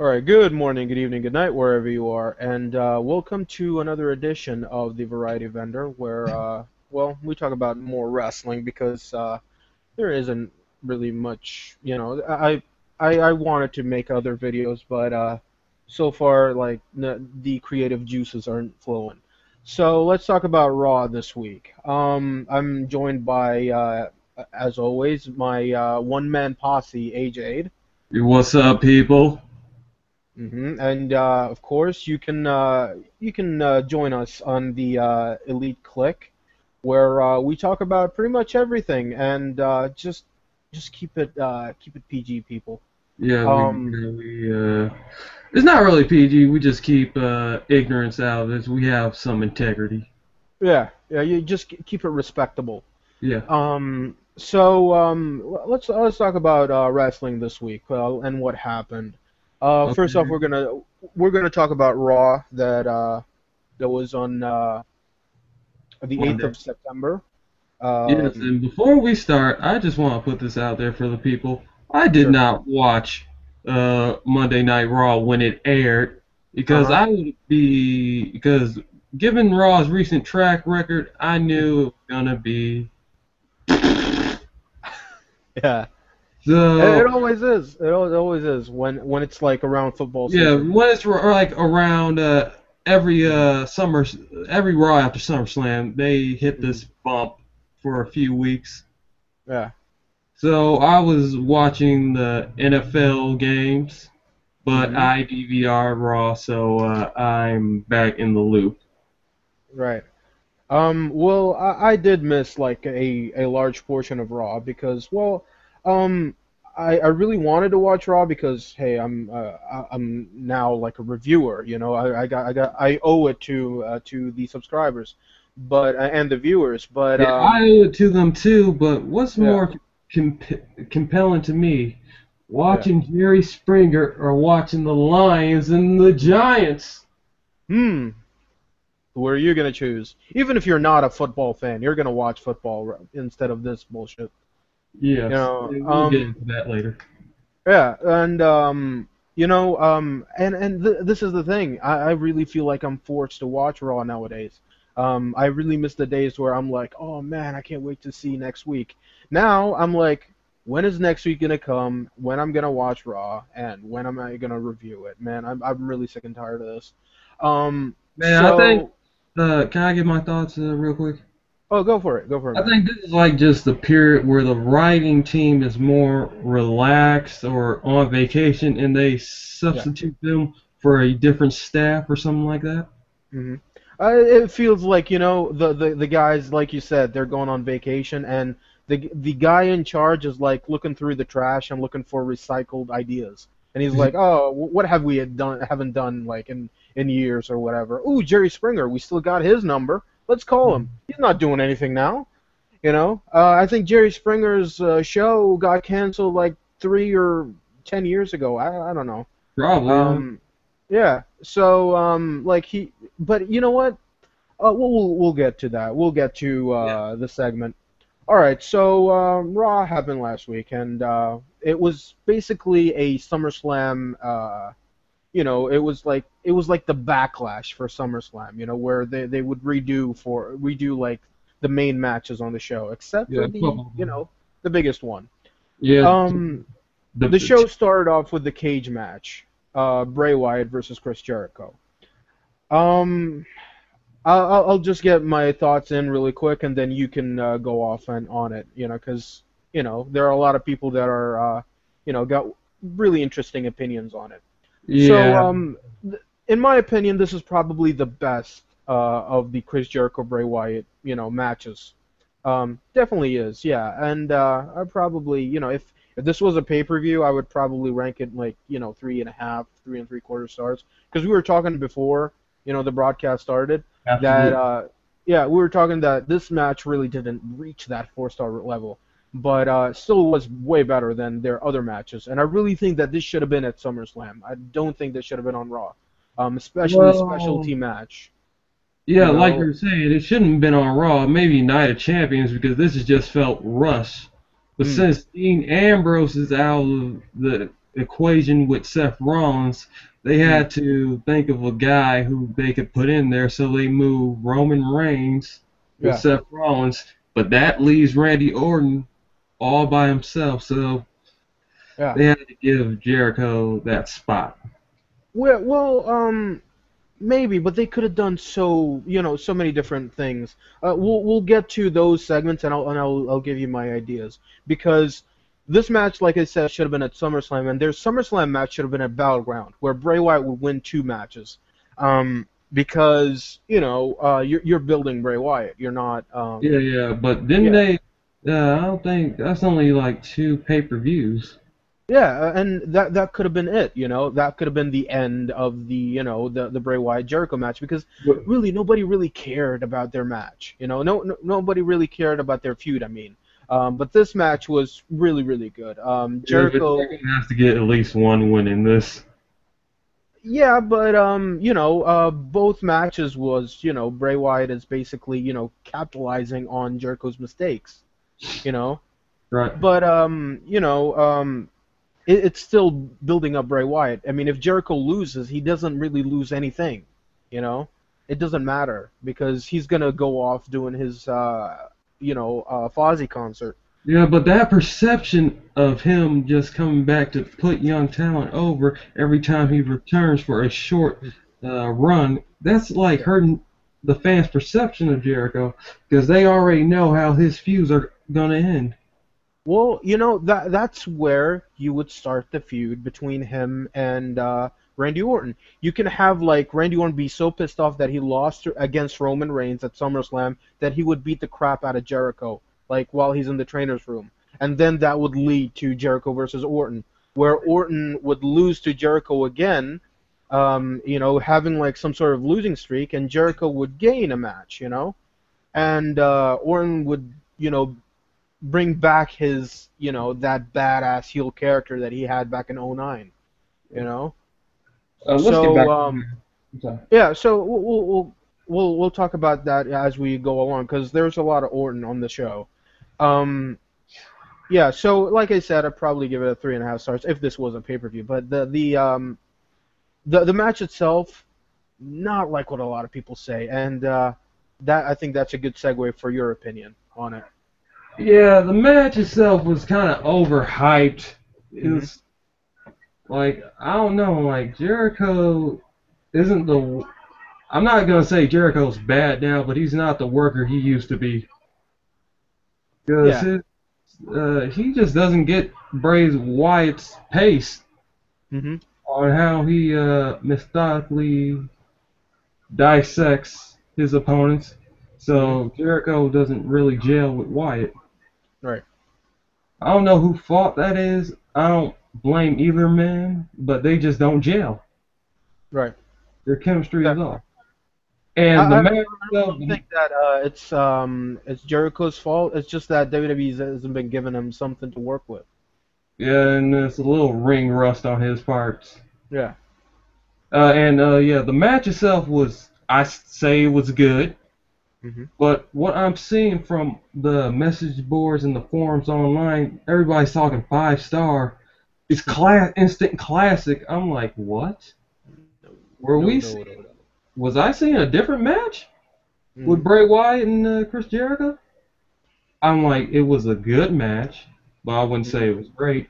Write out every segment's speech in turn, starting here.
All right, good morning, good evening, good night, wherever you are, and uh, welcome to another edition of the Variety Vendor, where, uh, well, we talk about more wrestling because uh, there isn't really much, you know. I, I I wanted to make other videos, but uh, so far, like the creative juices aren't flowing. So let's talk about Raw this week. Um, I'm joined by, uh, as always, my uh, one-man posse, AJ. What's up, people? Hmm And uh, of course, you can uh, you can uh, join us on the uh, Elite Click, where uh, we talk about pretty much everything, and uh, just just keep it uh, keep it PG, people. Yeah, Um, we, we uh, it's not really PG. We just keep uh, ignorance out of this. We have some integrity. Yeah, yeah. You just keep it respectable. Yeah. Um, so um, let's let's talk about uh, wrestling this week uh, and what happened. Uh, First off, we're gonna we're gonna talk about Raw that uh, that was on uh, the eighth of September. Um, yes. And before we start, I just want to put this out there for the people. I did Sure. not watch uh, Monday Night Raw when it aired because Uh-huh. I would be because given Raw's recent track record, I knew it was gonna be Yeah, so. it, always is. It always is when when it's like around football Yeah, season. when it's r- like around uh, every uh, summer, every Raw after SummerSlam, they hit this bump for a few weeks. Yeah. So I was watching the NFL games, but Mhm. I DVR Raw, so uh, I'm back in the loop. Right. Um, well, I, I did miss like a, a large portion of Raw because, well, um, I, I really wanted to watch Raw because, hey, I'm uh, I'm now like a reviewer, you know, I, I got I got I owe it to uh, to the subscribers, but uh, and the viewers, but Yeah, um, I owe it to them too, but what's Yeah. more com- compelling to me, watching Jerry Springer or watching the Lions and the Giants? hmm, who are you gonna choose? Even if you're not a football fan, you're gonna watch football instead of this bullshit. Yes. know, we'll um, get into that later. Yeah, and um, you know, um, and and th- this is the thing. I, I really feel like I'm forced to watch Raw nowadays. Um, I really miss the days where I'm like, oh man, I can't wait to see next week. Now I'm like, when is next week gonna come? When I'm gonna watch Raw, and when am I gonna review it? Man, I'm I'm really sick and tired of this. Um, Man, so, I think. Uh, can I get my thoughts uh, real quick? Oh, go for it. Go for it. I think this is like just the period where the writing team is more relaxed or on vacation, and they substitute them for a different staff or something like that. Mm-hmm. Uh, it feels like you know the, the the guys like you said they're going on vacation and the the guy in charge is like looking through the trash and looking for recycled ideas and he's like oh what have we had done haven't done like in in years or whatever ooh Jerry Springer we still got his number let's call him he's not doing anything now you know uh, I think Jerry Springer's uh, show got canceled like three or ten years ago I I don't know Probably. um, yeah. So, um, like he, but you know what? Uh, we'll we'll we'll get to that. We'll get to uh, the segment. All right. So, um, Raw happened last week, and uh, it was basically a SummerSlam. You know, it was like it was like the backlash for SummerSlam. You know, where they they would redo for redo like the main matches on the show, except Yeah, for the probably. you know the biggest one. yeah. Um, the show started off with the cage match, uh, Bray Wyatt versus Chris Jericho. Um, I'll, I'll- I'll just get my thoughts in really quick, and then you can uh, go off and on it. You know, because you know there are a lot of people that are, uh, you know, got really interesting opinions on it. Yeah. So, um, th- in my opinion, this is probably the best uh, of the Chris Jericho Bray Wyatt, you know, matches. Um, definitely is, yeah. And uh, I probably, you know, if if this was a pay per view, I would probably rank it like, you know, three and a half, three and three quarter stars. Because we were talking before, you know, the broadcast started that, uh, yeah, we were talking that this match really didn't reach that four star level, but uh, still was way better than their other matches. And I really think that this should have been at SummerSlam. I don't think this should have been on Raw, um, especially a Well- specialty match. yeah, you like you're saying, it shouldn't have been on Raw. Maybe Night of Champions because this has just felt rushed. But Hmm. since Dean Ambrose is out of the equation with Seth Rollins, they had to think of a guy who they could put in there, so they moved Roman Reigns with Yeah. Seth Rollins, but that leaves Randy Orton all by himself, so Yeah. they had to give Jericho that spot. Well, well, um, maybe, but they could have done so, you know, so many different things. Uh, we'll we'll get to those segments, and I'll and I'll I'll give you my ideas because this match, like I said, should have been at SummerSlam, and their SummerSlam match should have been at Battleground, where Bray Wyatt would win two matches. Um, because you know, uh, you're you're building Bray Wyatt. You're not. Um, Yeah, yeah, but didn't Yeah. they? Uh, I don't think that's only like two pay-per-views. Yeah, uh, and that that could have been it. You know, that could have been the end of the you know the the Bray Wyatt Jericho match because really nobody really cared about their match. You know, no, no nobody really cared about their feud. I mean, um, but this match was really really good. Um, Jericho, Jericho has to get at least one win in this. yeah, but um, you know, uh, both matches was you know Bray Wyatt is basically you know capitalizing on Jericho's mistakes. You know. Right. But um, you know, um, it, it's still building up Bray Wyatt. I mean, if Jericho loses, he doesn't really lose anything. You know, it doesn't matter because he's gonna go off doing his uh, you know, uh, Fozzy concert. Yeah, but that perception of him just coming back to put young talent over every time he returns for a short uh, run, that's like hurting the fans' perception of Jericho because they already know how his feuds are going to end. Well, you know that that's where you would start the feud between him and uh, Randy Orton. You can have like Randy Orton be so pissed off that he lost against Roman Reigns at SummerSlam that he would beat the crap out of Jericho, like while he's in the trainer's room, and then that would lead to Jericho versus Orton, where Orton would lose to Jericho again, um, you know, having like some sort of losing streak, and Jericho would gain a match, you know, and uh, Orton would, you know, bring back his, you know, that badass heel character that he had back in 09, you know. Uh, So, um, Yeah, so we'll we'll we'll we'll, we'll talk about that as we go along because there's a lot of Orton on the show. Um, yeah, so like I said, I'd probably give it a three and a half stars if this was a pay per view. But the the um the the match itself, not like what a lot of people say, and uh, that I think that's a good segue for your opinion on it. Yeah, the match itself was kind of overhyped. It was like I don't know, like Jericho isn't the. I'm not gonna say Jericho's bad now, but he's not the worker he used to be. Because Yeah. uh, he just doesn't get Bray Wyatt's pace Mm-hmm. On how he uh, methodically dissects his opponents. So Jericho doesn't really gel with Wyatt. Right. I don't know who fault that is. I don't blame either man, but they just don't gel. Right. Their chemistry is Yeah. off. And I- the I- match I don't think that uh, it's um it's Jericho's fault. It's just that WWE hasn't been giving him something to work with. Yeah, and it's a little ring rust on his parts. Yeah. Uh, and uh, yeah, the match itself was, I say, it was good. Mhm. But what I'm seeing from the message boards and the forums online, everybody's talking five star. It's class, instant classic. I'm like, what? Were No, we? no, no. Was I seeing a different match Mhm. with Bray Wyatt and uh, Chris Jericho? I'm like, it was a good match, but I wouldn't say it was great.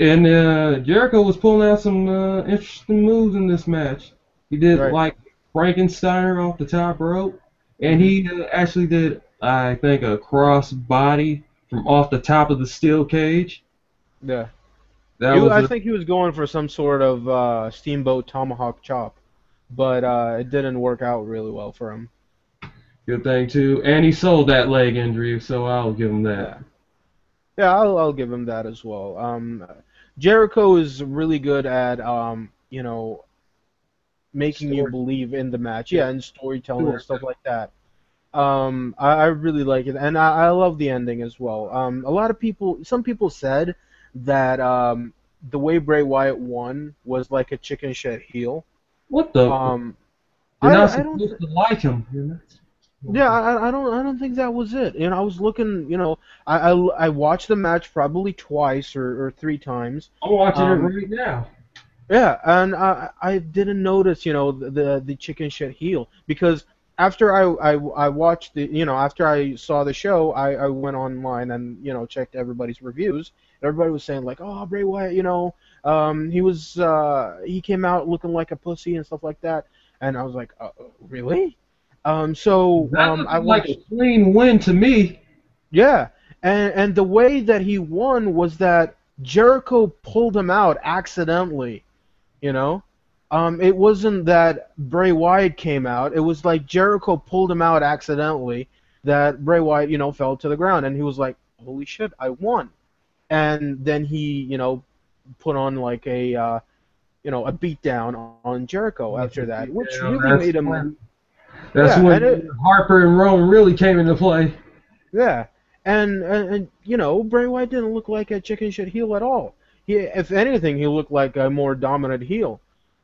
And uh, Jericho was pulling out some uh, interesting moves in this match. He did Right. like Frankensteiner off the top rope, and he uh, actually did, I think, a cross body from off the top of the steel cage. Yeah. That He- was I a- think he was going for some sort of uh, steamboat tomahawk chop, but uh, it didn't work out really well for him. good thing too. And he sold that leg injury, so I'll give him that. Yeah, I'll, I'll give him that as well. Um, Jericho is really good at um, you know, making you believe in the match. Yeah, and storytelling and stuff like that. Um, I, I really like it, and I, I love the ending as well. Um, a lot of people, some people said that um, the way Bray Wyatt won was like a chicken shit heel. What the? Um, You're I- not I don't to like him. Yeah, I, I don't I don't think that was it. You know, I was looking. You know, I I, I watched the match probably twice or, or three times. I'm watching Um, it right now. Yeah, and I I didn't notice, you know, the the, the chicken shit heel because after I, I I watched the you know after I saw the show, I, I went online and you know checked everybody's reviews. Everybody was saying like, oh Bray Wyatt, you know, um, he was uh, he came out looking like a pussy and stuff like that, and I was like, uh, really? Um, so um, I like watched. a clean win to me. Yeah, and and the way that he won was that Jericho pulled him out accidentally. You know, um, it wasn't that Bray Wyatt came out. It was like Jericho pulled him out accidentally. That Bray Wyatt, you know, fell to the ground, and he was like, "Holy shit, I won!" And then he, you know, put on like a, uh, you know, a beatdown on, on Jericho after that, which Yeah, really made him. That's Yeah, when it- Harper and Roman really came into play. Yeah, and, and and you know Bray Wyatt didn't look like a chicken shit heel at all. He, if anything, he looked like a more dominant heel.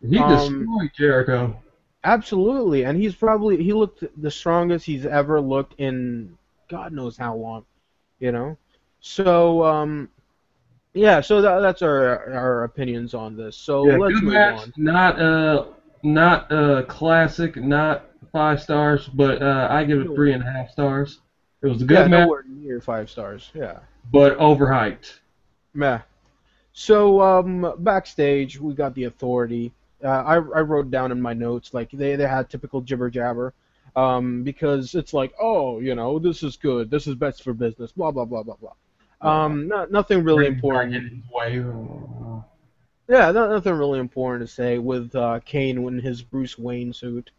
He Um, destroyed Jericho. Absolutely, and he's probably he looked the strongest he's ever looked in God knows how long, you know. So um, yeah, so that, that's our our opinions on this. So Yeah, let's good move match. on. Not uh, not uh, classic. Not five stars, but uh, I give it three and a half stars. It was a good yeah, match, nowhere near five stars. Yeah. but overhyped. Meh. So um, backstage, we got the authority. Uh, I I wrote down in my notes like they they had typical jibber jabber, um, because it's like oh you know this is good, this is best for business, blah blah blah blah blah. Um, no, nothing really important. In his way. Yeah, no, nothing really important to say with uh, Kane in his Bruce Wayne suit.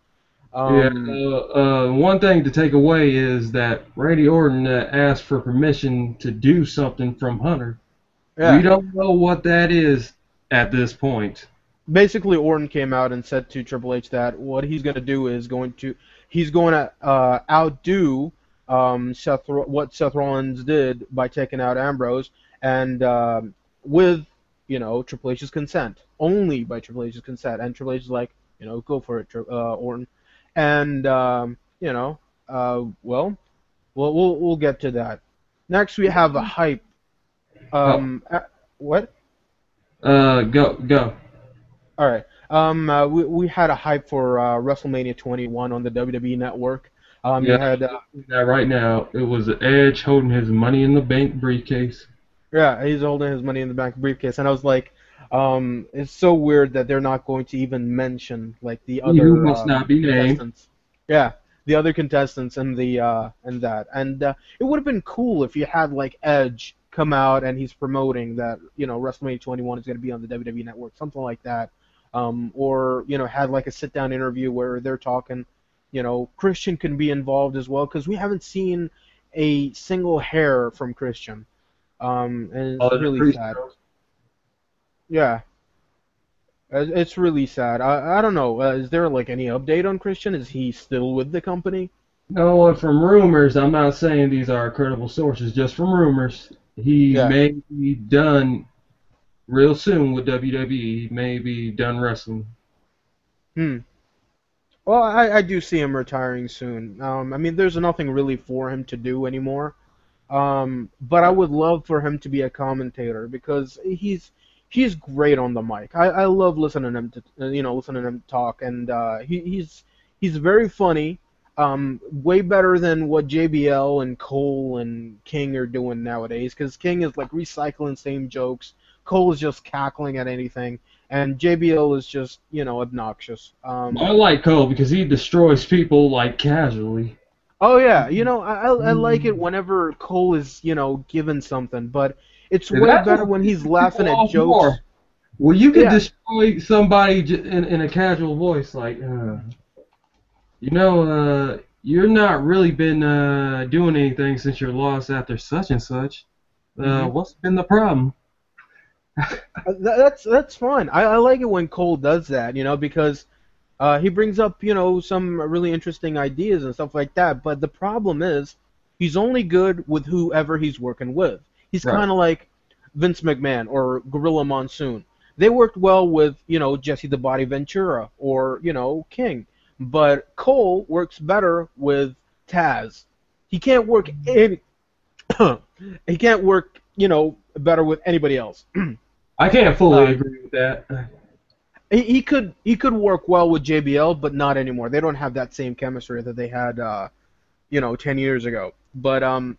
Um, yeah. Uh, uh, one thing to take away is that Randy Orton uh, asked for permission to do something from Hunter. yeah. We don't know what that is at this point. basically Orton came out and said to Triple H that what he's going to do is going to he's going to uh, outdo um, Seth what Seth Rollins did by taking out Ambrose and um, with you know Triple H's consent only by Triple H's consent and Triple H is like you know go for it Tri- uh, Orton and um, you know uh, well we'll we'll we'll get to that next we have a hype um uh, what Uh, go go. All right. Um, uh, we we had a hype for uh, WrestleMania 21 on the WWE Network. Um, Yeah. had uh, right now, it was Edge holding his Money in the Bank briefcase. Yeah, he's holding his Money in the Bank briefcase, and I was like, um, it's so weird that they're not going to even mention like the other Who must uh, not be named. contestants. Yeah, the other contestants and the uh, and that, and uh, it would have been cool if you had like Edge come out and he's promoting that you know WrestleMania 21 is going to be on the WWE Network, something like that, um, or you know had like a sit down interview where they're talking, you know Christian can be involved as well because we haven't seen a single hair from Christian, um, and it's Oh, the really priest sad. girls. Yeah. It's really sad. I, I don't know. Uh, is there like any update on Christian? Is he still with the company? No, uh, from rumors, I'm not saying these are credible sources, just from rumors. He Yeah. may be done real soon with WWE. He may be done wrestling. Hmm. Well, I, I do see him retiring soon. Um, I mean, there's nothing really for him to do anymore. Um, but I would love for him to be a commentator because he's he's great on the mic. I, I love listening to him to you know listening to him talk, and uh, he, he's he's very funny. Um, way better than what JBL and Cole and King are doing nowadays. Because King is like recycling same jokes. Cole is just cackling at anything, and JBL is just you know obnoxious. Um, I like Cole because he destroys people like casually. Oh yeah, you know I, I I like it whenever Cole is you know given something, but it's way better when he's laughing at jokes. more. Well, you can Yeah. destroy somebody in, in a casual voice, like, uh, you know, uh, you're not really been uh, doing anything since your loss after such and such. Uh, Mhm. What's been the problem? Uh, That's that's fine. I, I like it when Cole does that, you know, because uh, he brings up you know some really interesting ideas and stuff like that. But the problem is he's only good with whoever he's working with. He's Right. kind of like Vince McMahon or Gorilla Monsoon. They worked well with you know Jesse the Body Ventura or you know King, but Cole works better with Taz. He can't work any. he can't work, you know, better with anybody else. I can't fully Uh, agree with that. He, he could he could work well with JBL, but not anymore. They don't have that same chemistry that they had, uh, you know, ten years ago. But um,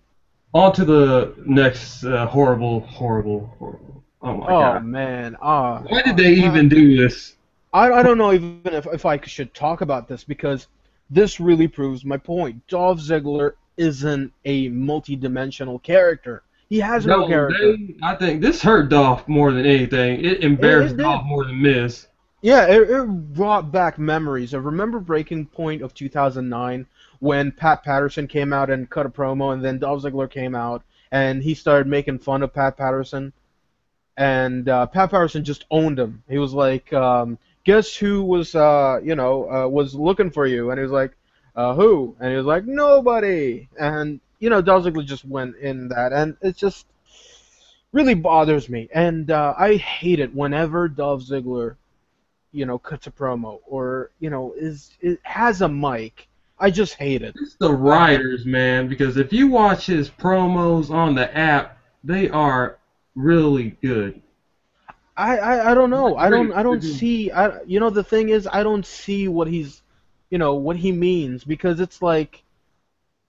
On to the next uh, horrible, horrible, horrible. Oh my oh god. man, ah, Why did they even do this? I, I don't know even if, if I should talk about this because this really proves my point. Dolph Ziggler isn't a multi-dimensional character. He has no, No, character. they, I think this hurt Dolph more than anything. It embarrassed it. Dolph more than Miz. Yeah, it, it brought back memories. I remember Breaking Point of 2009 when Pat Patterson came out and cut a promo, and then Dolph Ziggler came out and he started making fun of Pat Patterson, and uh, Pat Patterson just owned him. He was like, um, "Guess who was, uh, you know, uh, was looking for you?" And he was like, uh, "Who?" And he was like, "Nobody." And you know, Dolph Ziggler just went in that, and it just really bothers me. And uh, I hate it whenever Dolph Ziggler you know, cuts a promo or you know is it has a mic. I just hate it. It's the writers, man, because if you watch his promos on the app, they are really good. I, I, I don't know. I don't I don't see. I you know the thing is I don't see what he's, you know what he means because it's like,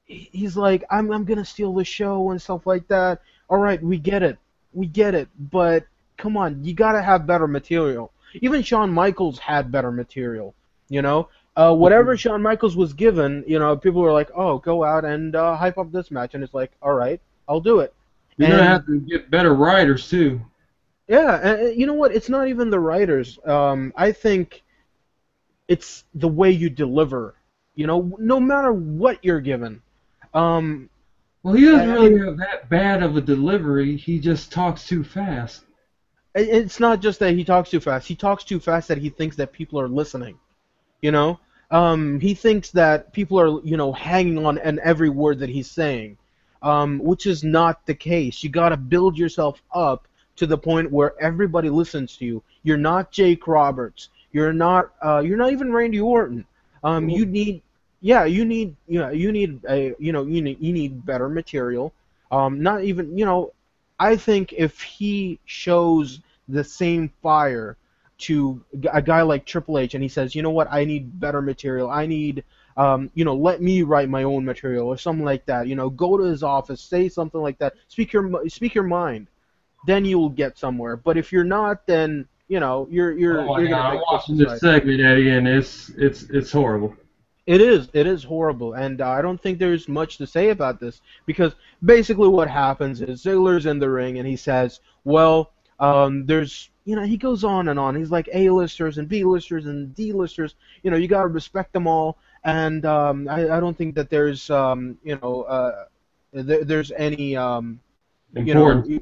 he's like I'm I'm gonna steal the show and stuff like that. All right, we get it, we get it, but come on, you gotta have better material. Even Shawn Michaels had better material. You know, uh, whatever Shawn Michaels was given, you know, people were like, oh, go out and uh, hype up this match, and it's like, all right, I'll do it. You're gonna have to get better writers too. Yeah, and and you know what? It's not even the writers. Um, I think it's the way you deliver. You know, no matter what you're given. Um, Well, he doesn't really have that bad of a delivery. He just talks too fast. It- it's not just that he talks too fast. He talks too fast that he thinks that people are listening. You know, um, he thinks that people are, you know, hanging on and every word that he's saying, um, which is not the case. You got to build yourself up to the point where everybody listens to you. You're not Jake Roberts. You're not. Uh, you're not even Randy Orton. Um, you need. Yeah, you need. You know, you need a. You know, you need. You need better material. Um, not even. You know, I think if he shows the same fire to a guy like Triple H and he says, you know what, I need better material. I need, um, you know, let me write my own material or something like that. You know, go to his office, say something like that. Speak your speak your mind. Then you'll get somewhere. But if you're not, then you know you're you're oh you're God, gonna I'm watching this this segment, Eddie, and it's it's it's horrible. It is. It is horrible, and uh, I don't think there's much to say about this because basically what happens is Ziggler's in the ring and he says, "Well, um, there's." You know, he goes on and on. He's like A-listers and B-listers and D-listers. You know, you gotta respect them all. And um, I, I don't think that there's, um, you know, uh, there, there's any, um, you know, you-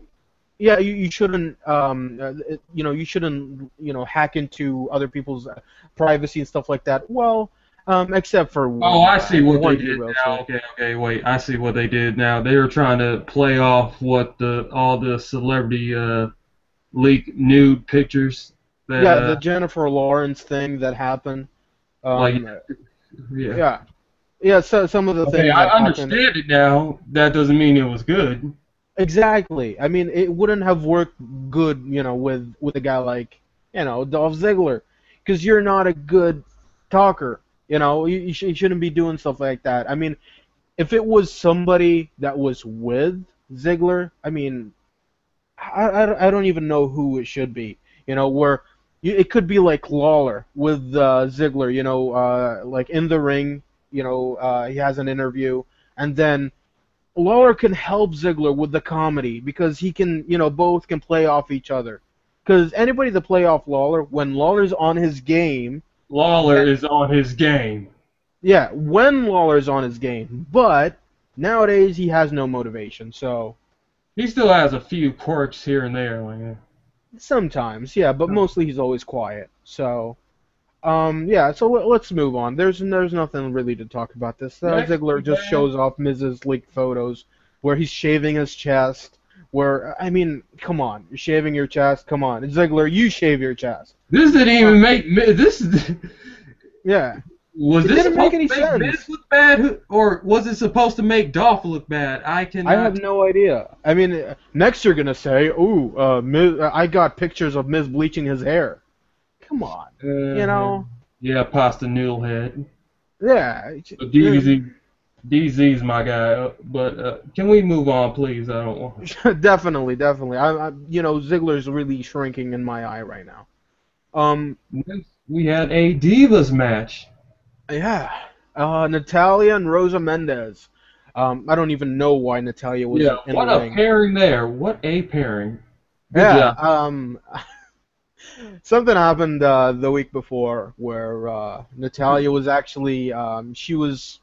yeah, you, you shouldn't, um, uh, you know, you shouldn't, you know, hack into other people's privacy and stuff like that. Well, um, except for one, Oh, I see what they did now. Okay, okay, wait. I see what they did now. They were trying to play off what the all the celebrity uh, leak nude pictures. That, yeah, uh, the Jennifer Lawrence thing that happened. Um, Like, yeah. yeah, yeah. So some of the Okay, things I understand happened. it now. That doesn't mean it was good. Exactly. I mean, it wouldn't have worked good, you know, with with a guy like, you know, Dolph Ziggler, because you're not a good talker. You know, you, sh- you shouldn't be doing stuff like that. I mean, if it was somebody that was with Ziggler, I mean, I, I, I don't even know who it should be. You know, where you, it could be like Lawler with uh, Ziggler. You know, uh, like in the ring. You know, uh, he has an interview, and then Lawler can help Ziggler with the comedy because he can, you know, both can play off each other. Because anybody that play off Lawler, when Lawler's on his game, Lawler is on his game. yeah, when Lawler's on his game, but nowadays he has no motivation. So He still has a few quirks here and there. Like, sometimes, yeah, but mostly he's always quiet. So, um, yeah. So let, let's move on. There's there's nothing really to talk about this. Uh, Ziggler just shows off Miz's leaked photos where he's shaving his chest. Where I mean, come on, you're shaving your chest. Come on, Ziggler, you shave your chest. this didn't even make this. Yeah. Was It this didn't make supposed any to make sense. Miz look bad, or was it supposed to make Dolph look bad? I cannot. I have no idea. I mean, uh, next you're gonna say, "Ooh, uh, Miz, I got pictures of Miz bleaching his hair." Come on, Uh, you know? Yeah, pasta noodle head. Yeah. it's- DZ, DZ's my guy. uh, But uh, can we move on, please? I don't want. definitely, definitely. I, I, you know, Ziggler's really shrinking in my eye right now. Um, We had a Divas match. yeah. Uh, Natalya and Rosa Mendez. Um, I don't even know why Natalya was Yeah, in what the a ring. pairing there. What a pairing. Good Yeah. job. Um, something happened uh, the week before where uh, Natalya was actually um, she was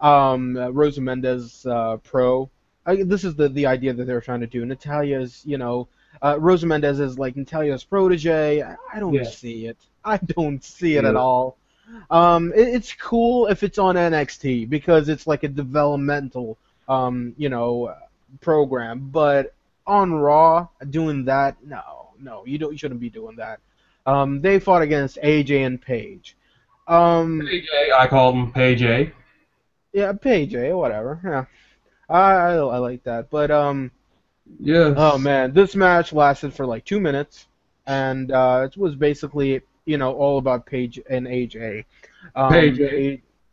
um, uh, Rosa Mendez uh, pro. I, this is the the idea that they're trying to do. Natalya's, you know, uh, Rosa Mendez is like Natalya's protege. I, I don't Yeah. see it. I don't see it at all. Um, it, it's cool if it's on NXT because it's like a developmental, um, you know, program. But on Raw, doing that, no, no, you don't. You shouldn't be doing that. Um, they fought against AJ and Paige. Um, PJ, I called him PJ. Yeah, Paige, eh, whatever. Yeah, I, I I like that. But um, yeah. oh man, this match lasted for like two minutes, and uh, it was basically you know all about Paige and AJ. Um,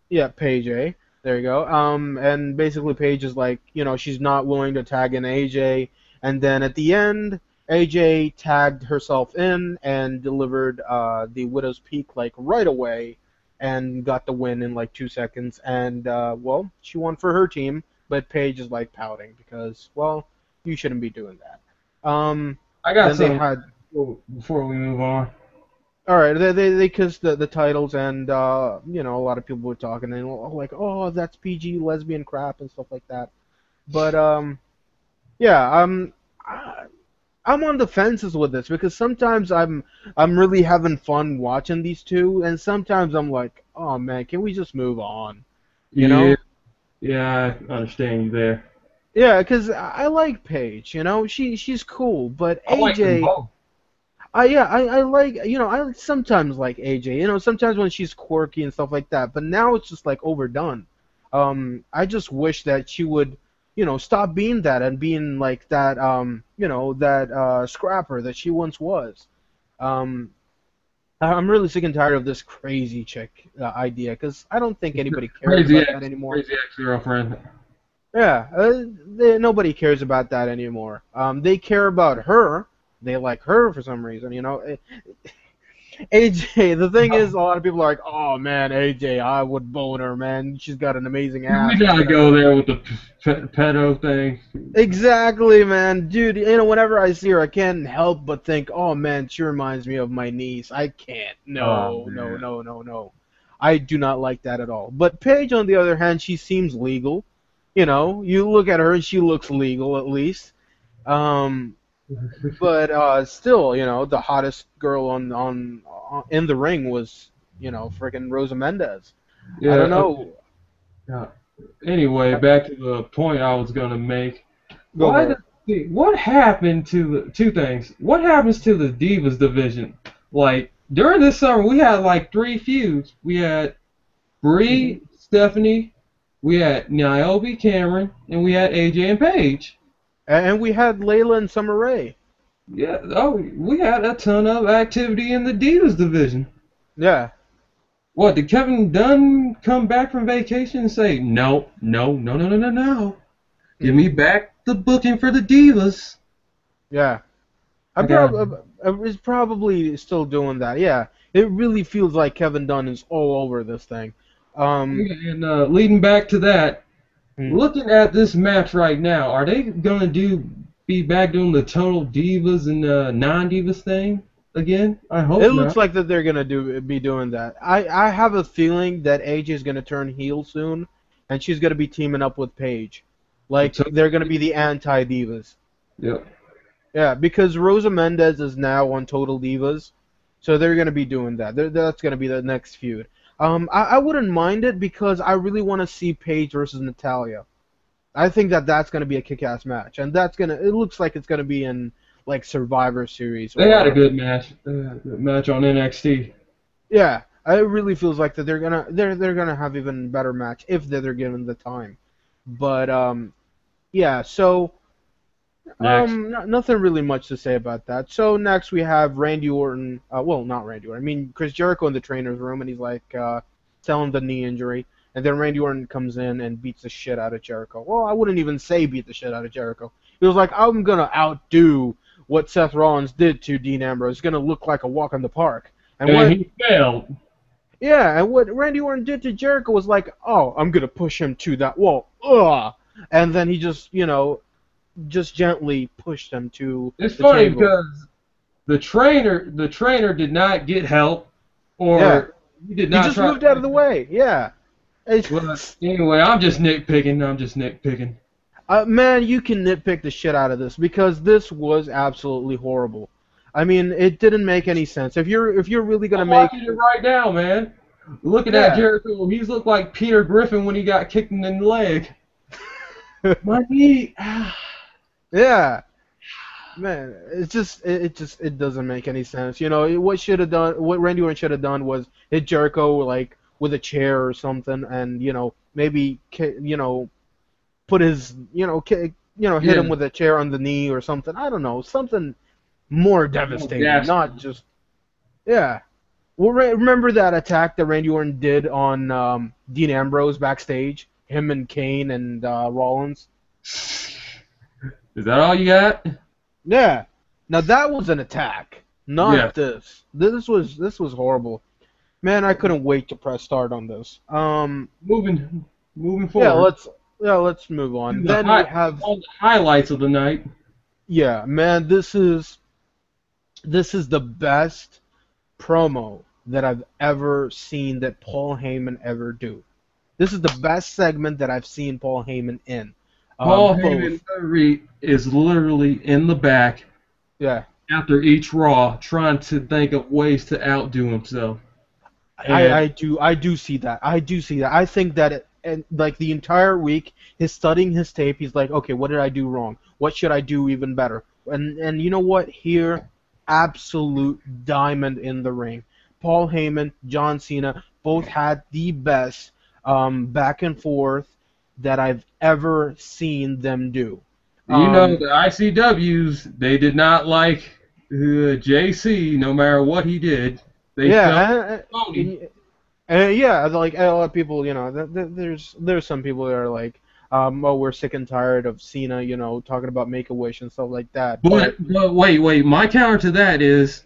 yeah, Paige. eh? There you go. Um, and basically Paige is like you know she's not willing to tag in AJ, and then at the end. AJ tagged herself in and delivered uh, the Widow's Peak like right away, and got the win in like two seconds. And uh, well, she won for her team, but Paige is like pouting because well, you shouldn't be doing that. Um, I got then they some had before we move on. all right, they they, they kissed the, the titles, and uh, you know a lot of people were talking and like, oh, that's PG lesbian crap and stuff like that. But um, yeah, um, I, I'm on the fences with this because sometimes I'm I'm really having fun watching these two, and sometimes I'm like, oh man, can we just move on? You know? Yeah, I understand you there. Yeah, because I like Paige, you know, she she's cool, but I like AJ. both. I yeah, I, I like you know I sometimes like AJ. You know sometimes when she's quirky and stuff like that. But now it's just like overdone. Um, I just wish that she would you know stop being that and being like that um you know that uh scrapper that she once was. Um, I'm really sick and tired of this crazy chick uh, idea because I don't think anybody cares Crazy about ex, that anymore. crazy ex-girlfriend. Yeah, uh, they, nobody cares about that anymore. Um, they care about her. They like her for some reason, you know. AJ, the thing is, a lot of people are like, "Oh man, AJ, I would bone her, man. She's got an amazing ass." We gotta go there with the pe- pedo thing. Exactly, man, dude. You know, whenever I see her, I can't help but think, "Oh man, she reminds me of my niece." I can't. No, Oh, no, no, no, no. I do not like that at all. But Paige, on the other hand, she seems legal. You know, you look at her and she looks legal at least. Um, but uh, still, you know, the hottest girl on on, on in the ring was, you know, freaking Rosa Mendez. Yeah, I don't know. Yeah. Anyway, back to the point I was gonna make. Go Why what happened to the two things? What happens to the Divas division? Like during this summer, we had like three feuds. We had Brie, Mm-hmm. Stephanie, we had Naomi, Cameron, and we had AJ and Paige. And we had Layla and Summer Rae. Yeah, oh, we had a ton of activity in the Divas division. Yeah. What did Kevin Dunn come back from vacation and say? No, no, no, no, no, no, no. Give me back the booking for the Divas. Yeah. I prob- is probably still doing that. Yeah. It really feels like Kevin Dunn is all over this thing. Um, And uh, leading back to that, Hmm. looking at this match right now, are they gonna do be back doing the total divas and uh, non-divas thing again? I hope it not. looks like that they're gonna do be doing that. I I have a feeling that AJ is gonna turn heel soon, and she's gonna be teaming up with Paige. Like they're gonna be the anti divas. Yep. Yeah, because Rosa Mendez is now on Total Divas, so they're gonna be doing that. They're, that's gonna be the next feud. Um, I, I wouldn't mind it because I really want to see Paige versus Natalya. I think that that's gonna be a kick-ass match, and that's gonna. It looks like it's gonna be in like Survivor Series. They had a good match. They had a good match on NXT. Yeah, it really feels like that they're gonna they're they're gonna have even better match if they're, they're given the time. But um, yeah. So Next. um, no, nothing really much to say about that. So next we have Randy Orton. Uh, well, not Randy Orton. I mean Chris Jericho in the trainer's room, and he's like uh, telling the knee injury. And then Randy Orton comes in and beats the shit out of Jericho. Well, I wouldn't even say beat the shit out of Jericho. He was like, I'm gonna outdo what Seth Rollins did to Dean Ambrose. It's gonna look like a walk in the park. And And what, he failed. yeah, and what Randy Orton did to Jericho was like, oh, I'm gonna push him to that wall. Ugh. And then he just, you know, just gently pushed him to It's the funny table. because the trainer the trainer did not get help or Yeah. he did not. he just moved out of the way. Yeah. But anyway, I'm just nitpicking. I'm just nitpicking. Uh, man, you can nitpick the shit out of this because this was absolutely horrible. I mean, it didn't make any sense. If you're if you're really gonna I'm make it right now, man. Looking Yeah. at Jericho, he's looked like Peter Griffin when he got kicked in the leg. My knee. ah. Yeah. Man, it's just it, it just it doesn't make any sense. You know, it- what should have done what Randy Orton should have done was hit Jericho like with a chair or something and, you know, maybe you know put his, you know, you know, hit him with a chair on the knee or something. I don't know, something more devastating, ghastly. not just Yeah. Well, re- remember that attack that Randy Orton did on um, Dean Ambrose backstage? Him and Kane and uh, Rollins? Is that all you got? Yeah. Now that was an attack, not Yeah. this. This was this was horrible. Man, I couldn't wait to press start on this. Um, Moving, moving forward. yeah, let's yeah, let's move on. The Then hi- we have all the highlights of the night. yeah, man, this is this is the best promo that I've ever seen that Paul Heyman ever do. This is the best segment that I've seen Paul Heyman in. Um, Paul Heyman is literally in the back Yeah. after each Raw, trying to think of ways to outdo himself. And- I, I do I do see that. I do see that. I think that it, and like the entire week, he's studying his tape. He's like, okay, what did I do wrong? What should I do even better? And and you know what? Here, absolute diamond in the ring. Paul Heyman, John Cena, both had the best um, back and forth that I've ever seen them do. You know Um, the ICWs, they did not like uh, JC, no matter what he did. They yeah, felt and- and- yeah, like a lot of people, you know, th- th- there's there's some people that are like, um, oh, we're sick and tired of Cena, you know, talking about Make a Wish and stuff like that. But, but wait, wait. My counter to that is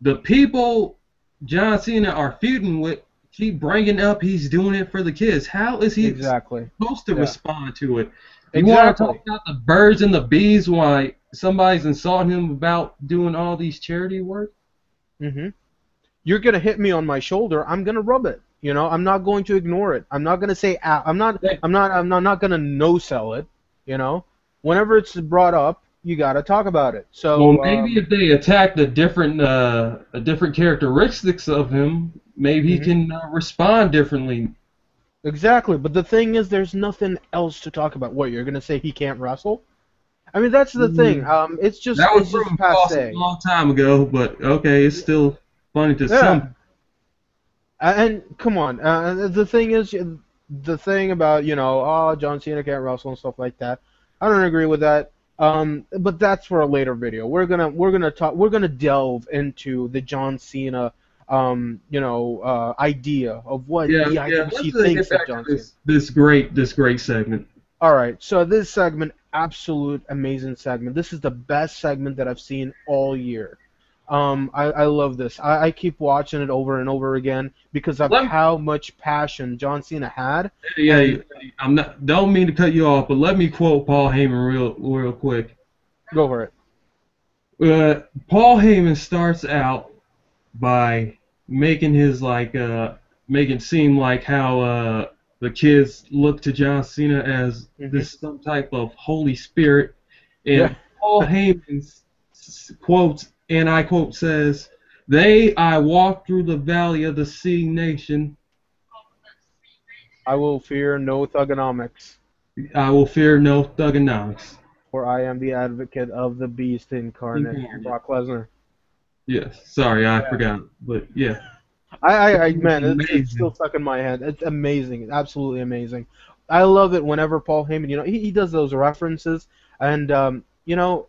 the people John Cena are feuding with keep bringing up he's doing it for the kids. How is he exactly, supposed to Yeah. respond to it? You want to talk about the birds and the bees why somebody's insulting him about doing all these charity work? hmm You're gonna hit me on my shoulder. I'm gonna rub it. You know, I'm not going to ignore it. I'm not gonna say ah, I'm not. I'm not. I'm not, not gonna no sell it. You know, whenever it's brought up, you gotta talk about it. So Well, maybe um, if they attack the different, uh, the different characteristics of him, maybe Mhm. he can uh, respond differently. Exactly, but the thing is, there's nothing else to talk about. What you're gonna say he can't wrestle? I mean, that's the thing. Um, it's just Mm. that was just passe. a long time ago, but okay, it's still funny to Yeah. some. And come on, uh, the thing is, the thing about you know, oh, John Cena can't wrestle and stuff like that. I don't agree with that. Um, but that's for a later video. We're gonna we're gonna talk. We're gonna delve into the John Cena, um, you know, uh, idea of what Yeah, the yeah. IWC thinks of John Cena. this, this great, this great segment. All right, so this segment, absolute amazing segment. This is the best segment that I've seen all year. Um, I, I love this. I, I keep watching it over and over again because of me- how much passion John Cena had. Yeah, And- I'm not. Don't mean to cut you off, but let me quote Paul Heyman real, real quick. Go for it. Uh, Paul Heyman starts out by making his like uh making it seem like how uh the kids look to John Cena as Mhm. this some type of holy spirit, and Yeah. Paul Heyman quotes and I quote says, "They I walk through the valley of the Cenation, I will fear no Thuganomics, I will fear no Thuganomics." for I am the advocate of the beast incarnate, Incarnate. Brock Lesnar. Yes, sorry, I Yeah. forgot, but yeah. I, I, I man, it's, it's still stuck in my head. It's amazing, absolutely amazing. I love it whenever Paul Heyman, you know, he, he does those references, and um, you know,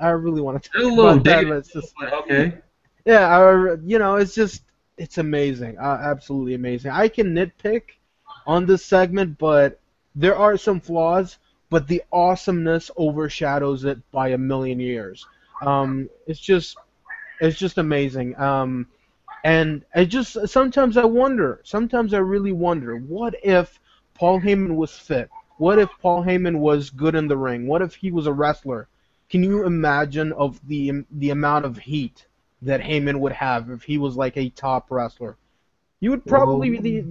I really want to talk little about that. dated, But it's just, okay. yeah, I, you know, it's just, it's amazing, uh, absolutely amazing. I can nitpick on this segment, but there are some flaws, but the awesomeness overshadows it by a million years. Um, it's just, it's just amazing. Um, and I just sometimes I wonder, sometimes I really wonder, what if Paul Heyman was fit? What if Paul Heyman was good in the ring? What if he was a wrestler? Can you imagine of the the amount of heat that Heyman would have if he was like a top wrestler? You would probably be the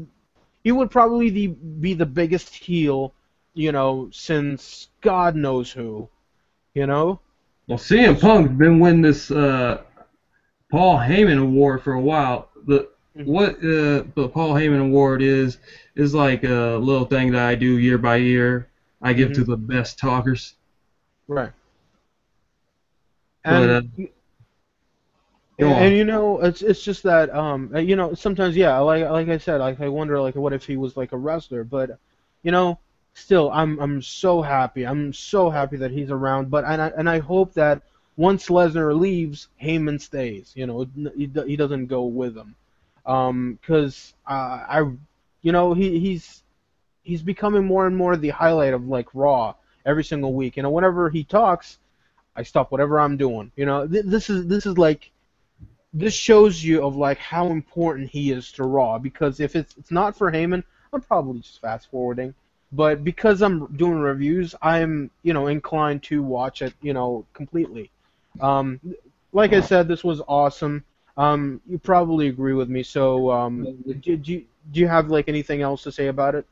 he would probably the, be the biggest heel, you know, since God knows who. You know? Well, CM Punk's been winning this uh, Paul Heyman Award for a while. The Mhm. what uh, the Paul Heyman Award is is like a little thing that I do year by year. I give to Mhm. the best talkers. Right. But, And uh, and, and, you know, it's it's just that um uh, you know sometimes yeah like like I said like I wonder like what if he was like a wrestler but you know still I'm I'm so happy I'm so happy that he's around but and I and I hope that once Lesnar leaves Heyman stays. You know he, he doesn't go with him. Um because uh, I you know he he's he's becoming more and more the highlight of like Raw every single week. You know whenever he talks I stop whatever I'm doing. You know th- this is this is like this shows you of like how important he is to Raw. Because if it's it's not for Heyman, I'm probably just fast forwarding. But because I'm doing reviews, I'm you know inclined to watch it you know completely. Um, like I said, this was awesome. Um, you probably agree with me. So um, do, do, you, do you have like anything else to say about it?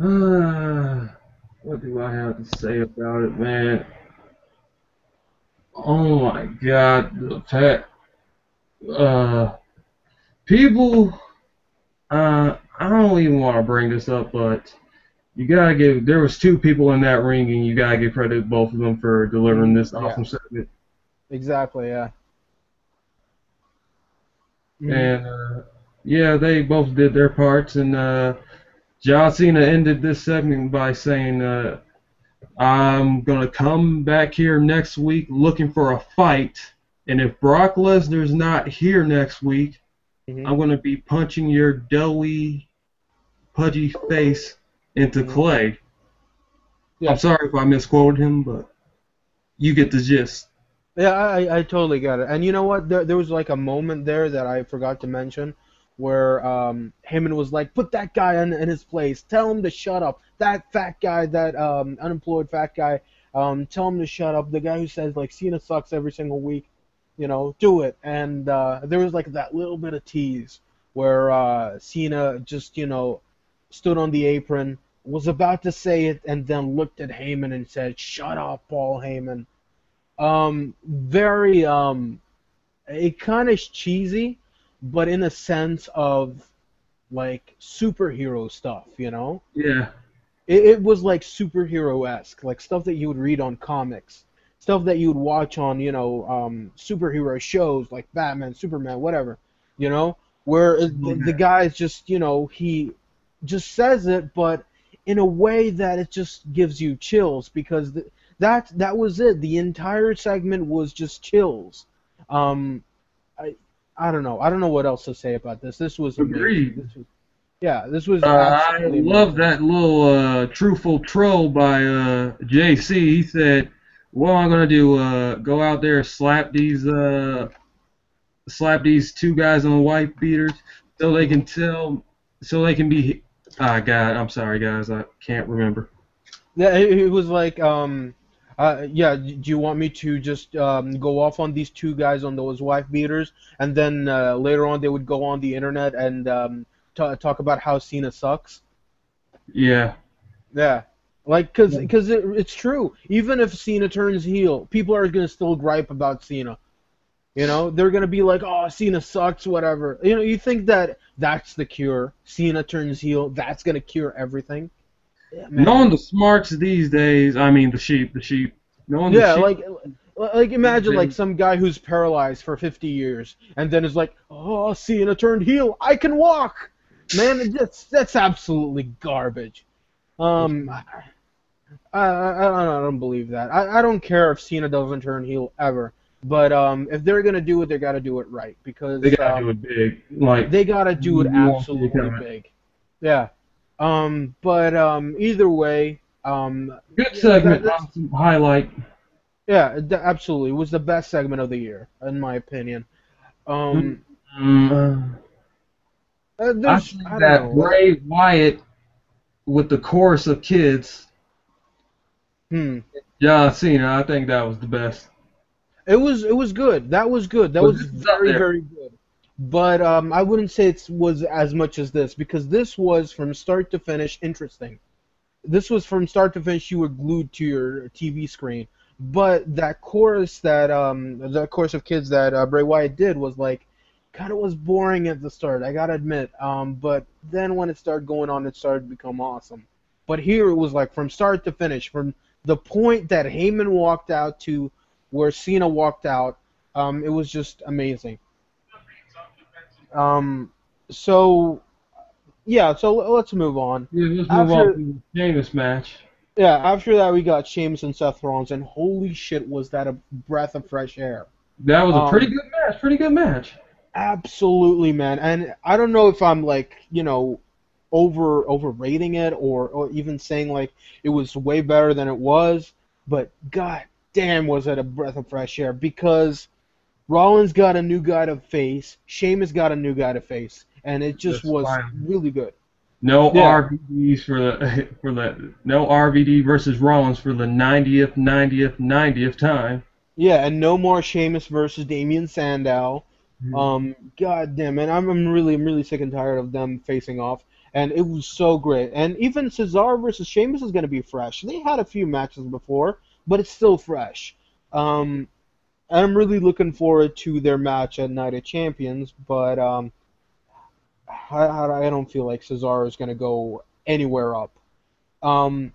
Uh, what do I have to say about it, man? Oh my god, the fact, uh, people, uh, I don't even want to bring this up, but you gotta give, there was two people in that ring, and you gotta give credit to both of them for delivering this Yeah. awesome segment. Exactly. Yeah. And, uh, yeah, they both did their parts, and, uh, John Cena ended this segment by saying, uh, I'm going to come back here next week looking for a fight, and if Brock Lesnar's not here next week, Mhm. I'm going to be punching your doughy, pudgy face into Mhm. clay. Yeah. I'm sorry if I misquoted him, but you get the gist. Yeah, I, I totally got it. And you know what? There, there was like a moment there that I forgot to mention where um, Heyman was like, put that guy in, in his place. Tell him to shut up. That fat guy, that um, unemployed fat guy, um, tell him to shut up. The guy who says, like, Cena sucks every single week, you know, do it. And uh, there was like that little bit of tease where uh, Cena just, you know, stood on the apron, was about to say it, and then looked at Heyman and said, shut up, Paul Heyman. Um very um it kind of cheesy but in a sense of like superhero stuff you know? Yeah. it, it was like superhero-esque like stuff that you would read on comics stuff that you would watch on you know um superhero shows like batman superman whatever you know? Where it- the, the guy is just you know he just says it but in a way that it just gives you chills because the, that that was it the entire segment was just chills um i i don't know i don't know what else to say about this this was amazing. Agreed. This was, yeah this was Uh, I love amazing. that little uh, truthful troll by uh, JC. He said, "What am I gonna do? Uh, go out there slap these uh, slap these two guys on the white beaters so they can tell, so they can be." Ah, God, I'm sorry, guys. I can't remember. Yeah, it, it was like, um, uh, yeah. Do you want me to just um, go off on these two guys on those wife beaters, and then uh, later on they would go on the internet and um, ta talk about how Cena sucks? Yeah, Yeah, like because because it, it's true. Even if Cena turns heel, people are gonna still gripe about Cena. You know, they're gonna be like, "Oh, Cena sucks," whatever. You know, you think that that's the cure? Cena turns heel, that's gonna cure everything? Yeah, knowing the smarts these days. I mean, the sheep, the sheep. Knowing Yeah, the sheep, like Like imagine like some guy who's paralyzed for 50 years and then is like, "Oh, Cena turned heel. I can walk." Man, that's that's absolutely garbage. Um, I, I, I, don't, I don't believe that. I, I don't care if Cena doesn't turn heel ever, but um, if they're gonna do it, they got to do it right because They gotta um, do it big. Like they gotta do it You won't see it absolutely big. Yeah. Um, but um, either way, um, good segment. that- awesome highlight. yeah, absolutely, it was the best segment of the year, in my opinion. Um, Mm, uh, I think I that know. Bray Wyatt with the chorus of kids, Hmm. John Cena. I think that was the best. It was it was good. That was good. That was this is up very very good. But um, I wouldn't say it was as much as this because this was from start to finish interesting. This was from start to finish. You were glued to your TV screen. But that chorus that um the chorus of kids that uh, Bray Wyatt did was like kind of was boring at the start. I gotta admit. Um, but then when it started going on, it started to become awesome. But here it was like from start to finish, from the point that Heyman walked out to where Cena walked out. Um, it was just amazing. Um, so yeah, so let's move on. Yeah, let's move After- on to the Sheamus match. Yeah, after that we got Sheamus and Seth Rollins, and holy shit, was that a breath of fresh air! That was a Um, pretty good match. Pretty good match. Absolutely, man. And I don't know if I'm like, you know, over overrating it or or even saying like it was way better than it was, but god damn was it a breath of fresh air because Rollins got a new guy to face, Sheamus got a new guy to face, and it just That's was fine. really good. No Yeah. RVDs for the for the no RVD versus Rollins for the 90th, 90th, 90th time. Yeah, and no more Sheamus versus Damien Sandow. Mhm. Um, god damn it, I'm, I'm really, I'm really sick and tired of them facing off, and it was so great. And even Cesaro versus Sheamus is going to be fresh. They had a few matches before, but it's still fresh. Um, I'm really looking forward to their match at Night of Champions, but um, I, I I don't feel like Cesaro is going to go anywhere up. Um,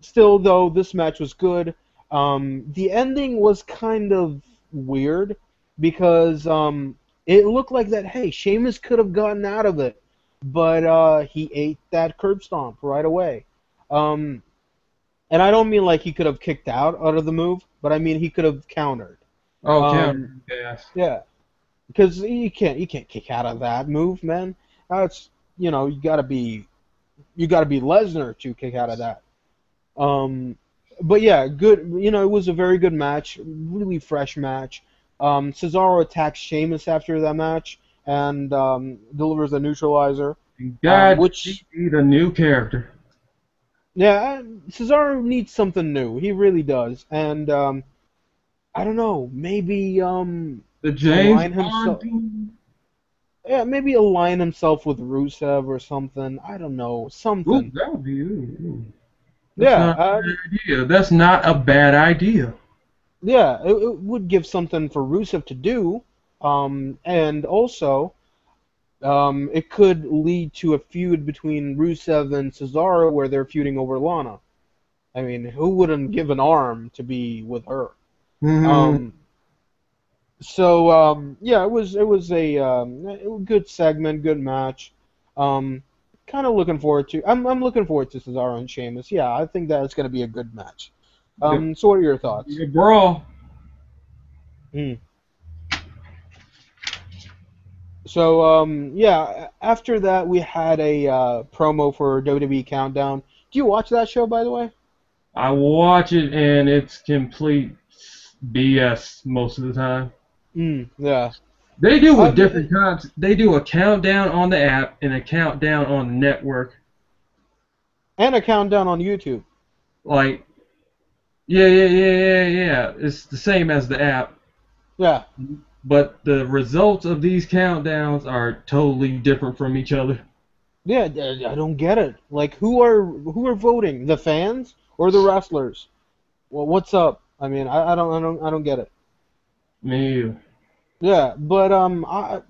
still, though, this match was good. Um, the ending was kind of weird because um, it looked like that. Hey, Sheamus could have gotten out of it, but uh, he ate that curb stomp right away. Um, and I don't mean like he could have kicked out out of the move, but I mean he could have countered. Oh, um, counter. Yes. Yeah, because you can't you can't kick out of that move, man. That's you know you gotta be you gotta be Lesnar to kick out of that. Um, but yeah, good. You know, it was a very good match, really fresh match. Um, Cesaro attacks Sheamus after that match and um, delivers a neutralizer. God, Um, which- be the new character. Yeah, Cesaro needs something new. He really does. And um, I don't know, maybe um, The James Align himself- yeah, maybe align himself with Rusev or something. I don't know, Ooh, something. that would be. Ooh, ooh. That's Yeah, uh, idea. That's not a bad idea. Yeah, it, it would give something for Rusev to do, um, and also um, it could lead to a feud between Rusev and Cesaro where they're feuding over Lana. I mean, who wouldn't give an arm to be with her? Mm-hmm. Um, so um, yeah, it was it was a um, a good segment, good match. Um, kind of looking forward to. I'm I'm looking forward to Cesaro and Sheamus. Yeah, I think that's going to be a good match. Um, so what are your thoughts? Yeah, brawl. So um, yeah, after that we had a uh, promo for WWE Countdown. Do you watch that show, by the way? I watch it and it's complete BS most of the time. Mm, yeah. They do with different kinds. They do a countdown on the app and a countdown on the network. And a countdown on YouTube. Like, yeah, yeah, yeah, yeah, yeah. It's the same as the app, Yeah. But the results of these countdowns are totally different from each other. Yeah, I don't get it. Like, who are who are voting? The fans or the wrestlers? Well, what's up? I mean, I, I don't, I don't, I don't get it. Me, Yeah, but um, I,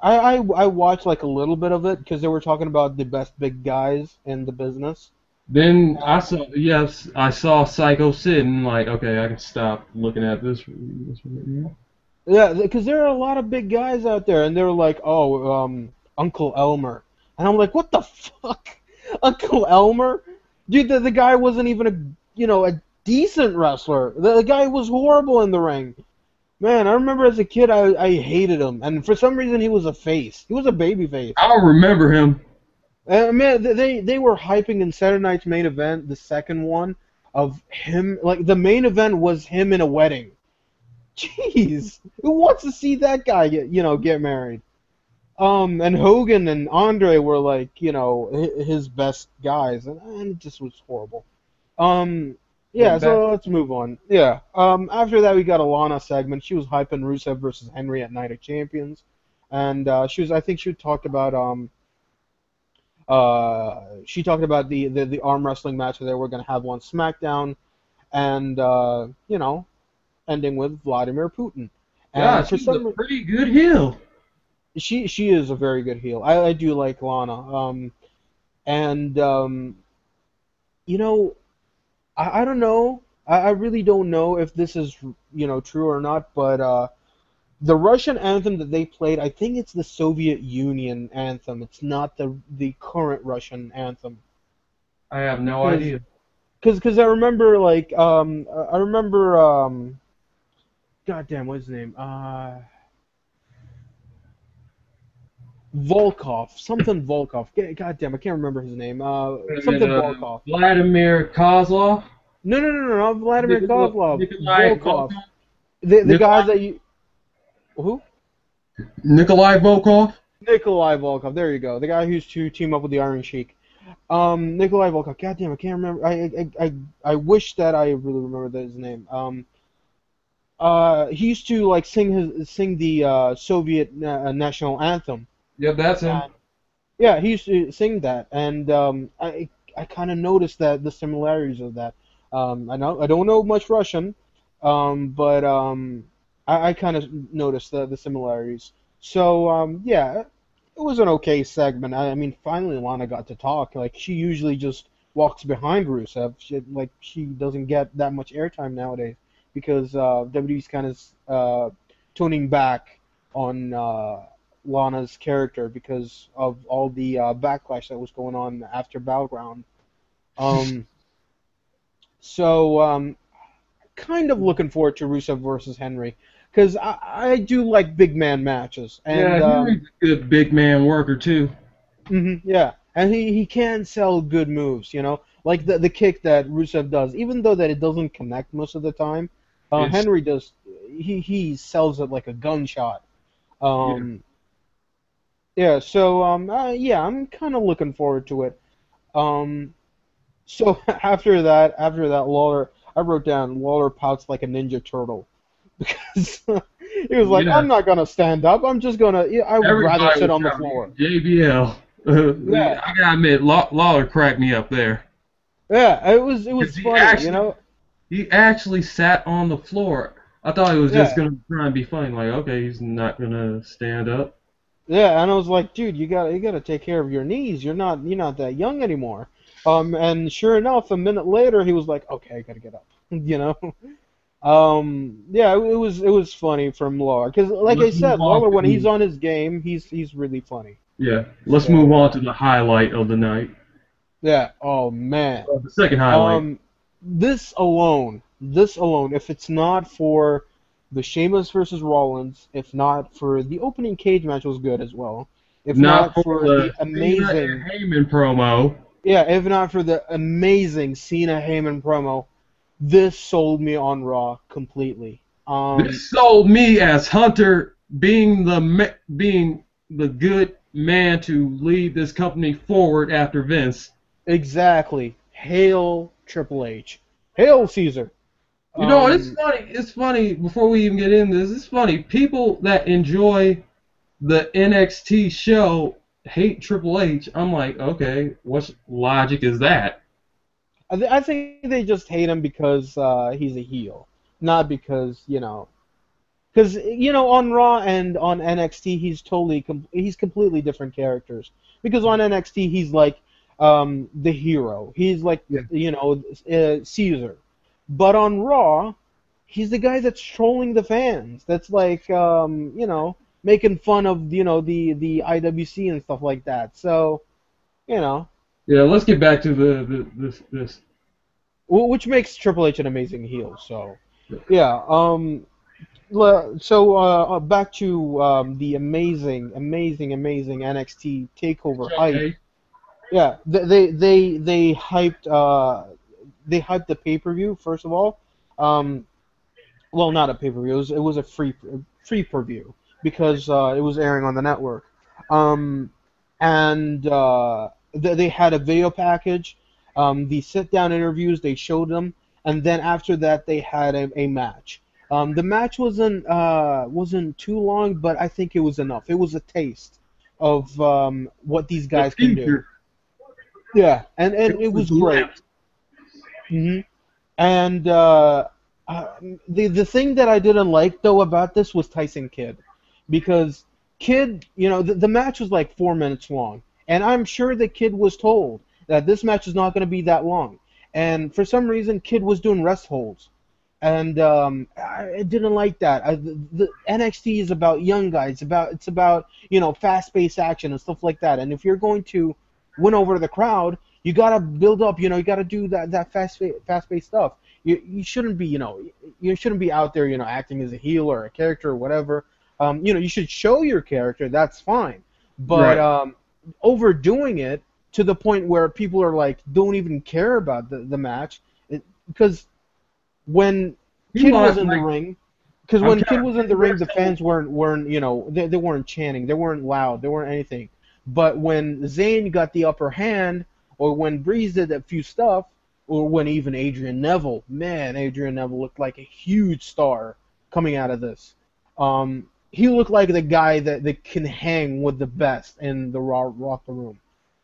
I, I, I watched like a little bit of it because they were talking about the best big guys in the business. Then I saw yes, I saw Psycho Sid and like okay, I can stop looking at this. this Yeah, because there are a lot of big guys out there, and they're like, oh, um, Uncle Elmer, and I'm like, what the fuck, Uncle Elmer? Dude, the, the guy wasn't even a you know a decent wrestler. The, the guy was horrible in the ring. Man, I remember as a kid, I, I hated him, and for some reason, he was a face. He was a baby face. I don't remember him. Uh, man, they they were hyping in Saturday Night's main event, the second one, of him. Like the main event was him in a wedding. Jeez, who wants to see that guy get you know get married? Um, and Hogan and Andre were like you know his best guys, and, and it just was horrible. Um, yeah, so let's move on. Yeah. Um, after that, we got a Lana segment. She was hyping Rusev versus Henry at Night of Champions, and uh, she was. I think she talked about um. Uh, she talked about the, the, the arm wrestling match that they were going to have on SmackDown, and uh, you know, ending with Vladimir Putin. And Yeah, for she's some a pretty good heel. she she is a very good heel. I, I do like Lana. Um, and um, you know, I, I don't know. I, I really don't know if this is you know true or not. But uh, the Russian anthem that they played, I think it's the Soviet Union anthem. It's not the the current Russian anthem. I have no Cause- idea. Cause, cause I remember like um I remember um, goddamn what's his name uh. Volkov, something Volkov. Goddamn, I can't remember his name. Uh, something Uh, Volkov. Vladimir Kozlov. No, no, no, no, not Vladimir Nikolai- Kozlov. Nikolai Volkov. Volkov. The the guy that you. Who? Nikolai Volkov. Nikolai Volkov. There you go. The guy who's to team up with the Iron Sheik. Um, Nikolai Volkov. Goddamn, I can't remember. I I I, I wish that I really remember his name. Um. Uh, he used to like sing his sing the uh, Soviet uh, national anthem. Yep, that's him. And- yeah, he used to sing that, and um, I I kind of noticed that the similarities of that. Um, I know I don't know much Russian, um, but um, I, I kind of noticed the the similarities. So um, yeah, it was an okay segment. I, I mean, finally Lana got to talk. Like she usually just walks behind Rusev. She, like she doesn't get that much airtime nowadays because uh, WWE's kind of uh, toning back on uh, Lana's character because of all the uh, backlash that was going on after Battleground. Um, so, um, kind of looking forward to Rusev versus Henry because I, I do like big man matches. And, yeah, um, Henry's a good big man worker too. hmm yeah, and he, he can sell good moves, you know, like the the kick that Rusev does, even though that it doesn't connect most of the time. Uh, Henry does. He he sells it like a gunshot. Um, yeah. So um, uh, yeah, I'm kind of looking forward to it. Um, so after that, after that, Lawler, I wrote down Lawler pouts like a ninja turtle because he was like, Yeah. I'm not gonna stand up. I'm just gonna. yeah, I would rather Everybody sit on the floor. JBL. Yeah. I gotta admit, Law- Lawler cracked me up there. Yeah, it was it was funny, actually- you know. He actually sat on the floor. I thought he was just gonna try and be funny, like, okay, he's not gonna stand up. Yeah, and I was like, dude, you got to you got to take care of your knees. You're not you're not that young anymore. Um, and sure enough, a minute later, he was like, okay, I gotta get up. you know. Um, yeah, it, it was it was funny from Lawler because, like Let's I said, Lawler when he's on his game, he's he's really funny. Yeah. Let's Yeah. move on to the highlight of the night. Yeah. Oh man. Uh, the second highlight. Um, this alone, this alone, if it's not for the Sheamus versus Rollins, if not for the opening cage match was good as well. If not, for, the, Cena amazing, and Heyman promo. yeah, if not for the amazing Cena Heyman promo, this sold me on Raw completely. Um, This sold me as Hunter being the being the good man to lead this company forward after Vince. exactly. Hail Triple H. Hail Caesar. You know, Um, it's funny. It's funny. Before we even get into this, it's funny. People that enjoy the NXT show hate Triple H. I'm like, okay, what logic is that? I, th- I think they just hate him because uh, he's a heel, not because you know, because you know on Raw and on NXT he's totally com- he's completely different characters. Because on NXT he's like um, the hero. He's like Yeah. you know uh, Caesar. But on Raw, he's the guy that's trolling the fans. That's like um, you know making fun of you know the the IWC and stuff like that. So you know, Yeah, let's get back to the, the this this. which makes Triple H an amazing heel. So yeah. Um, so uh, uh, back to um, the amazing, amazing, amazing NXT Takeover hype. Yeah, they they they, they hyped uh they hyped the pay per view first of all. Um, well, not a pay per view. It was, it was a free free per view because uh, it was airing on the network. Um, and uh, they, they had a video package. Um, the sit down interviews they showed them, and then after that they had a, a match. Um, the match wasn't uh, wasn't too long, but I think it was enough. It was a taste of um, what these guys can do. Yeah, and and it was great. hmm And uh, uh, the the thing that I didn't like though about this was Tyson Kidd, because Kidd, you know, the, the match was like four minutes long, and I'm sure the Kidd was told that this match is not going to be that long, and for some reason Kidd was doing rest holds, and um, I I didn't like that. I, the, the NXT is about young guys, about it's about you know fast-paced action and stuff like that, and if you're going to win over the crowd, you gotta build up. You know, you gotta do that that fast fast paced stuff. You you shouldn't be you know you shouldn't be out there you know acting as a heel or a character or whatever. Um, you know, you should show your character. That's fine, but Right. um, overdoing it to the point where people are like don't even care about the the match it, because when Kidd was in the ring. Because when Kidd was in the ring, the fans weren't weren't you know they, they weren't chanting, they weren't loud, they weren't anything. But when Zayn got the upper hand, or when Breeze did a few stuff, or when even Adrian Neville, man, Adrian Neville looked like a huge star coming out of this. Um, he looked like the guy that, that can hang with the best in the Raw locker room.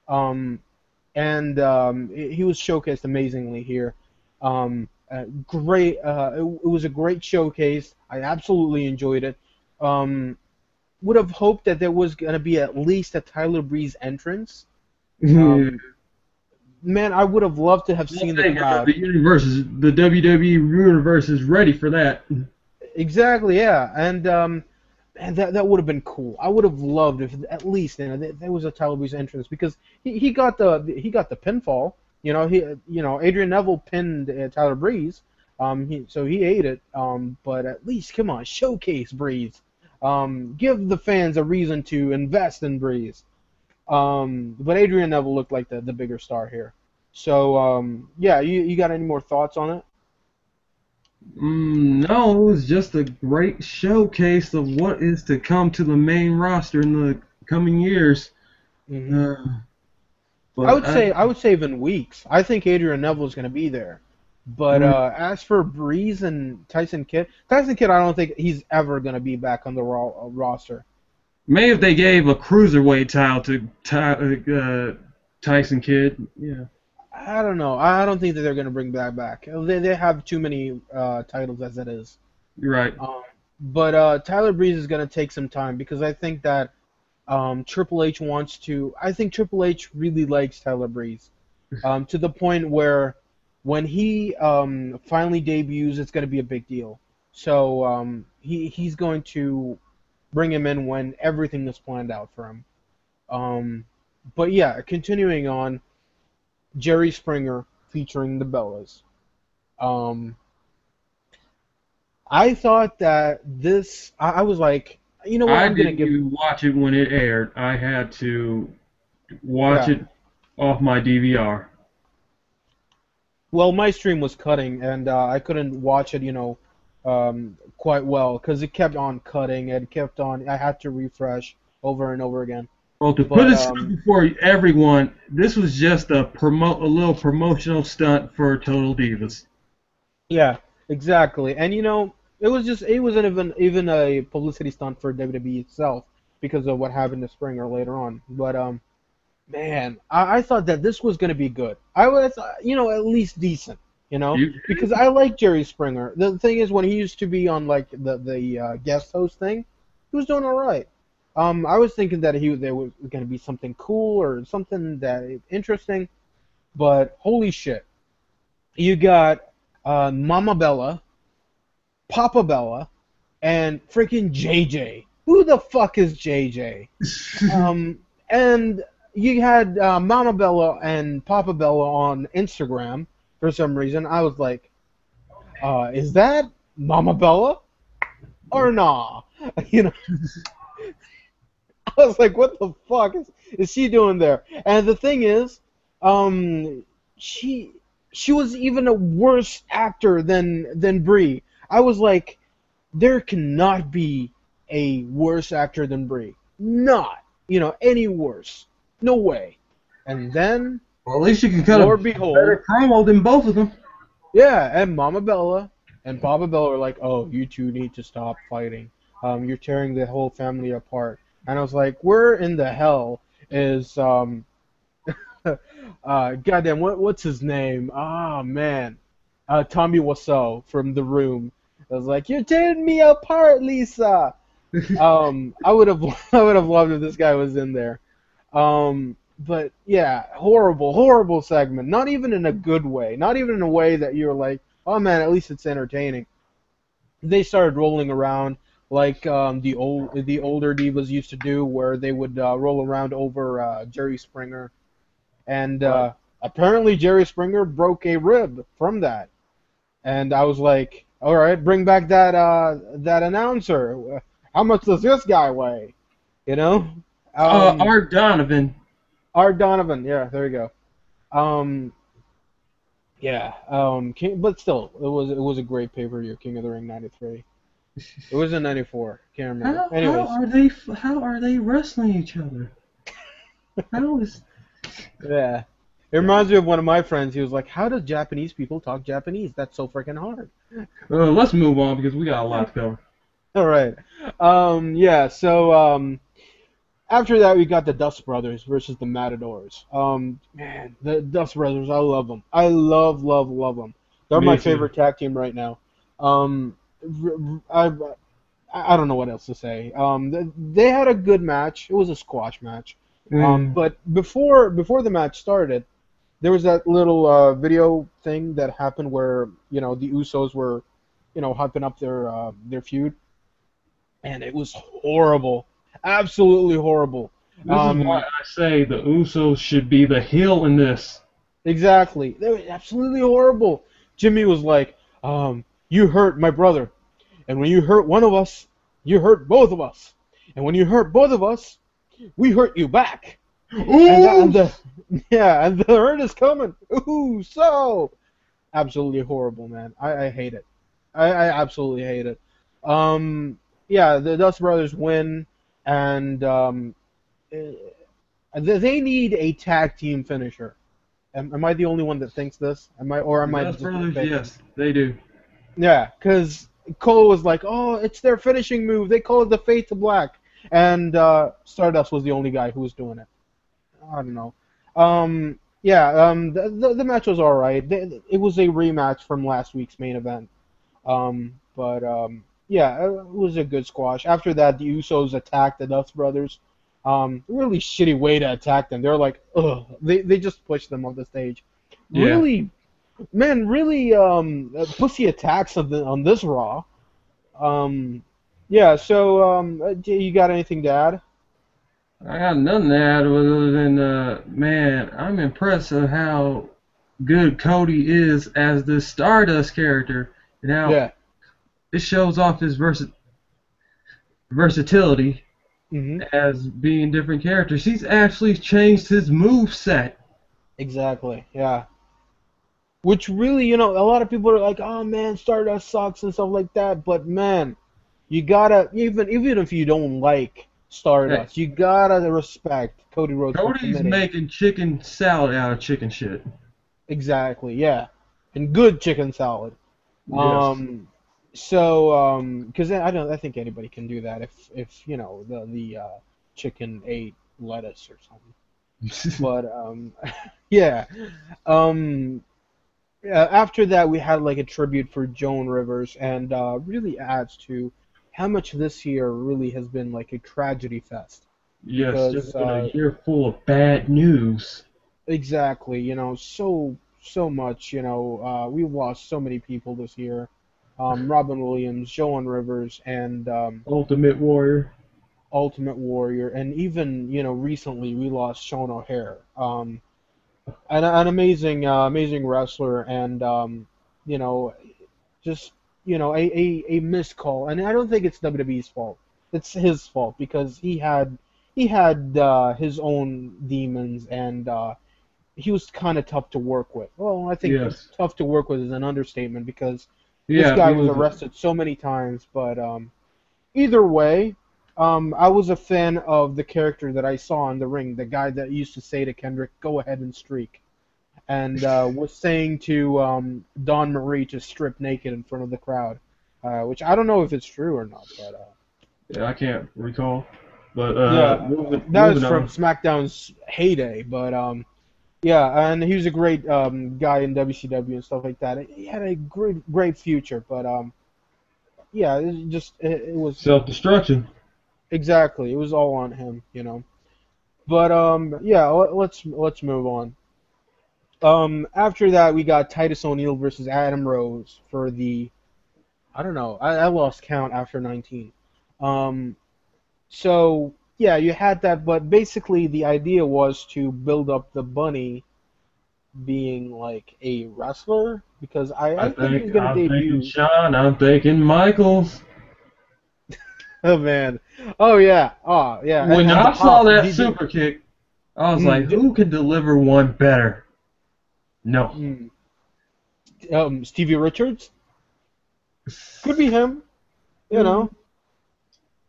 Um, and um, he he was showcased amazingly here. Um, uh, great. Uh, it, it was a great showcase. I absolutely enjoyed it. Um, would have hoped that there was gonna be at least a Tyler Breeze entrance. Um, man, I would have loved to have seen the Thank crowd. The universe is the WWE universe is ready for that. Exactly, yeah, and um, and that that would have been cool. I would have loved if at least you know there, there was a Tyler Breeze entrance because he, he got the he got the pinfall. You know he you know Adrian Neville pinned uh, Tyler Breeze. Um, he, so he ate it. Um, but at least come on, showcase Breeze. Um, give the fans a reason to invest in Breeze. Um, but Adrian Neville looked like the the bigger star here. So um, yeah, you you got any more thoughts on it? Mm, no, it was just a great showcase of what is to come to the main roster in the coming years. Mhm. Uh, but I would say I would say even weeks. I think Adrian Neville is going to be there. But Mm. uh, as for Breeze and Tyson Kidd, Tyson Kidd, I don't think he's ever going to be back on the raw, uh, roster. maybe if they gave a cruiserweight title to Ty, uh, Tyson Kidd, yeah. I don't know. I I don't think that they're going to bring that back. They they have too many uh, titles as it is. You're right. Um, but uh, Tyler Breeze is going to take some time because I think that um, Triple H wants to. I think Triple H really likes Tyler Breeze um, to the point where when he um, finally debuts, it's going to be a big deal. So um, he he's going to bring him in when everything is planned out for him. Um, but yeah, continuing on, Jerry Springer featuring the Bellas. Um, I thought that this, I, I was like, you know what, I I'm gonna didn't give. watch it when it aired. I had to watch Yeah. it off my DVR. Well, my stream was cutting, and uh, I couldn't watch it, you know, um, quite well because it kept on cutting. It kept on. I had to refresh over and over again. Well, to But, put it um, before everyone, this was just a promo, a little promotional stunt for Total Divas. Yeah, exactly. And you know, it was just it wasn't even even a publicity stunt for WWE itself because of what happened to Springer later on. But um, man, I, I thought that this was gonna be good. I was, uh, you know, at least decent. You know, because I like Jerry Springer. The thing is, when he used to be on like the the uh, guest host thing, he was doing all right. Um, I was thinking that he there was going to be something cool or something that interesting, but holy shit, you got uh, Mama Bella, Papa Bella, and freaking JJ. Who the fuck is JJ? um, and you had uh, Mama Bella and Papa Bella on Instagram for some reason. I was like, uh, is that Mama Bella or nah? You know. I was like, what the fuck is, is she doing there? And the thing is, um, she she was even a worse actor than than Brie. I was like, there cannot be a worse actor than Brie. Not, you know, any worse. No way. And then, Well, at least you can cut Lord a behold, better promo than both of them. yeah, and Mama Bella and Papa Bella were like, "Oh, you two need to stop fighting. Um, you're tearing the whole family apart." And I was like, "Where in the hell is um, uh, goddamn, what what's his name? Ah, man, uh, Tommy Wiseau from The Room." I was like, "You're tearing me apart, Lisa." um, I would have I would have loved if this guy was in there. Um, but yeah, horrible, horrible segment. Not even in a good way. Not even in a way that you're like, oh man, at least it's entertaining. They started rolling around like um, the old the older divas used to do, where they would uh, roll around over uh, Jerry Springer, and uh, apparently Jerry Springer broke a rib from that. And I was like, all right, bring back that uh, that announcer. How much does this guy weigh? You know. Uh, Um, Art Donovan. Art Donovan, yeah, there you go. Um, yeah, um, King, but still, it was it was a great pay per view, King of the Ring '93. It was in '94, can't How, remember. Anyways, how are they? How are they wrestling each other? How is? yeah, it reminds me of one of my friends. He was like, "How does Japanese people talk Japanese? That's so freaking hard." Uh, let's move on because we got a lot to cover. All right, um, yeah. So um, after that, we got the Dust Brothers versus the Matadors. Um, man, the Dust Brothers, I love them. I love, love, love them. They're Me my too. favorite tag team right now. Um, I, I don't know what else to say. Um, they had a good match. It was a squash match. Um, Mm. but before before the match started, there was that little uh, video thing that happened where you know the Usos were, you know, hyping up their uh, their feud, and it was horrible, absolutely horrible. this um, is why I say the Usos should be the heel in this. Exactly, they were absolutely horrible. Jimmy was like, um, "You hurt my brother, and when you hurt one of us, you hurt both of us, and when you hurt both of us, we hurt you back." And the, and the, yeah, and the hurt is coming. Ooh, so absolutely horrible, man. I, I hate it. I, I absolutely hate it. Um, yeah, the Dust Brothers win, and um, eh, they they need a tag team finisher. Am, am I the only one that thinks this? Am I, or am I? Just Brothers, mistaken? yes, they do. Yeah, because Cole was like, "Oh, it's their finishing move. They call it the Fade to Black," and uh, Stardust was the only guy who was doing it. I don't know. Um, yeah, um, the, the the match was all right. It was a rematch from last week's main event. Um, but um, yeah, it was a good squash. After that, the Usos attacked the Dust Brothers. Um, really shitty way to attack them. They're like, ugh. They they just pushed them off the stage. Yeah. Really, man, really um uh, pussy attacks on the, on this Raw. Um, yeah. So um, uh, you got anything to add? I got nothing to add other than, uh, man, I'm impressed of how good Cody is as the Stardust character, and how Yeah. It shows off his versa- versatility hmm as being different characters. He's actually changed his move set. Exactly. Yeah. Which really, you know, a lot of people are like, "Oh man, Stardust sucks" and stuff like that. But man, you gotta even even if you don't like Stardust, you gotta respect Cody Rhodes. Cody's making chicken salad out of chicken shit. Exactly. Yeah, and good chicken salad. Um, so um, because I don't, I think anybody can do that if if you know the the uh, chicken ate lettuce or something. But um, yeah, um, yeah, after that we had like a tribute for Joan Rivers, and uh, really adds to how much this year really has been like a tragedy fest. Yes, Because, just been uh, a year full of bad news. Exactly. You know, so so much. You know, uh, we've lost so many people this year. Um, Robin Williams, Joan Rivers, and um, Ultimate Warrior. Ultimate Warrior, and even you know recently we lost Sean O'Haire, um, an, an amazing uh, amazing wrestler, and um, you know just you know a, a, a missed call, and I don't think it's WWE's fault. It's his fault because he had he had uh, his own demons, and uh, he was kind of tough to work with. Well, I think Yes. tough to work with is an understatement because Yeah, this guy was arrested so many times, but um, either way, um, I was a fan of the character that I saw in the ring, the guy that used to say to Kendrick, "Go ahead and streak," and uh, was saying to um, Don Marie to strip naked in front of the crowd, uh, which I don't know if it's true or not, but uh, Yeah, I can't recall. But uh, Yeah, moving, that was moving from on. SmackDown's heyday. But um, yeah, and he was a great um, guy in WCW and stuff like that. He had a great great future, but um, yeah, it just it, it was self-destruction. Exactly. It was all on him, you know. But um, yeah, let, let's let's move on. Um, after that, we got Titus O'Neil versus Adam Rose for the, I don't know, I, I lost count after 19. Um, so yeah, you had that, but basically the idea was to build up the bunny being like a wrestler because I, I, I think, he's gonna I'm debut. thinking Sean. I'm thinking Michaels. Oh man. Oh yeah. Oh yeah. When And- and I saw pop, that did super kick, I was Mm, like, did- who can deliver one better? No. Mm. Um, Stevie Richards could be him. You know,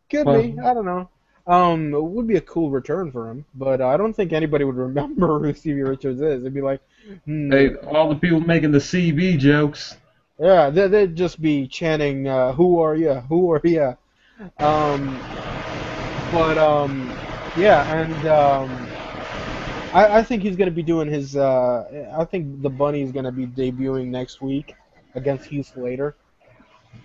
could be. I don't know. Um, it would be a cool return for him, but I don't think anybody would remember who Stevie Richards is. It'd be like, hmm, Hey, all the people making the CB jokes. yeah, they, they'd just be chanting, uh, "Who are you? Who are you?" Um, but um, yeah, and um, I, I think he's gonna be doing his. Uh, I think the bunny is gonna be debuting next week against Heath Slater.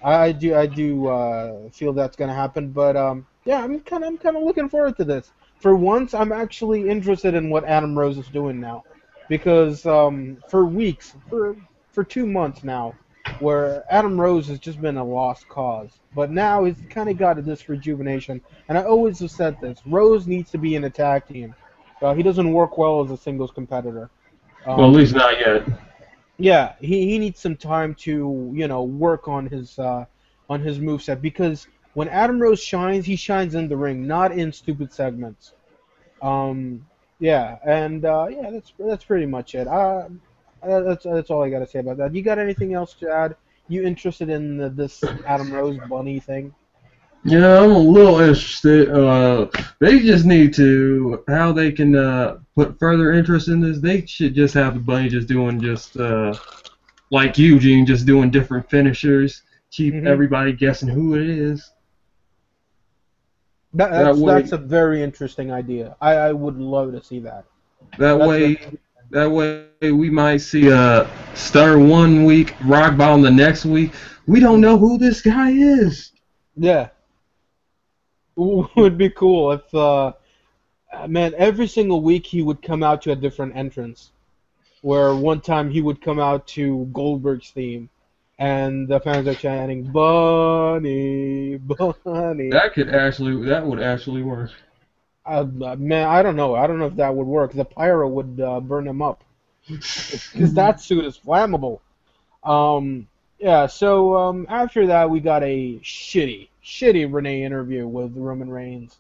I, I do, I do uh, feel that's gonna happen, but um, yeah, I'm kind of, I'm kind of looking forward to this. For once, I'm actually interested in what Adam Rose is doing now, because um, for weeks, for for two months now, where Adam Rose has just been a lost cause. But now he's kind of got this rejuvenation. And I always have said this Rose needs to be in a tag team. Uh, he doesn't work well as a singles competitor. Um, well, at least not yet. yeah, he, he needs some time to you know work on his uh, on his moveset because when Adam Rose shines, he shines in the ring, not in stupid segments. Um, yeah, and uh, yeah, that's that's pretty much it. Uh, uh, that's that's all I got to say about that. You got anything else to add? You interested in the, this Adam Rose bunny thing? Yeah, I'm a little interested. Uh, they just need to how they can uh, put further interest in this. They should just have the bunny just doing just uh, like Eugene, just doing different finishers. Keep Mhm. everybody guessing who it is. That, That that's way- that's a very interesting idea. I, I would love to see that. That That's way, a- that way we might see a Stunner one week, Rock Bottom the next week. We don't know who this guy is. Yeah. Would be cool if, uh, uh, man, every single week he would come out to a different entrance. Where one time he would come out to Goldberg's theme, and the fans are chanting "Bunny, Bunny." That could actually, that would actually work. Uh, man, I don't know. I don't know if that would work. The pyro would uh, burn him up because that suit is flammable. Um, yeah. So um, after that, we got a shitty, shitty Renee interview with Roman Reigns.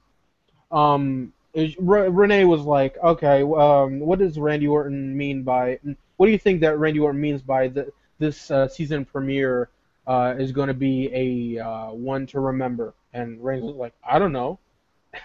Um, Re- Renee was like, "Okay, um, what does Randy Orton mean by? What do you think that Randy Orton means by the, this uh, season premiere uh, is going to be a uh, one to remember?" And Reigns was like, "I don't know."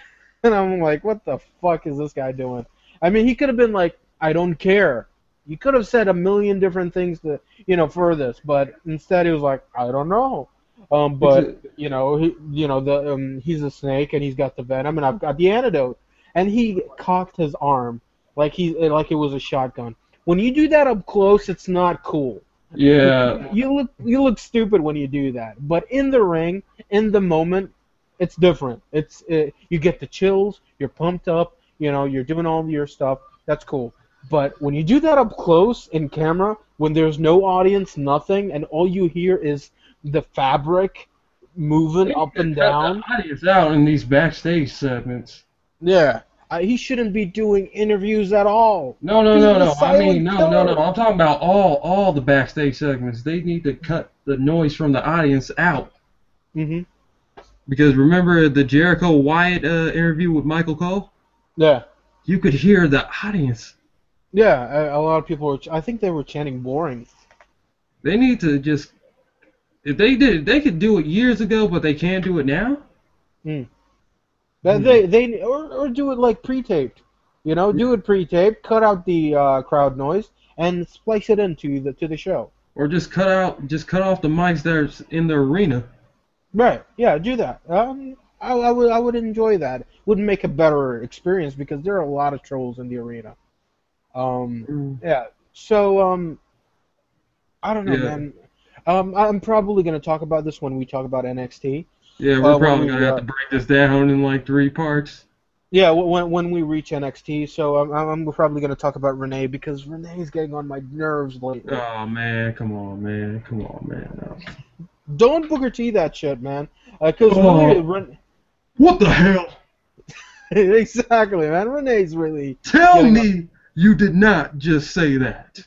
And I'm like, what the fuck is this guy doing? I mean, he could have been like, I don't care. He could have said a million different things to, you know, for this, but instead he was like, I don't know. Um, but you know, he, you know, the um, he's a snake and he's got the venom, and I've got the antidote. And he cocked his arm like he like it was a shotgun. When you do that up close, it's not cool. Yeah. You look you look stupid when you do that. But in the ring, in the moment, it's different. It's it, you get the chills. You're pumped up. You know, you're doing all your stuff. That's cool. But when you do that up close in camera, when there's no audience, nothing, and all you hear is the fabric moving up and down. The audience out in these backstage segments. Yeah. Uh, he shouldn't be doing interviews at all. No, no, He's no, no. I mean, no, no, no. I'm talking about all all the backstage segments. They need to cut the noise from the audience out. Mhm. Because remember the Jericho Wyatt uh, interview with Michael Cole? Yeah. You could hear the audience. Yeah. A, a lot of people were. Ch- I think they were chanting boring. They need to just if they did they could do it years ago, but they can't do it now. That Hmm. they they or, or do it like pre-taped. You know, do it pre-taped, cut out the uh, crowd noise, and splice it into the to the show. Or just cut out just cut off the mics that are in the arena. Right. Yeah. Do that. Um. I, I would I would enjoy that. Would make a better experience because there are a lot of trolls in the arena. Um. Yeah. So um. I don't know, Yeah. man. Um. I'm probably gonna talk about this when we talk about NXT. Yeah, we're Uh, probably we, gonna have uh, to break this down in like three parts. Yeah, when when we reach NXT, so I'm I'm probably gonna talk about Renee because Renee's getting on my nerves lately. Oh man, come on, man, come on, man. No. Don't Booker T that shit, man. Because Oh. really, Ren- What the hell? exactly, man. Renee's really Tell me you did not just say that.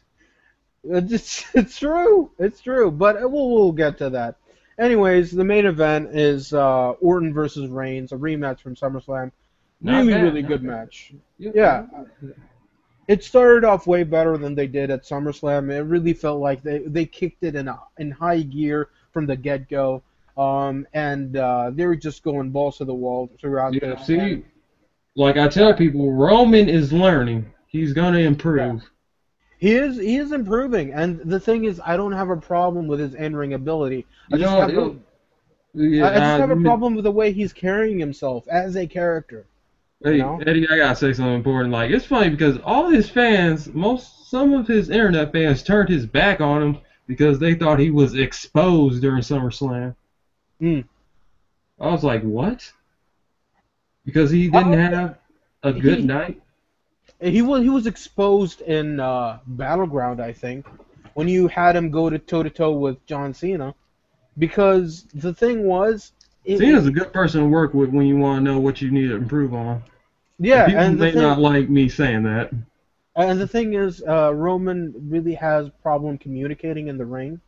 it's it's true, it's true. But we'll we'll get to that. Anyways, the main event is uh, Orton versus Reigns, a rematch from SummerSlam. Not really, bad, really good bad. match. Yeah. It started off way better than they did at SummerSlam. It really felt like they, they kicked it in a, in high gear from the get go, um, and uh, they were just going balls to the wall throughout Yeah, this. see, like I tell people, Roman is learning. He's gonna improve. He is he is improving, and the thing is, I don't have a problem with his in ring ability. I just have a, Yeah, I just have a uh, problem with the way he's carrying himself as a character. Hey, you know? Eddie, I gotta say something important. Like, it's funny because all his fans, most, some of his internet fans turned his back on him because they thought he was exposed during SummerSlam. Hmm. I was like, what? Because he didn't Oh, have a good he- night. He was he was exposed in uh, Battleground, I think, when you had him go to toe to toe with John Cena, because the thing was, it, Cena's a good person to work with when you want to know what you need to improve on. yeah, People and may thing, not like me saying that. and the thing is, uh, Roman really has problem communicating in the ring.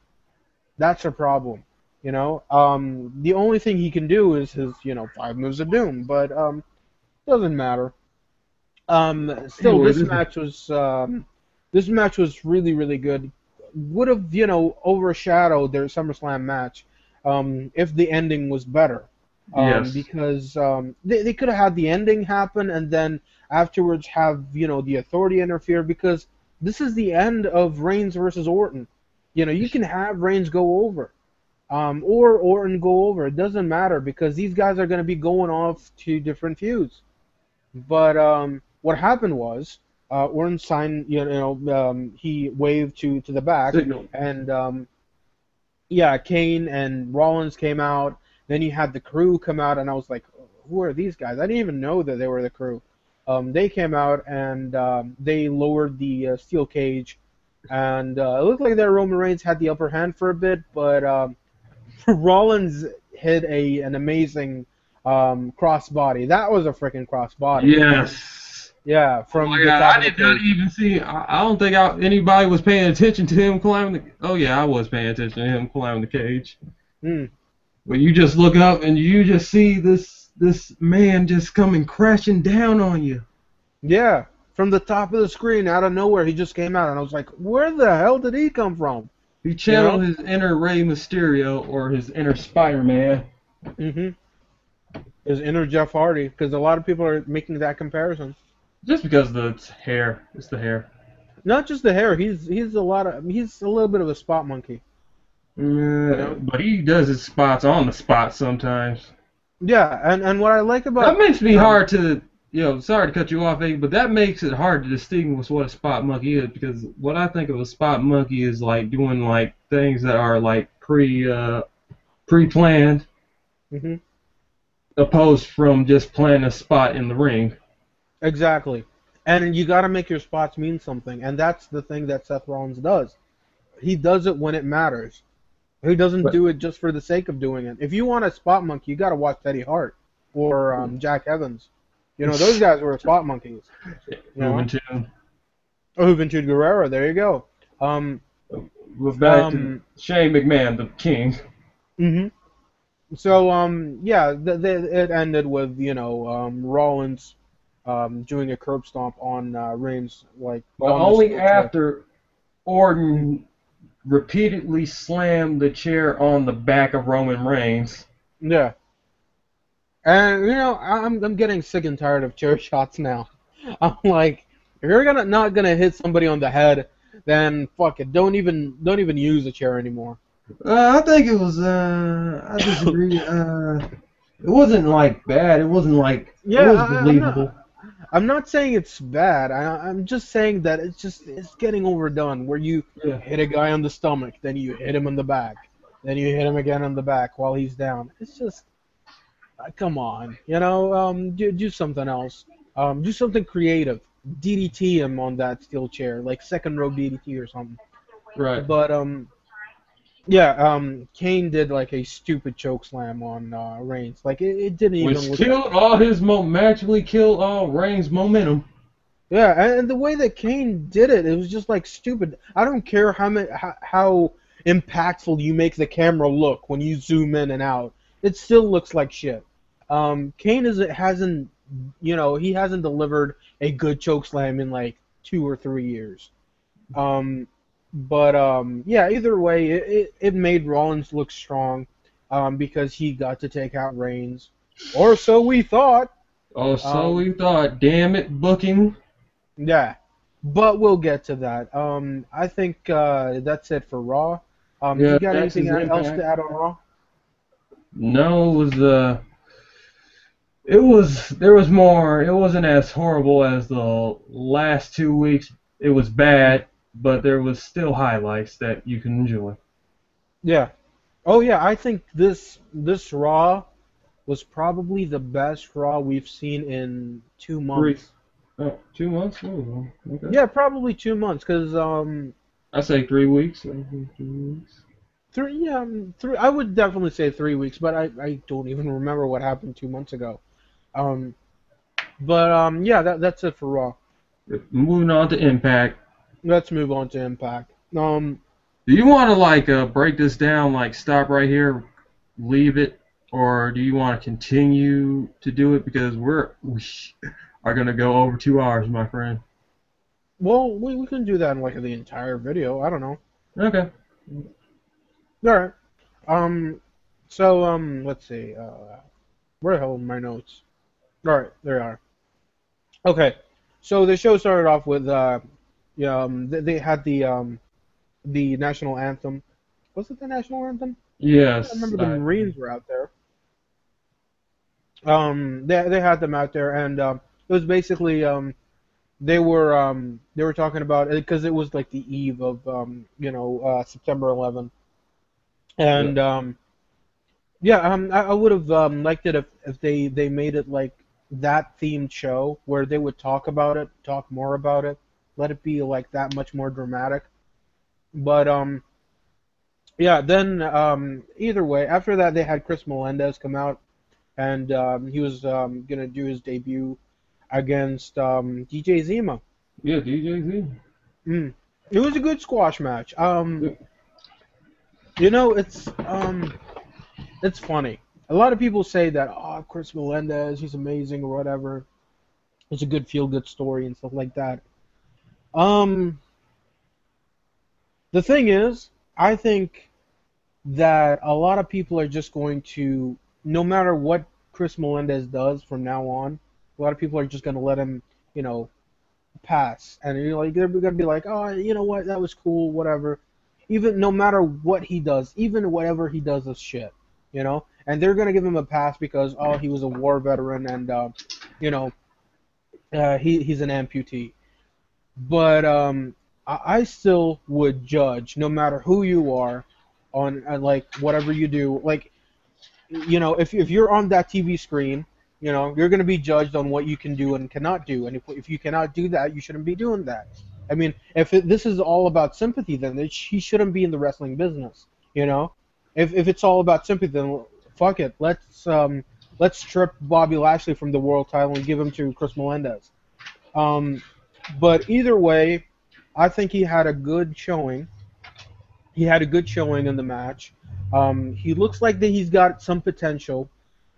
That's a problem, you know. Um, the only thing he can do is his, you know, five moves of doom, but um, doesn't matter. Um, still, this match was um, this match was really really good. Would have you know overshadowed their SummerSlam match um, if the ending was better. Um, Yes. Because um, they they could have had the ending happen and then afterwards have you know the authority interfere because this is the end of Reigns versus Orton. You know you can have Reigns go over. Um, or Orton go over. It doesn't matter because these guys are going to be going off to different feuds. But um, what happened was uh, signed, you know, um, he waved to to the back, Signal. and um, yeah, Kane and Rollins came out. Then you had the crew come out, and I was like, who are these guys? I didn't even know that they were the crew. Um, they came out and um, they lowered the uh, steel cage, and uh, it looked like that Roman Reigns had the upper hand for a bit, but um, Rollins hit a an amazing um, crossbody. That was a freaking crossbody. Yes. Yeah, from Oh, the yeah, top I of the did not even see. I, I don't think I, anybody was paying attention to him climbing the. Oh yeah, I was paying attention to him climbing the cage. Hmm. But you just look up and you just see this this man just coming crashing down on you. Yeah, from the top of the screen, out of nowhere, he just came out, and I was like, where the hell did he come from? He channeled his inner Rey Mysterio or his inner Spider-Man. Mm-hmm. His inner Jeff Hardy, because a lot of people are making that comparison. Just because the hair. It's the hair. Not just the hair. He's he's a lot of he's a little bit of a spot monkey. Yeah, but he does his spots on the spot sometimes. Yeah, and and what I like about That makes me hard to you know, sorry to cut you off, but that makes it hard to distinguish what a spot monkey is because what I think of a spot monkey is like doing like things that are like pre uh, pre-planned, hmm opposed from just playing a spot in the ring. Exactly. And you got to make your spots mean something, and that's the thing that Seth Rollins does. He does it when it matters. He doesn't But- do it just for the sake of doing it. If you want a spot monkey, you got to watch Teddy Hart or um, Jack Evans. You know, those guys were spot monkeys. Yeah. Moving to Oh, Juventud Guerrero, there you go. Um, we're back Um, to Shane McMahon, the king. hmm So um yeah, th- th- it ended with you know um, Rollins um, doing a curb stomp on uh, Reigns like. But on only steel chair. after Orton repeatedly slammed the chair on the back of Roman Reigns. Yeah. And you know I'm I'm getting sick and tired of chair shots now. I'm like, if you're gonna not gonna hit somebody on the head, then fuck it. Don't even don't even use a chair anymore. Uh, I think it was. Uh, I disagree. uh, it wasn't like bad. It wasn't like Yeah, it was I- I'm not- believable. I'm not saying it's bad. I, I'm just saying that it's just it's getting overdone. Where you Yeah. hit a guy on the stomach, then you hit him in the back, then you hit him again on the back while he's down. It's just, uh, come on, you know, um, do, do something else. Um, do something creative. DDT him on that steel chair, like second row DDT or something. Right. But um, yeah, um, Kane did like a stupid choke slam on uh, Reigns. Like it, it didn't even. Which killed all his magically killed all Reigns' momentum. Yeah, and, and the way that Kane did it, it was just like stupid. I don't care how ma- how, how impactful you make the camera look when you zoom in and out. It still looks like shit. Um, Kane is hasn't, you know, he hasn't delivered a good choke slam in like two or three years. Um, but um, yeah, either way, it, it, it made Rollins look strong um, because he got to take out Reigns, or so we thought. Oh, so Um, we thought. Damn it, booking. Yeah, but we'll get to that. Um, I think uh, that's it for Raw. Um, Yeah, you got anything else to add on Raw? No, it was uh it was there was more it wasn't as horrible as the last two weeks. It was bad, but there was still highlights that you can enjoy. Yeah. Oh yeah, I think this this Raw was probably the best Raw we've seen in two months. Oh, two months? Oh, okay. Yeah, probably two months, cause um, I say three weeks. Three weeks. three yeah, um, three. I would definitely say three weeks, but I I don't even remember what happened two months ago. Um, but um, yeah, that that's it for Raw. Moving on to Impact. Let's move on to Impact. Um, Do you want to like uh, break this down? Like stop right here, leave it, or do you want to continue to do it because we're we are gonna go over two hours, my friend. well, we we can do that in like the entire video. I don't know. Okay. All right. Um. So um. Let's see. Uh, where the hell are my notes? All right, there they are. Okay. So the show started off with uh, um, they, they had the um, the national anthem. Was it the national anthem? Yes. I remember the I- Marines were out there. Um, they they had them out there, and um, it was basically um, they were um, they were talking about it because it was like the eve of um, you know uh, September 11th, and um, yeah, um, I, I would have um, liked it if, if they they made it like that themed show where they would talk about it, talk more about it, let it be like that much more dramatic. But um, yeah, then um, either way, after that they had Chris Melendez come out, and um, he was um, gonna do his debut against um, DJ Zima. Yeah, DJ Z. Mm. It was a good squash match. Um, Yeah. you know, it's um, it's funny. A lot of people say that oh, Chris Melendez, he's amazing or whatever. It's a good feel-good story and stuff like that. Um, the thing is, I think that a lot of people are just going to, no matter what Chris Melendez does from now on, a lot of people are just going to let him, you know, pass, and you're like they're gonna be like, oh, you know what, that was cool, whatever. Even no matter what he does, even whatever he does is shit, you know. And they're gonna give him a pass because oh, he was a war veteran, and uh, you know, Uh, he he's an amputee, but um, I, I still would judge no matter who you are, on uh, like whatever you do. Like, you know, if if you're on that TV screen, you know, you're going to be judged on what you can do and cannot do. And if if you cannot do that, you shouldn't be doing that. I mean, if it, this is all about sympathy, then it, he shouldn't be in the wrestling business. You know, if if it's all about sympathy, then fuck it. Let's um let's strip Bobby Lashley from the world title and give him to Chris Melendez. Um, but either way, I think he had a good showing. He had a good showing in the match. Um, he looks like that he's got some potential.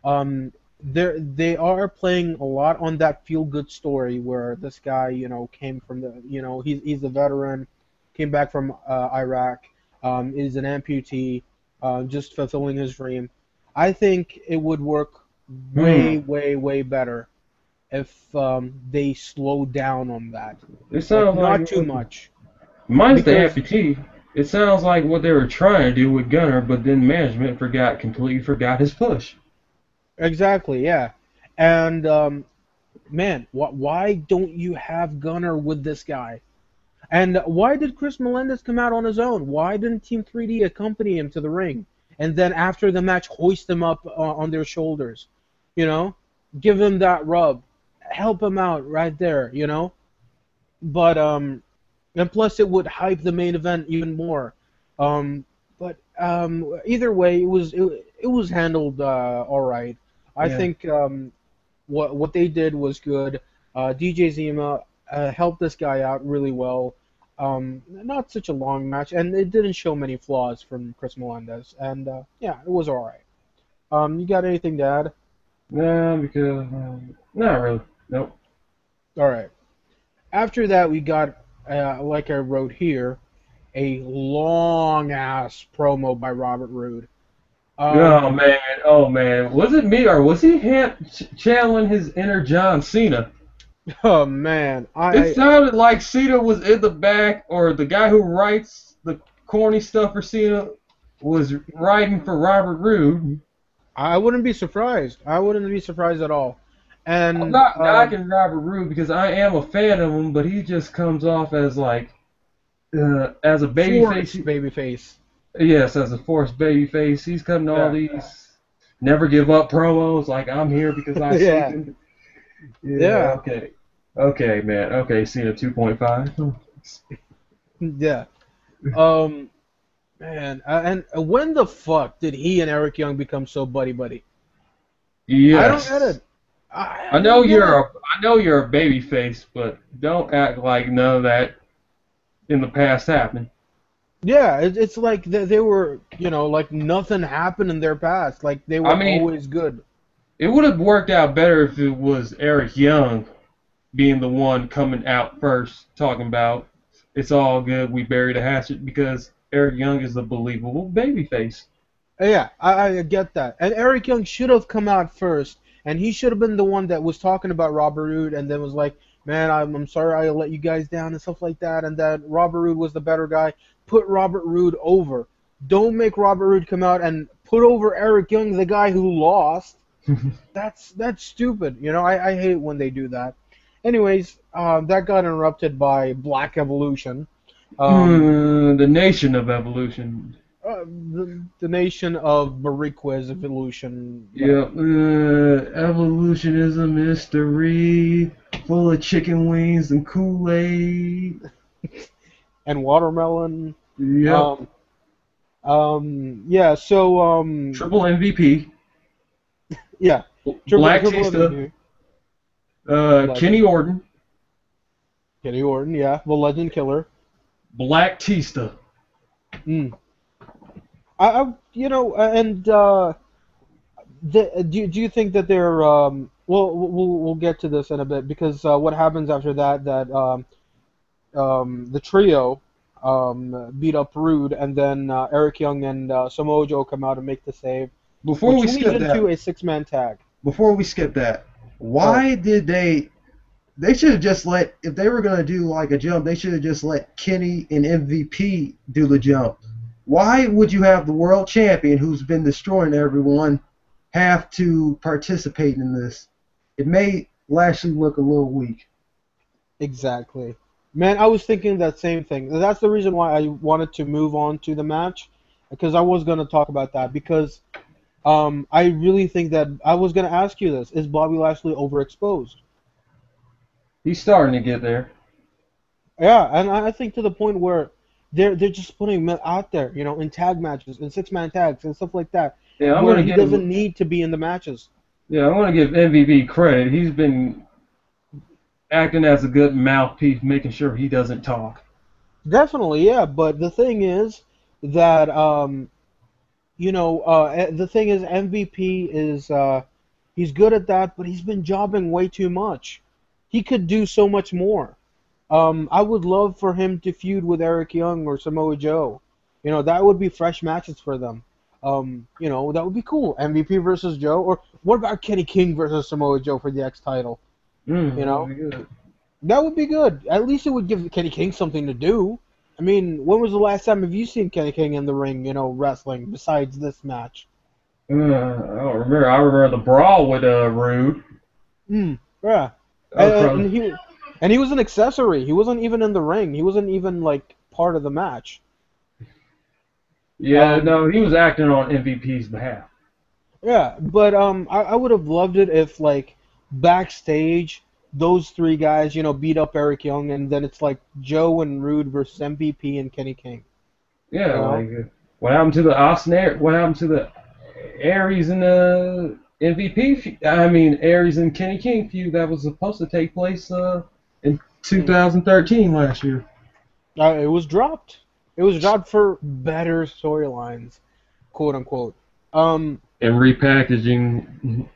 Um, they they are playing a lot on that feel good story where this guy you know came from the you know he's he's a veteran, came back from uh, Iraq, um, is an amputee, uh, just fulfilling his dream. I think it would work way way way better if um, they slow down on that. It sounds Not like too much. Because- the amputee. It sounds like what they were trying to do with Gunner, but then management forgot completely forgot his push. Exactly, yeah. And um, man, wh- why don't you have Gunner with this guy? And why did Chris Melendez come out on his own? Why didn't Team 3D accompany him to the ring? And then after the match, hoist him up uh, on their shoulders. You know, give him that rub, help him out right there. You know, but um, and plus it would hype the main event even more. Um, but um, either way, it was it, it was handled uh, all right. I Yeah. think um, what what they did was good. Uh, DJ Zima uh, helped this guy out really well. Um, not such a long match, and it didn't show many flaws from Chris Melendez. And uh, yeah, it was all right. Um, you got anything to add? No, because um, not really. Nope. All right. After that, we got, uh, like I wrote here, a long ass promo by Robert Roode. Um, oh man, oh man, was it me or was he ha- ch- channeling his inner John Cena? Oh man, I It sounded like Cena was in the back, or the guy who writes the corny stuff for Cena was writing for Robert Roode. I wouldn't be surprised. I wouldn't be surprised at all. And I'm not um, knocking Robert Roode because I am a fan of him, but he just comes off as like uh, as a baby forced face. Yes, as a forced baby face. He's cutting all Yeah. these never give up promos like I'm here because I Yeah. yeah. Yeah. Okay. Okay, man. Okay, Cena 2.5. Yeah. Um, man, uh, and uh, when the fuck did he and Eric Young become so buddy buddy? Yes. I don't get it. I, I know you're a I know you're a baby face, but don't act like none of that in the past happened. Yeah, it, it's like they, they were, you know, like nothing happened in their past. Like they were I mean- always good. It would have worked out better if it was Eric Young being the one coming out first, talking about it's all good, we buried a hatchet, because Eric Young is a believable babyface. Yeah, I, I get that. And Eric Young should have come out first, and he should have been the one that was talking about Robert Roode, and then was like, "Man, I'm, I'm sorry I let you guys down" and stuff like that. And that Robert Roode was the better guy. Put Robert Roode over. Don't make Robert Roode come out and put over Eric Young, the guy who lost. That's that's stupid. You know, I, I hate when they do that. Anyways, uh, that got interrupted by Black Evolution. Um, Hmm, the nation of evolution. Uh, the, the nation of Mariquez Evolution. Yeah, uh, evolution is a mystery full of chicken wings and Kool-Aid. and watermelon. Yep. Um, um, yeah. So um, Triple MVP. yeah. Triple- Black triple Tista. MVP. Uh, Kenny Orton. Kenny Orton. Yeah, the Legend Killer. Black Tista. Mm. I, I, you know, uh, and uh, the, do you- do you think that they're um, well, we'll we'll get to this in a bit because uh, what happens after that that um, um, the trio um, beat up Roode and then uh, Eric Young and uh, Samoa Joe come out and make the save, Before we skip into that, a six-man tag. before we skip that, why did they? They should have just let. If they were gonna do like a jump, they should have just let Kenny and MVP do the jump. Why would you have the world champion who's been destroying everyone have to participate in this? It made Lashley look a little weak. Exactly. Man, I was thinking that same thing. That's the reason why I wanted to move on to the match, because I was going to talk about that. Because um, I really think that I was going to ask you this: Is Bobby Lashley overexposed? He's starting to get there. Yeah, and I I think to the point where they're they're just putting him out there, you know, in tag matches, in six man tags, and stuff like that, Yeah, I'm gonna he give. doesn't need to be in the matches. Yeah, I want to give MVP credit. He's been acting as a good mouthpiece, making sure he doesn't talk. Definitely, yeah. But the thing is that um, you know, uh, eh, the thing is MVP is uh, he's good at that, but he's been jobbing way too much. He could do so much more. Um, I would love for him to feud with Eric Young or Samoa Joe. You know, that would be fresh matches for them. Um, you know, that would be cool. MVP versus Joe, or what about Kenny King versus Samoa Joe for the X title? Mm, You know? good. That would be good. At least it would give Kenny King something to do. I mean, when was the last time have you seen Kenny King in the ring, you know, wrestling besides this match? Uh, I don't remember. I remember the brawl with uh, Roode. Mm, yeah. And, probably- and he and he was an accessory. He wasn't even in the ring. He wasn't even like part of the match. yeah, um, no, he was acting on MVP's behalf. Yeah, but um, I, I would have loved it if like backstage those three guys, you know, beat up Eric Young, and then it's like Joe and Roode versus MVP and Kenny King. Yeah, Yeah. like what happened to the Austin? Air- What happened to the Aries and the MVP? fe- I mean, Aries and Kenny King feud that was supposed to take place uh, 2013 last year. Uh, it was dropped. It was dropped for better storylines, quote unquote. Um, And repackaging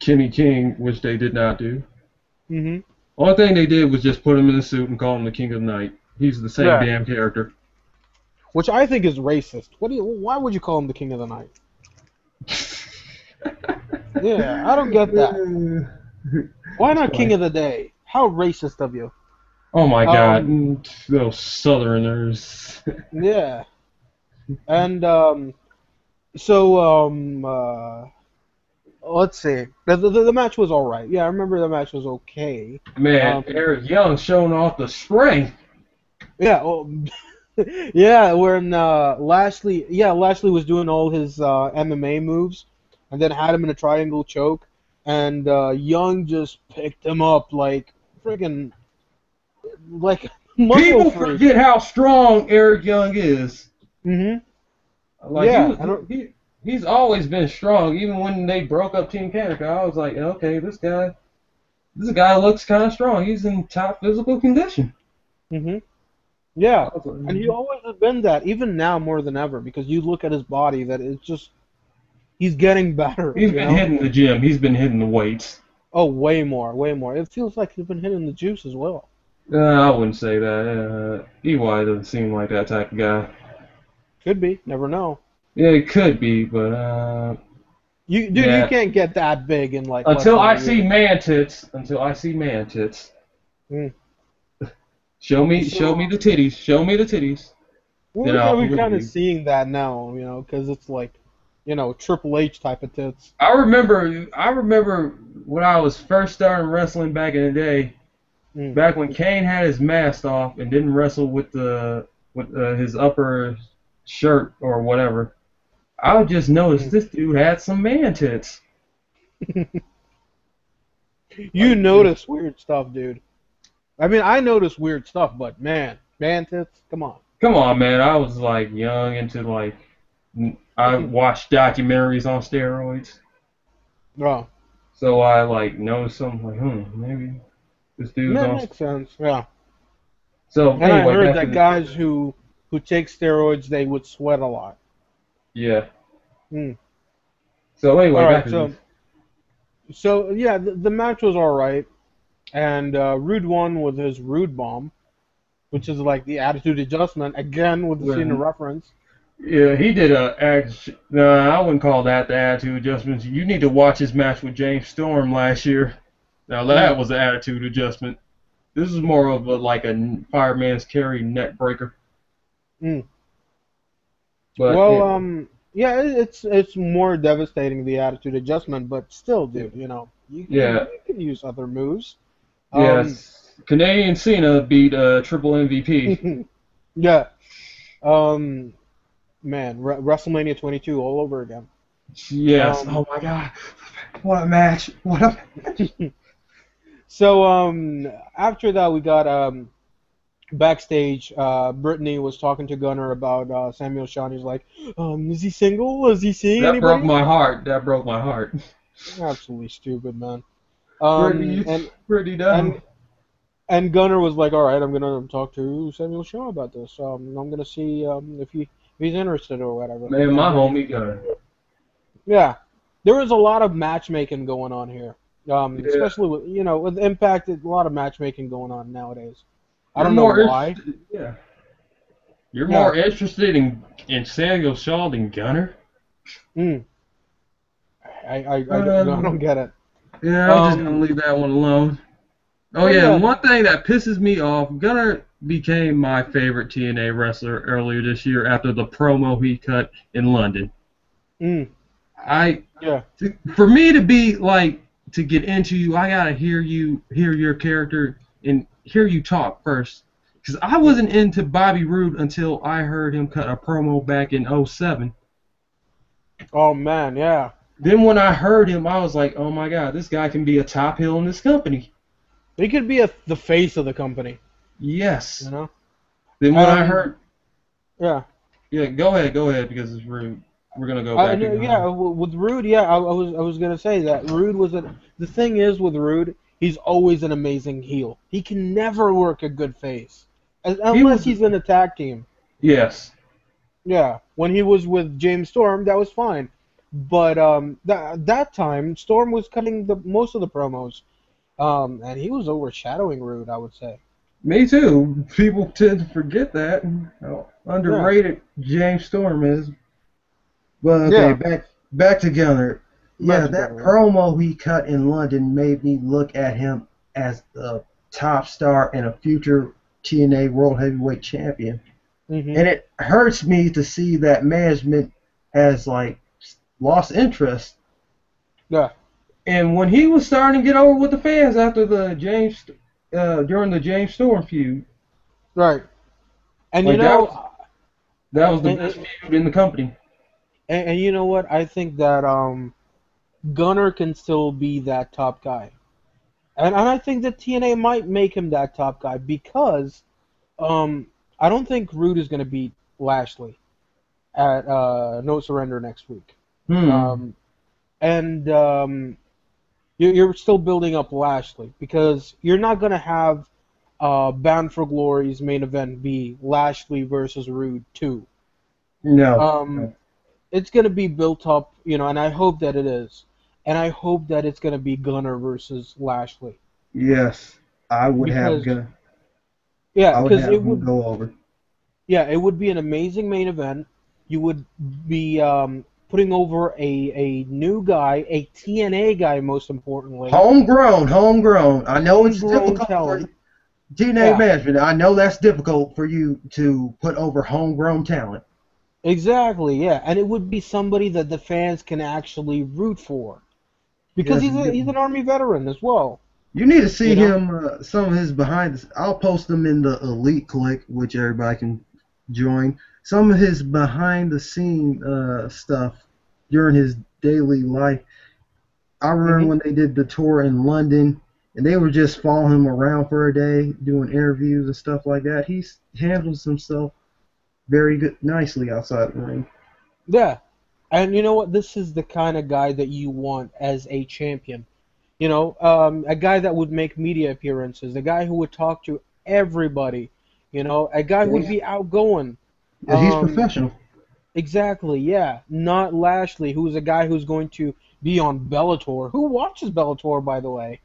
Kenny King, which they did not do. Mm-hmm. Only thing they did was just put him in a suit and call him the King of the Night. He's the same Yeah. damn character. which I think is racist. What do you? Why would you call him the King of the Night? Yeah, I don't get that. Why not King of the Day? How racist of you. Oh my Um, God, those Southerners. Yeah. And um, so um, uh, let's see. The, the the match was all right. Yeah, I remember the match was okay. Man, Um, Eric Young showing off the strength. Yeah. Well, yeah, when uh, Lashley, yeah, Lashley was doing all his uh, MMA moves, and then had him in a triangle choke, and uh, Young just picked him up like freaking like muscle People freak. forget how strong Eric Young is. hmm Like Yeah, he was, I don't- he, he's always been strong. Even when they broke up Team Canada, I was like, okay, this guy, this guy looks kind of strong. He's in top physical condition. hmm Yeah. Like, And he always has been that, even now more than ever, because you look at his body, that it's just he's getting better. He's been know? hitting the gym. He's been hitting the weights. Oh, way more, way more. It feels like he's been hitting the juice as well. Uh, I wouldn't say that. Uh, EY doesn't seem like that type of guy. Could be, never know. Yeah, it could be, but uh, You, dude, Yeah. you can't get that big in like. until I year. see man tits, until I see man tits. Mm. Show me, show me the titties. Show me the titties. Well, we're, we're kind of seeing that now, you know, because it's like, you know, Triple H type of tits. I remember, I remember when I was first starting wrestling back in the day. Mm. Back when Kane had his mask off and didn't wrestle with the with uh, his upper shirt or whatever, I would just notice Mm. this dude had some man tits. You Like, notice weird stuff, dude. I mean, I notice weird stuff, but man, man tits, come on. Come on, man! I was like young into like, I Mm-hmm. watched documentaries on steroids. Oh, So I like know something like, hmm, maybe this dude's that on. makes sense. Yeah. So And I heard that to the- guys who who take steroids, they would sweat a lot. Yeah. Hmm. So anyway, All right, so this. so yeah, the, the match was all right, and uh, Roode won with his Roode Bomb, which is like the attitude adjustment again with the Well, Cena reference. Yeah, he did a act. No, I wouldn't call that the attitude adjustment. You need to watch his match with James Storm last year. Now that was the attitude adjustment. This is more of a like a fireman's carry neck breaker. Mm. But well, yeah, um, yeah, it's it's more devastating the attitude adjustment, but still, dude, you know, You can, Yeah. you can use other moves. Um, Yes. Canadian Cena beat uh, Triple MVP. yeah. Um, man, Re- WrestleMania 22 all over again. yes. Um, Oh my god. What a match. What a match. So um, after that, we got um, backstage. Uh, Brittany was talking to Gunner about uh, Samuel Shaw. He's like, um, "Is he single? Is he seeing that broke my heart. That broke my heart. Absolutely stupid, man. Um, and pretty dumb. and and Gunner was like, "All right, I'm gonna talk to Samuel Shaw about this. Um, I'm gonna see um, if he he's interested or whatever." Man, my homie Gunner. Yeah, there was a lot of matchmaking going on here. Um, Yeah. especially with you know with Impact, a lot of matchmaking going on nowadays. I You're don't know why. yeah. You're Yeah. more interested in in Samuel Shaw than Gunner. Mm. I I, I, don't, Um, I don't get it. Yeah, I'm just Um, gonna leave that one alone. Oh oh, yeah, yeah. one thing that pisses me off, Gunner became my favorite TNA wrestler earlier this year after the promo he cut in London. Mm. I Yeah. for me to be like to get into you, I gotta hear you, hear your character, and hear you talk first. Because I wasn't into Bobby Roode until I heard him cut a promo back in 07. Oh man, yeah. Then when I heard him, I was like, oh my god, this guy can be a top heel in this company. He could be a, the face of the company. Yes. You know. Then when I Um, heard, Yeah. yeah, go ahead, go ahead, because it's rude. We're gonna go I, back. in yeah. time. w- With Roode, yeah. I, I was I was gonna say that Roode was a. The thing is with Roode, he's always an amazing heel. He can never work a good face, As- unless was- he's in a tag team. Yes. Yeah, when he was with James Storm, that was fine. But um, that that time, Storm was cutting the most of the promos, um, and he was overshadowing Roode. I would say. Me too. People tend to forget that. How underrated James Storm is. But okay, Yeah. back back to Gunner. Yeah, that Gunner. promo he cut in London made me look at him as the top star and a future TNA World Heavyweight Champion. hmm And it hurts me to see that management has like lost interest. Yeah. And when he was starting to get over with the fans after the James, uh, during the James Storm feud, Right. And you Like, that know, was- that was the And- best feud in the company. and, and you know what? I think that um, Gunner can still be that top guy, and and I think that TNA might make him that top guy because um, I don't think Roode is going to beat Lashley at uh, No Surrender next week. Hmm. Um, and um, you- you're still building up Lashley because you're not going to have uh, Bound for Glory's main event be Lashley versus Roode 2. No. Um, it's going to be built up, you know, and I hope that it is. And I hope that it's going to be Gunner versus Lashley. yes. I would have Gunner. Yeah, because it would go over. Yeah, it would be an amazing main event. You would be um, putting over a, a new guy, a TNA guy, most importantly. Homegrown, homegrown. I know it's Homegrown difficult talent. for TNA Yeah. management. I know that's difficult for you to put over homegrown talent. Exactly, yeah, and it would be somebody that the fans can actually root for, because Yes, he's a, he's an army veteran as well. You need to see You know? him, uh, some of his behind. The, I'll post them in the Elite Click, which everybody can join. Some of his behind the scene uh, stuff during his daily life. I remember Mhm. when they did the tour in London, and they were just following him around for a day, doing interviews and stuff like that. He handles himself very good, nicely outside the ring. Yeah, and you know what? This is the kind of guy that you want as a champion. You know, um, a guy that would make media appearances, a guy who would talk to everybody. You know, a guy who would be outgoing. Yeah, he's Um, professional. Exactly, yeah. Not Lashley, who's a guy who's going to be on Bellator. Who watches Bellator, by the way?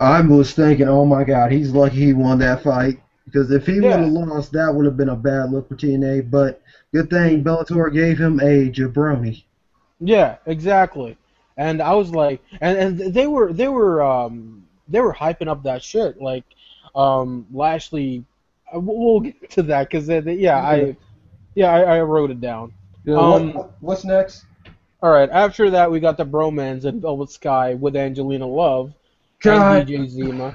I was thinking, oh my God, he's lucky he won that fight because if he Yeah. would have lost, that would have been a bad look for TNA. But good thing Bellator gave him a jabroni. Yeah, exactly. And I was like, and, and they were they were um they were hyping up that shit like um Lashley. uh, We'll we'll get to that because yeah I yeah I, I wrote it down. Yeah, Um, what, what's next? All right. After that, we got the bromance and Velvet Sky with Angelina Love God. and DJ Zima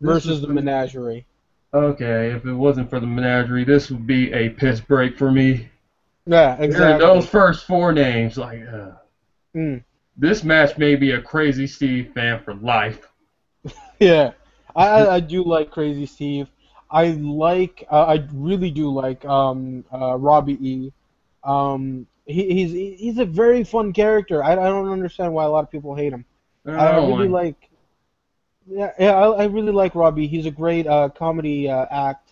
versus the Menagerie. Okay, if it wasn't for the menagerie, this would be a piss break for me. Yeah, exactly. Those first four names, like, uh, Mm. this match may be a Crazy Steve fan for life. Yeah, I, I I do like Crazy Steve. I like uh, I really do like um uh, Robbie E. Um, he, he's he's a very fun character. I, I don't understand why a lot of people hate him. I, I really like- like. Yeah, yeah, I, I really like Robbie. He's a great uh, comedy uh, act,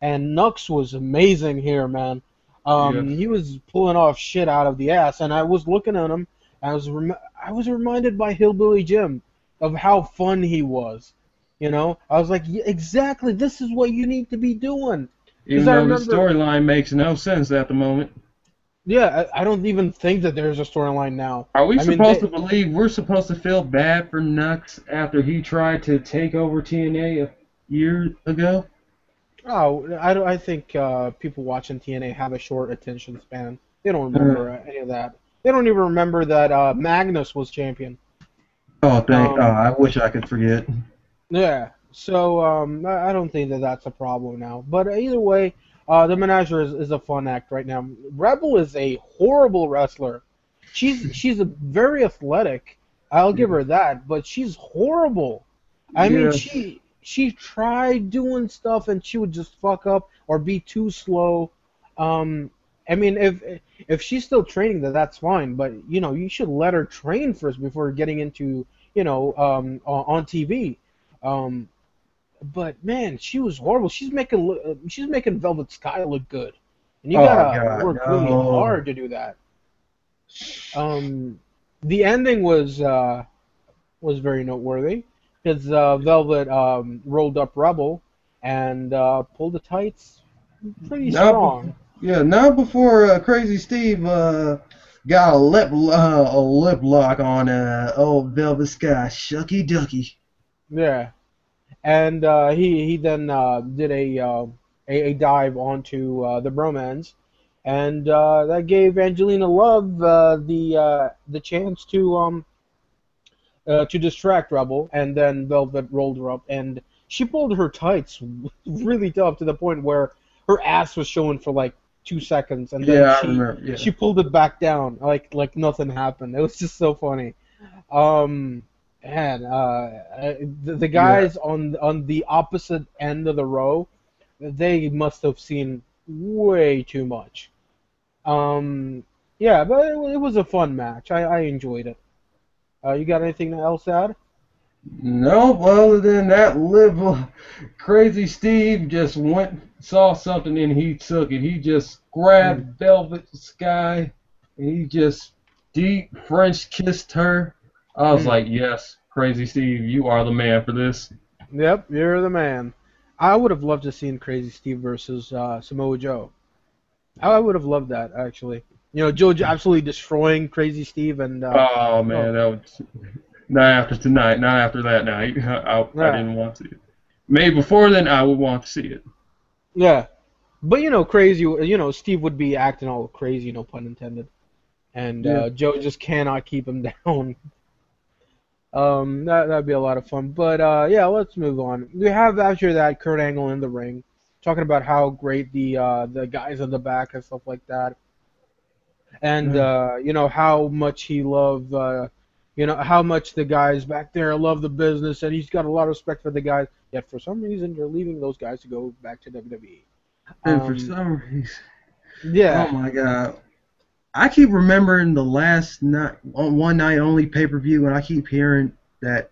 and Knux was amazing here, man. Um, Yes. he was pulling off shit out of the ass, and I was looking at him. I was rem- I was reminded by Hillbilly Jim of how fun he was. You know, I was like, yeah, exactly. This is what you need to be doing. Even though the storyline makes no sense at the moment. Yeah, I, I don't even think that there's a storyline now. Are we I mean, supposed they- to believe we're supposed to feel bad for Knux after he tried to take over TNA a year ago? Oh, I, I think uh, people watching TNA have a short attention span. They don't remember uh, any of that. They don't even remember that uh, Magnus was champion. Oh, thank. Um, oh, I wish I could forget. Yeah. So um, I don't think that that's a problem now. But either way, uh, the Menagerie is, is a fun act right now. Rebel is a horrible wrestler. She's she's a very athletic. I'll give her that, but she's horrible. I mean, she she tried doing stuff and she would just fuck up or be too slow. Um, I mean, if if she's still training, then that's fine. But you know, you should let her train first before getting into you know um, on on TV. Um, but man, she was horrible. She's making uh, she's making Velvet Sky look good, and you Oh, gotta God, work really hard to do that. Um, the ending was uh, was very noteworthy because uh, Velvet um, rolled up Rebel and uh, pulled the tights pretty No. strong. Yeah, not before uh, Crazy Steve uh, got a lip uh, a lip lock on uh, old Velvet Sky, Shucky Ducky. Yeah, and uh, he he then uh, did a, uh, a a dive onto uh, the bromance, and uh, that gave Angelina Love uh, the uh, the chance to um uh, to distract Rebel, and then Velvet rolled her up, and she pulled her tights really tough to the point where her ass was showing for like two seconds, and then Yeah, she remember. Yeah. she pulled it back down like like nothing happened. It was just so funny. Um, man, uh, the, the guys on on the opposite end of the row, they must have seen way too much. Um, yeah, but it, it was a fun match. I, I enjoyed it. Uh, you got anything else to add? No, other than that, live uh, Crazy Steve just went, saw something and he took it. He just grabbed Velvet Sky and he just deep French kissed her. I was Mm. like, yes, Crazy Steve, you are the man for this. Yep, you're the man. I would have loved to seen Crazy Steve versus uh, Samoa Joe. I would have loved that actually. You know, Joe absolutely destroying Crazy Steve and uh, Oh man, that was not after tonight, not after that night. I, I, I didn't want to see it. Maybe before then, I would want to see it. Yeah, but you know, crazy. You know, Steve would be acting all crazy, no pun intended, and uh, Joe just cannot keep him down. Um, that that'd be a lot of fun. But uh, yeah, let's move on. We have after that Kurt Angle in the ring, talking about how great the uh, the guys in the back and stuff like that, and uh, you know how much he loved. Uh, you know how much the guys back there love the business, and he's got a lot of respect for the guys. Yet for some reason, you're leaving those guys to go back to WWE. And Um, for some reason, Yeah. oh my god, I keep remembering the last night, on one night only pay per view, and I keep hearing that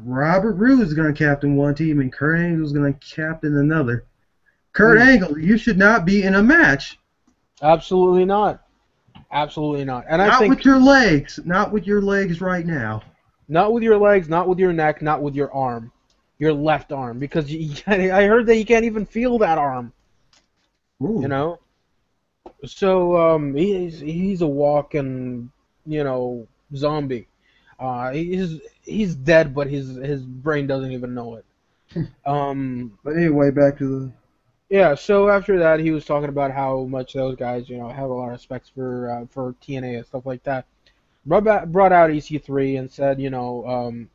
Robert Roode is going to captain one team and Kurt Angle is going to captain another. Kurt Hmm. Angle, you should not be in a match. Absolutely not. Absolutely not. And I not think with your legs. Not with your legs right now. not with your legs, not with your neck, not with your arm, your left arm, because you, I heard that you can't even feel that arm. Ooh. You know. So um, he's he's a walking, you know, zombie. Uh, he's he's dead, but his his brain doesn't even know it. Um, But anyway, back to the. Yeah, so after that, he was talking about how much those guys, you know, have a lot of respect for uh, for TNA and stuff like that. brought back, brought out EC3 and said, you know, um,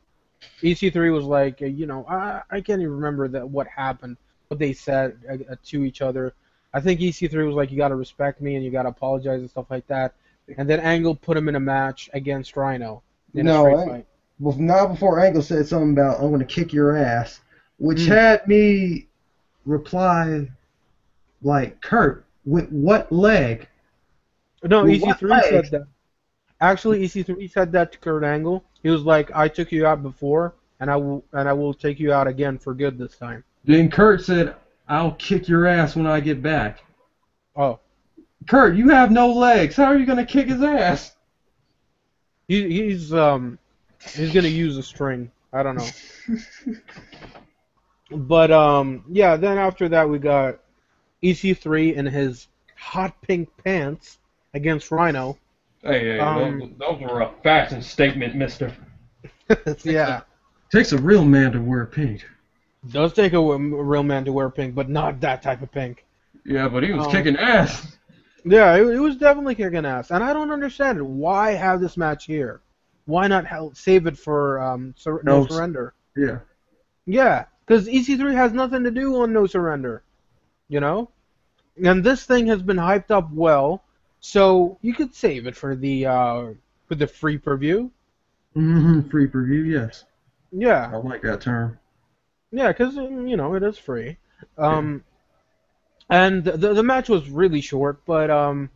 EC3 was like, you know, I I can't even remember that what happened, what they said uh, to each other. I think EC3 was like, you got to respect me and you got to apologize and stuff like that. And then Angle put him in a match against Rhino in No, a straight I- fight. Well, not before Angle said something about I'm going to kick your ass, which Mm. had me reply like Kurt with what leg? No, Well, EC3 said leg? that. Actually, EC3 said that to Kurt Angle. He was like, "I took you out before, and I will, and I will take you out again for good this time." Then Kurt said, "I'll kick your ass when I get back." Oh, Kurt, you have no legs. How are you gonna kick his ass? he, he's um, he's gonna use a string. I don't know. But um, yeah. Then after that, we got EC3 in his hot pink pants against Rhino. Hey, hey, Um, those, those were a fashion statement, Mister. yeah, Takes a real man to wear pink. Does take a real man to wear pink, but not that type of pink. Yeah, but he was Um, kicking ass. Yeah, it, it was definitely kicking ass, and I don't understand it. Why have this match here? Why not hel- save it for um, sur- no No. surrender? Yeah. Yeah, because EC3 has nothing to do on no surrender, you know. And this thing has been hyped up well, so you could save it for the uh, for the free preview. Mm-hmm. Free preview, yes. Yeah. I like that term. Yeah, because you know it is free. Um, and the the match was really short, but um,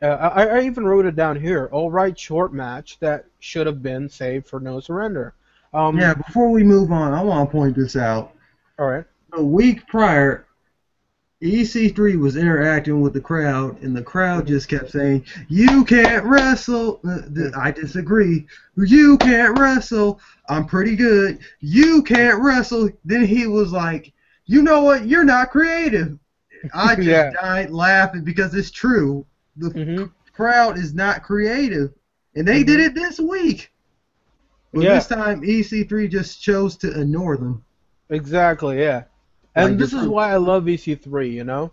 uh, I, I even wrote it down here. All right, short match that should have been saved for no surrender. Um, Yeah, before we move on, I want to point this out. All right. A week prior, EC3 was interacting with the crowd, and the crowd just kept saying, "You can't wrestle." Uh, I disagree. You can't wrestle. I'm pretty good. You can't wrestle. Then he was like, "You know what? You're not creative." I just Yeah. died laughing because it's true. The hmm crowd is not creative, and they did it this week. But Yeah. this time, EC3 just chose to ignore them. Exactly. Yeah. And Like this is why I love EC3. You know,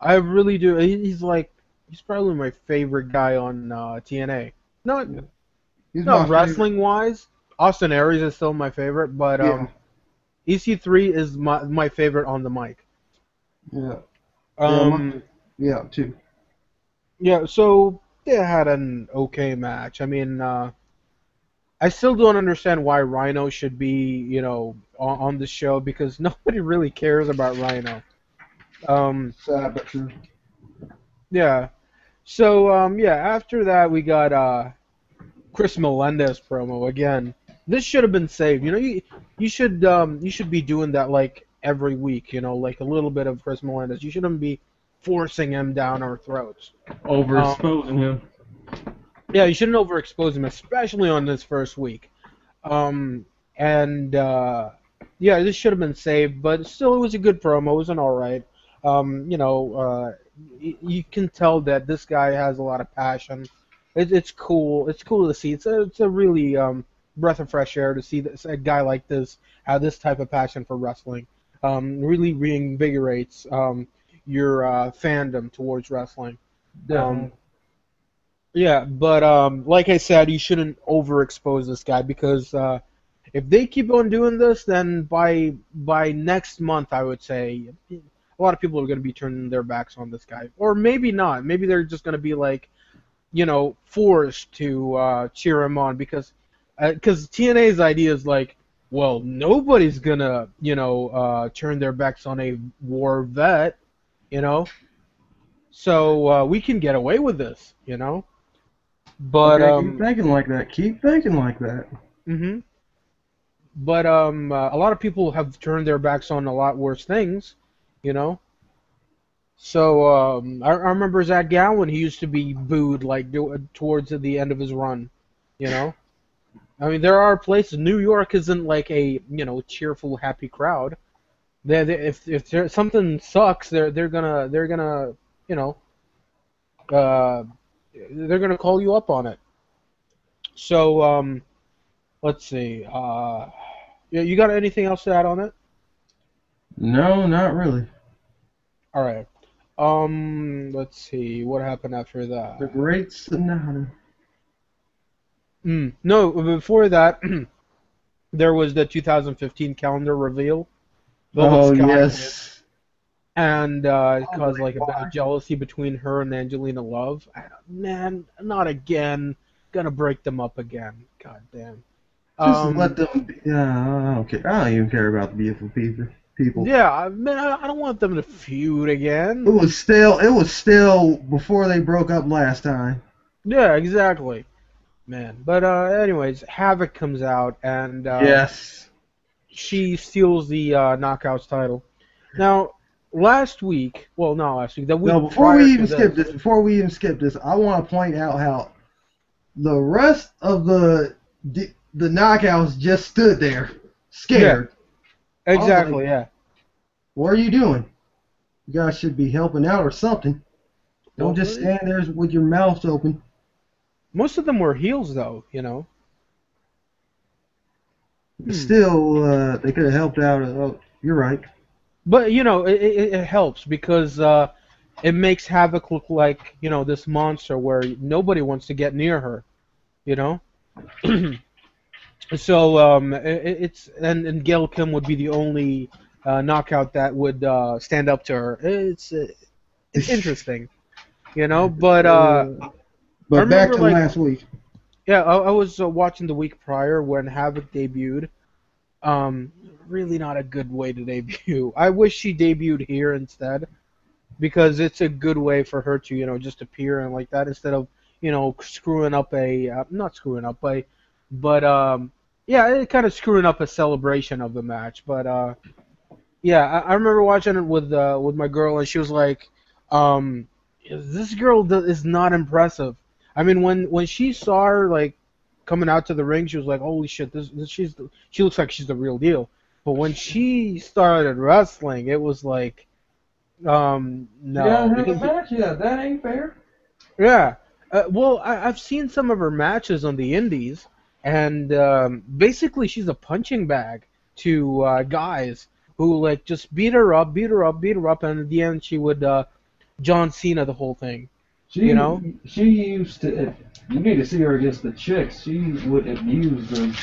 I really do. He's like he's probably my favorite guy on uh, TNA. No, He's no, wrestling wise, Austin Aries is still my favorite, but um, EC3 is my my favorite on the mic. favorite. Yeah. Yeah, Um, Yeah, too. yeah. So they had an okay match. I mean, uh, I still don't understand why Rhino should be, you know, on, on the show because nobody really cares about Rhino. Um, Sad but true. Yeah. So um yeah, after that we got uh Chris Melendez promo again. This should have been saved. You know, you you should um you should be doing that like every week, you know, like a little bit of Chris Melendez. You shouldn't be forcing him down our throats. Overexposing him. Yeah, you shouldn't overexpose him, especially on this first week. Um and uh yeah, this should have been saved, but still it was a good promo. It was an alright. Um, you know, uh y- you can tell that this guy has a lot of passion. It, it's cool. It's cool to see. It's a, it's a really um, breath of fresh air to see this, a guy like this have this type of passion for wrestling. Um, really reinvigorates um, your uh, fandom towards wrestling. Um, yeah, but um, like I said, you shouldn't overexpose this guy because uh, if they keep on doing this, then by by next month, I would say a lot of people are going to be turning their backs on this guy, or maybe not. Maybe they're just going to be like, you know, forced to uh, cheer him on because because TNA's idea is like, well, nobody's gonna you know uh, turn their backs on a war vet, you know. So uh, we can get away with this, you know. But okay, um, keep thinking like that. Keep thinking like that. hmm But um, uh, a lot of people have turned their backs on a lot worse things, you know. So um, I, I remember Zach Gowen. He used to be booed like do, towards the end of his run, you know. I mean, there are places. New York isn't like a you know cheerful, happy crowd. They, they if if something sucks, they're they're gonna they're gonna you know uh, they're gonna call you up on it. So um, let's see. Uh, you got anything else to add on it? No, not really. All right. Um, let's see. What happened after that. The? Great Sanada. Mm, no, before that, there was the 2015 calendar reveal. Velvet oh Sky, yes. And uh, it caused like a bit of jealousy between her and Angelina Love. Man, not again. Gonna break them up again. God damn. Just Um, let them. Be, yeah, I don't care. I don't even care about the beautiful people. People. yeah, I- man, I I don't want them to feud again. It was still. It was still before they broke up last time. Yeah, exactly. Man, but uh, anyways, Havoc comes out and uh, yes. she steals the uh, Knockouts title. Now, last week, well, not last week, the week No, before we even skip this, before we even skip this, I want to point out how the rest of the the, the knockouts just stood there, scared. exactly, yeah. What are you doing? You guys should be helping out or something. Don't just stand there with your mouth open. Most of them were heels, though, you know. Hmm. Still, uh, they could have helped out. Oh, you're right. But you know, it, it, it helps because uh, it makes Havoc look like you know this monster where nobody wants to get near her, you know. so um, it, it's and, and Gail Kim would be the only uh, knockout that would uh, stand up to her. It's uh, it's interesting, you know. But uh, but back to like- last week. yeah, I, I was uh, watching the week prior when Havoc debuted. Um, really not a good way to debut. I wish she debuted here instead, because it's a good way for her to, you know, just appear and like that instead of, you know, screwing up a, uh, not screwing up a, but um, yeah, it kind of screwing up a celebration of the match. But uh, yeah, I, I remember watching it with uh, with my girl, and she was like, um, this girl is not impressive. I mean, when when she saw her like coming out to the ring, she was like, "Holy shit, this, this she's the, she looks like she's the real deal." But when she started wrestling, it was like, um, no, Yeah, have because- match. Yeah, that ain't fair. yeah. Uh, well, I, I've seen some of her matches on the Indies, and um, basically she's a punching bag to uh, guys who like just beat her up, beat her up, beat her up, and at the end she would uh, John Cena the whole thing. She, You know? she used to. You need to see her against the chicks. She would abuse them.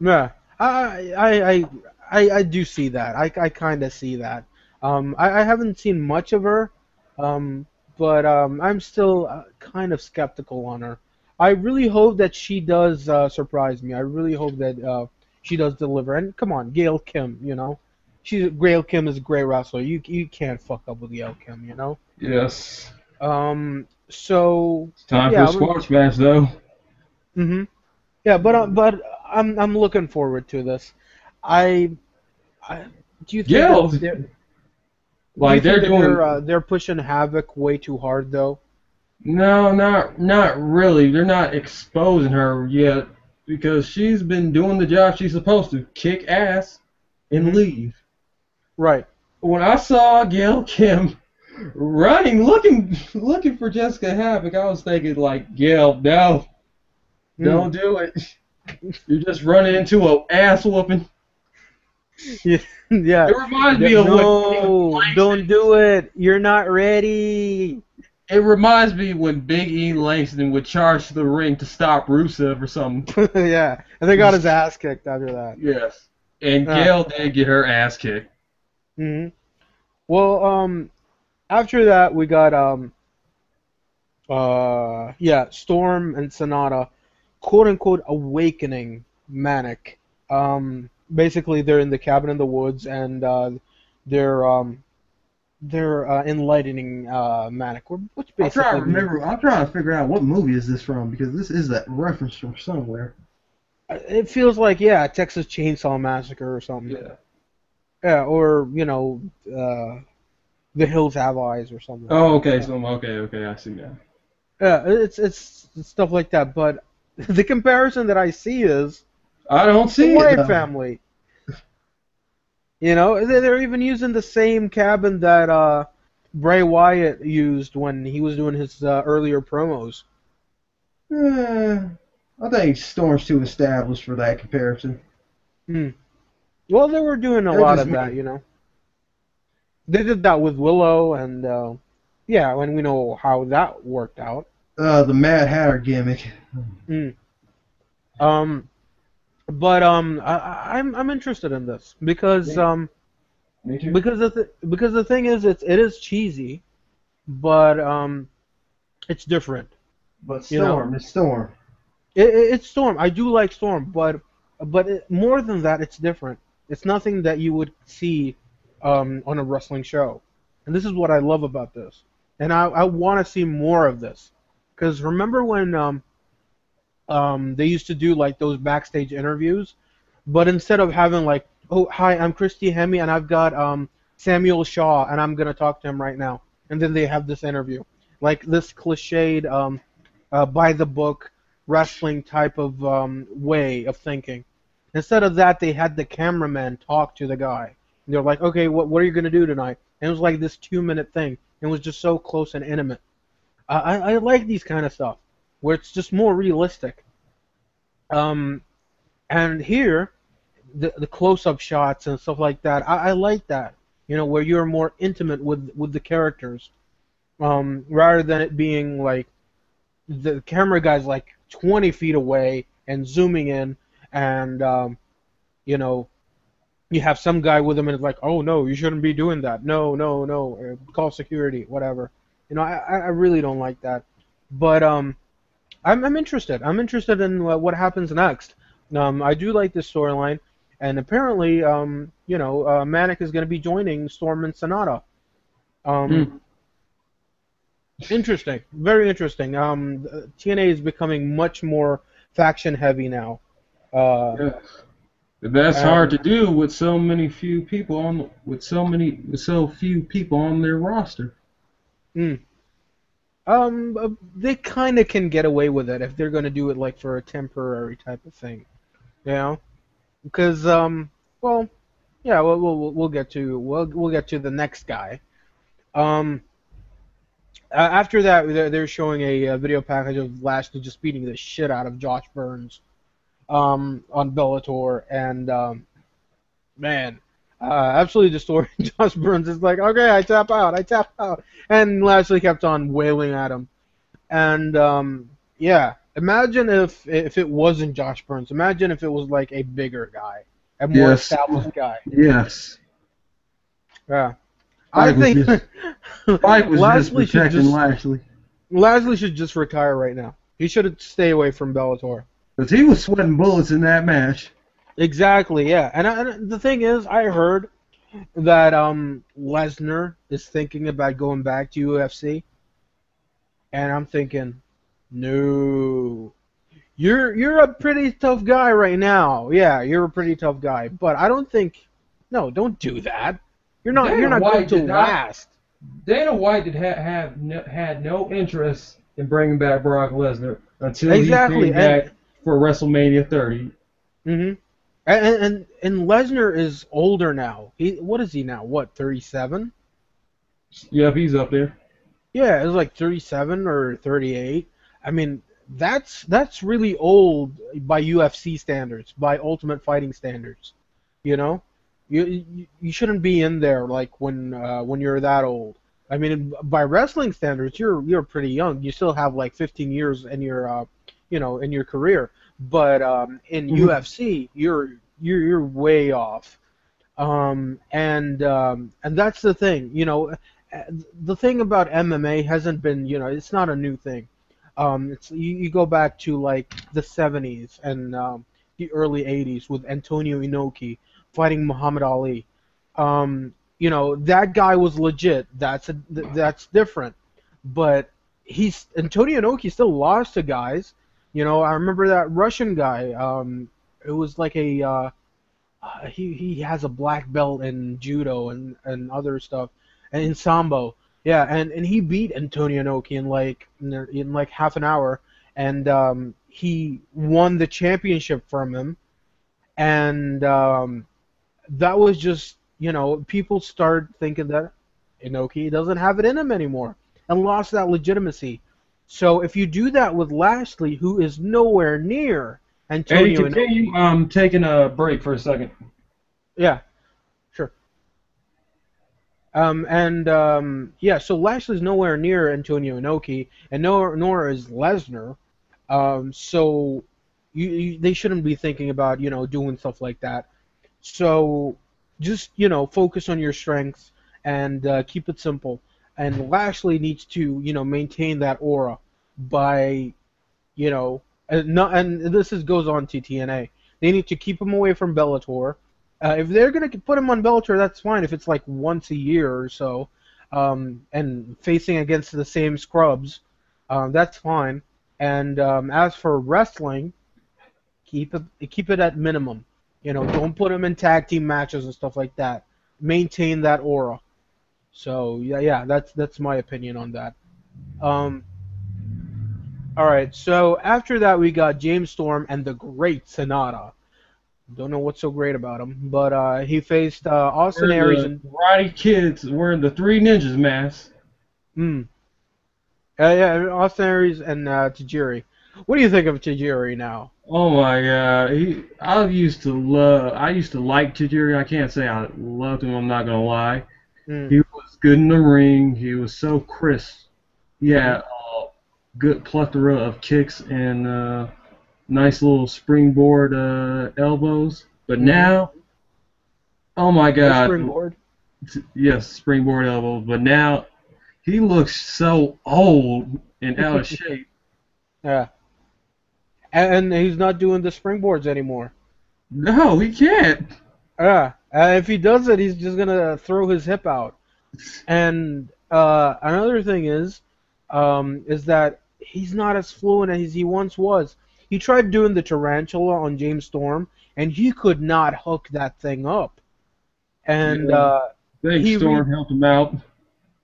Yeah, I I I I, I do see that. I, I kind of see that. Um, I, I haven't seen much of her, um, but um, I'm still uh, kind of skeptical on her. I really hope that she does uh, surprise me. I really hope that uh, she does deliver. And come on, Gail Kim, you know, she's Gail Kim is a great wrestler. You you can't fuck up with Gail Kim, you know. Yes. Um, so It's time Yeah, for a squash match, though. hmm Yeah, but uh, but I'm I'm looking forward to this. I, I do you think Yeah, they're, Like they're that they're, uh, they're pushing Havoc way too hard though? No, not not really. They're not exposing her yet because she's been doing the job she's supposed to, kick ass and Mhm. leave. Right. When I saw Gail Kim running, looking looking for Jessica Havoc, I was thinking like, Gail, no, Hmm. don't do it. You're just running into a ass whooping. yeah. yeah. It reminds me of no, don't do it. You're not ready. it reminds me when Big E Langston would charge the ring to stop Rusev or something. yeah, and they got his ass kicked after that. Yes. And Ah. Gail did get her ass kicked. hmm Well, um, after that we got um, uh, yeah, Storm and Sanada, quote unquote, awakening Manic. Um, basically they're in the cabin in the woods and uh, they're um, they're uh, enlightening uh, Manic. Which I'm basically trying to remember. I'm trying to figure out what movie is this from because this is that reference from somewhere. It feels like yeah, Texas Chainsaw Massacre or something. Yeah, Yeah, or you know, uh, The Hills Have Eyes or something. Oh, okay. So okay, okay, I see now. Yeah, it's it's stuff like that. But the comparison that I see is I don't the see it. Wyatt though. family. You know, they- they're even using the same cabin that uh, Bray Wyatt used when he was doing his uh, earlier promos. Eh, I think Storm's too established for that comparison. Hmm. Well, they were doing a They're lot of that, me. you know. They did that with Willow, and uh, yeah, and we know how that worked out. Uh, the Mad Hatter gimmick. Um, but um, I, I- I'm I'm interested in this because um Me too. because the th- because the thing is it's it is cheesy, but um, it's different. But You know- Storm, it's Storm. It, it, it's Storm. I do like Storm, but but it, more than that, it's different. It's nothing that you would see um, on a wrestling show, and this is what I love about this. And I, I want to see more of this, because remember when um, um, they used to do like those backstage interviews, but instead of having like, oh hi, I'm Christy Hemme, and I've got um, Samuel Shaw, and I'm gonna talk to him right now, and then they have this interview, like this cliched um, uh, by the book wrestling type of um, way of thinking. Instead of that, they had the cameraman talk to the guy. They're like, okay, what, what are you going to do tonight? And it was like this two minute thing. It was just so close and intimate. I, I, like these kind of stuff where it's just more realistic. Um, and here, the, the close up shots and stuff like that, I, I like that. You know, where you're more intimate with, with the characters um, rather than it being like the camera guy's like 20 feet away and zooming in, and um, you know, you have some guy with him and it's like, oh no, you shouldn't be doing that. No, no, no, uh, call security, whatever. You know, I, I really don't like that. But um, I'm I'm interested. I'm interested in uh, what happens next. Um, I do like this storyline, and apparently, um, you know, uh, Manic is going to be joining Storm and Sanada. Um, Hmm. Interesting, very interesting. Um, TNA is becoming much more faction heavy now. Uh, Yes. That's Um, hard to do with so many few people on with so many with so few people on their roster. Um, uh, they kind of can get away with it if they're going to do it like for a temporary type of thing, you know, because um, well, yeah, we'll we'll, we'll get to we'll we'll get to the next guy. Um, a- after that, they're, they're showing a, uh video package of Lashley just beating the shit out of Josh Burns, um, on Bellator, and um, man, uh, absolutely destroyed. Josh Burns is like, okay, I tap out, I tap out, and Lashley kept on wailing at him, and um, yeah, imagine if if it wasn't Josh Burns. Imagine if it was like a bigger guy, a more Yes. established guy. Yes. Yeah. I was think just- was Lashley should just Lashley. Lashley should just retire right now. He should stay away from Bellator. Because he was sweating bullets in that match. Exactly, yeah. And, I, and the thing is, I heard that um Lesnar is thinking about going back to UFC, and I'm thinking, no, you're you're a pretty tough guy right now. Yeah, you're a pretty tough guy, but I don't think, no, don't do that. You're not Dana you're not White going to not- last. Dana White did ha- have no, had no interest in bringing back Brock Lesnar until Exactly, he came and- back for WrestleMania 30. hmm And and and Lesnar is older now. He what is he now? What 37? Yeah, he's up there. Yeah, it's like 37 or 38. I mean, that's that's really old by UFC standards, by Ultimate Fighting standards. You know, you you, you shouldn't be in there like when uh, when you're that old. I mean, by wrestling standards, you're you're pretty young. You still have like 15 years in your uh, you know in your career. But um, in Mhm. UFC, you're you're you're way off. Um, and um, and that's the thing. You know, uh, the thing about MMA hasn't been, you know, it's not a new thing. Um, it's you, you go back to like the 70s and um, the early 80s with Antonio Inoki fighting Muhammad Ali. Um, you know, that guy was legit. That's a, th- that's different. But he's Antonio Inoki still lost to guys. You know, I remember that Russian guy. Um, it was like a uh, uh, he he has a black belt in judo and and other stuff and in sambo. Yeah, and, and he beat Antonio Inoki in like in like half an hour, and um, he won the championship from him, and um, that was just you know people start thinking that Inoki doesn't have it in him anymore and lost that legitimacy. So if you do that with Lashley, who is nowhere near Antonio Inoki, continue. Um, taking a break for a second. yeah, sure. Um, and um, yeah, so Lashley's nowhere near Antonio Inoki, and nor nor is Lesnar. Um, so You, you they shouldn't be thinking about you know doing stuff like that. So just you know focus on your strengths and uh, keep it simple. And Lashley needs to you know maintain that aura by you know and, not, and this is goes on to TNA. They need to keep him away from Bellator. Uh, if they're gonna put him on Bellator, that's fine. If it's like once a year or so, um, and facing against the same scrubs, um, that's fine. And um, as for wrestling, keep it keep it at minimum. You know, don't put him in tag team matches and stuff like that. Maintain that aura. So yeah, yeah, that's that's my opinion on that. Um, all right, so after that we got James Storm and the Great Sanada. Don't know what's so great about him, but uh, he faced uh, Austin We're Aries the and Karate Kids wearing the Three Ninjas mask. mm, uh, yeah, Austin Aries and uh, Tajiri. What do you think of Tajiri now? Oh my god, he! I used to love. I used to like Tajiri. I can't say I loved him. I'm not gonna lie. Mm. He was good in the ring. He was so crisp. Yeah, a good plethora of kicks and uh, nice little springboard uh, elbows. But now, oh my god, Springboard. yes, springboard elbows. But now, he looks so old and out of shape. Yeah. And, and he's not doing the springboards anymore. No, he can't. Yeah. Uh, if he does it, he's just gonna throw his hip out. And uh, another thing is, um, is that he's not as fluent as he once was. He tried doing the tarantula on James Storm, and he could not hook that thing up. And Yeah. uh, Thanks, He Storm helped him out.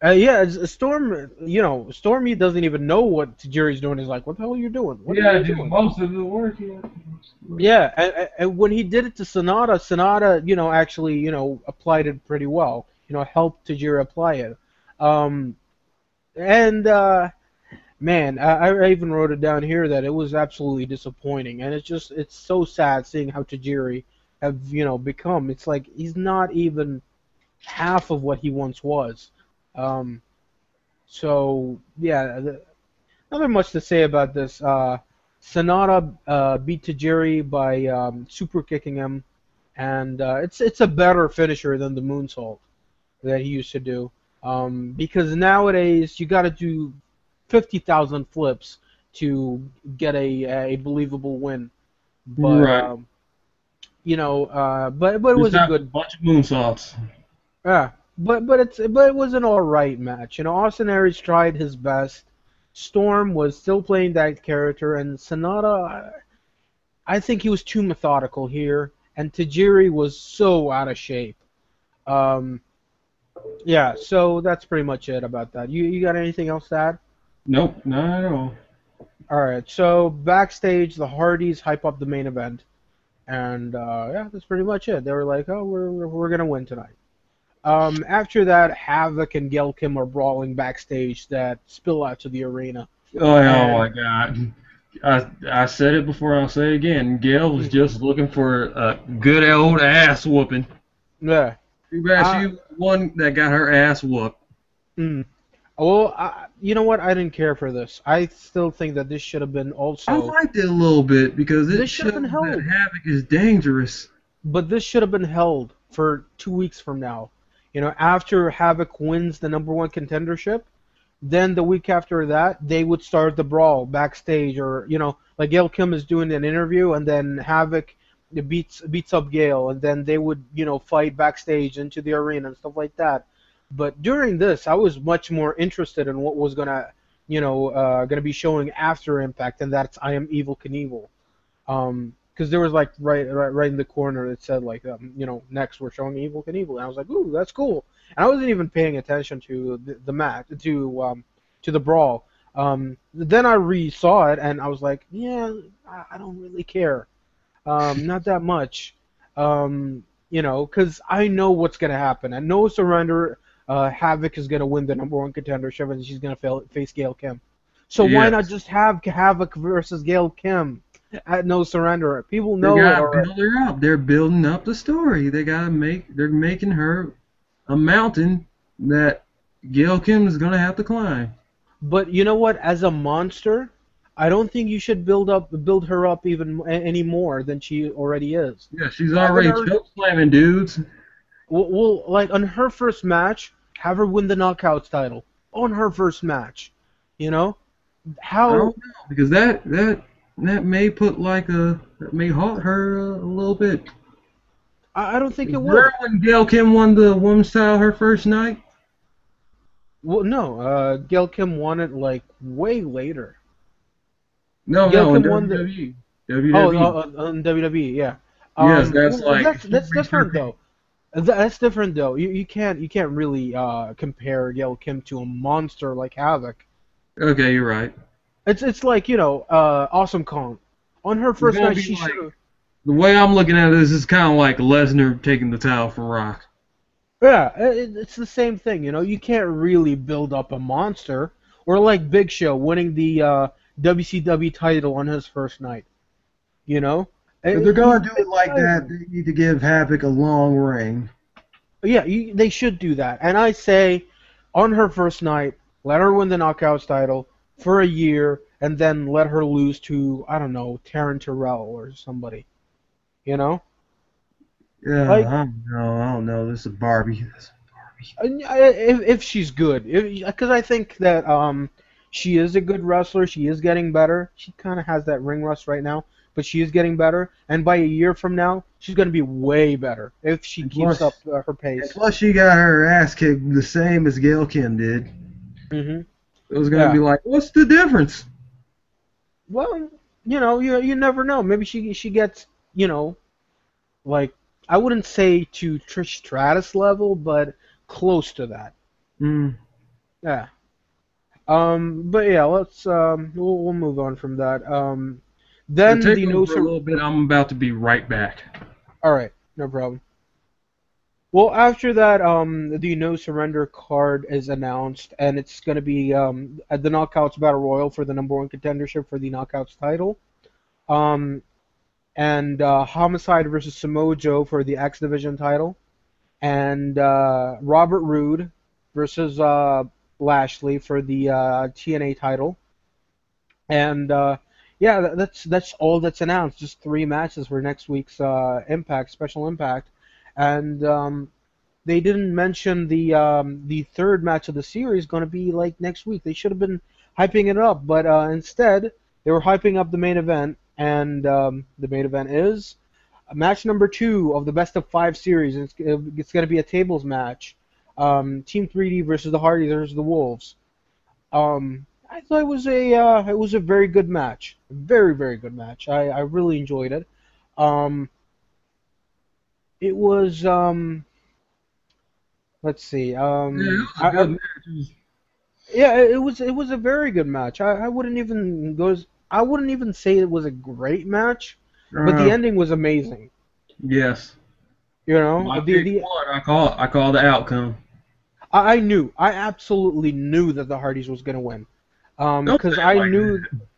uh, yeah, Storm, you know, Stormy doesn't even know what Jerry's doing. He's like, "What the hell are you doing? What yeah, are you do doing?" most of the work. Yeah. Yeah, and, and when he did it to Sanada, Sanada, you know, actually, you know, applied it pretty well. You know, helped Tajiri apply it. Um, and uh, man, I, I even wrote it down here that it was absolutely disappointing, and it's just it's so sad seeing how Tajiri have you know become. It's like he's not even half of what he once was. Um, so yeah, the, nothing much to say about this. Uh, Sanada uh, beat Tajiri by um, super kicking him, and uh, it's it's a better finisher than the moonsault that he used to do. Um, because nowadays you got to do fifty thousand flips to get a a believable win. But Right. um, you know, uh, but but it was a good bunch of moonsaults. yeah, but but it's but it was an all right match. You know, Austin Aries tried his best. Storm was still playing that character, and Sanada, I, I think he was too methodical here, and Tajiri was so out of shape. Um, yeah, so that's pretty much it about that. You you got anything else to add? Nope, not at all. All right, so backstage, the Hardys hype up the main event, and uh, yeah, that's pretty much it. They were like, "Oh, we're we're, gonna win tonight." Um, after that, Havoc and Gail Kim are brawling backstage that spill out to the arena. Oh, And- oh my god. I I said it before, I'll say it again. Gail was just looking for a good old ass whooping. Yeah. Too bad she one that got her ass whooped. Mm. Well, I, you know what? I didn't care for this. I still think that this should have been also. I liked it a little bit because it This should've showed been that held. Havoc is dangerous. but this should have been held for two weeks from now. You know, after Havoc wins the number one contendership, then the week after that, they would start the brawl backstage, or you know, like Gail Kim is doing an interview, and then Havoc beats beats up Gail, and then they would you know fight backstage into the arena and stuff like that. But during this, I was much more interested in what was gonna you know uh, gonna be showing after Impact, and that's I Am Evel Knievel. Um, because there was like right, right right in the corner it said like um, you know next we're showing Evel Knievel, and I was like ooh that's cool, and I wasn't even paying attention to the, the match to um to the brawl. Um, then I re-saw it and I was like yeah I, I don't really care, um not that much, um you know because I know what's gonna happen. At no surrender, uh, Havoc is gonna win the number one contendership and she's gonna face Gail Kim. So why not just have Havoc versus Gail Kim? at No Surrender. People know it gotta already. build her up. They're building up the story. They gotta make. They're making her a mountain that Gail Kim is gonna have to climb. But you know what? As a monster, I don't think you should build up build her up even a- any more than she already is. Yeah, she's already her- choke slamming dudes. Well, well, like on her first match, have her win the knockouts title on her first match. You know, I how? don't know because that that that may put like a that may halt her uh, a little bit. I, I don't think it would. Remember when Gail Kim won the women's title her first night? Well, no, uh, Gail Kim won it like way later. No, Gail no, won the- WWE. Oh, WWE. uh, on WWE, yeah. Yes, Um, that's well, like that's, that's different though. That's different though. You, you can't you can't really uh, compare Gail Kim to a monster like Havoc. okay, you're right. It's it's like you know uh, Awesome Kong. On her first night, she like- should. The way I'm looking at it is, is kind of like Lesnar taking the title from Rock. Yeah, it, it's the same thing. You know, you can't really build up a monster, or like Big Show winning the uh, WCW title on his first night. You know, If they're gonna do it like that, they need to give Havoc a long reign. Yeah, you, they should do that. And I say, on her first night, let her win the Knockouts title for a year, and then let her lose to I don't know Taryn Terrell or somebody. You know, Yeah, Like- I don't know. I don't know. This is Barbie. This is Barbie. If if she's good, because I think that um she is a good wrestler. She is getting better. She kind of has that ring rust right now, but she is getting better. And by a year from now, she's going to be way better if she And keeps plus- up uh, her pace. plus, she got her ass kicked the same as Gail Kim did. hmm It was gonna Yeah. be like, what's the difference? Well, you know, you you never know. Maybe she she gets, you know, like I wouldn't say to Trish Stratus level, but close to that. Mm. Yeah. Um, but yeah, let's um we'll, we'll move on from that. Um, then Take the no a little bit. I'm about to be right back. All right, no problem. Well, after that, um, the no surrender card is announced, and it's going to be um, at the Knockouts Battle Royal for the number one contendership for the Knockouts title, um, and uh, Homicide versus Samoa Joe for the X Division title, and uh, Robert Roode versus uh, Lashley for the uh, TNA title, and uh, yeah, that's that's all that's announced. Just three matches for next week's uh, Impact Special Impact, and um, they didn't mention the um, the third match of the series going to be like next week. They should have been hyping it up, but uh, instead they were hyping up the main event, and um, the main event is match number two of the best of five series. It's, it's going to be a tables match. Um, Team 3D versus the Hardys versus the Wolves. Um, I thought it was a uh, it was a very good match, very very good match. I, I really enjoyed it. Um, it was um, let's see. Um, Yeah, it was a I- I- yeah, it was it was a very good match. I, I wouldn't even go. I wouldn't even say it was a great match, but the Uh, ending was amazing. Yes. You know, My the, the, one, I call I call the outcome. I, I knew, I absolutely knew that the Hardys was gonna win, um, because it I like knew, that.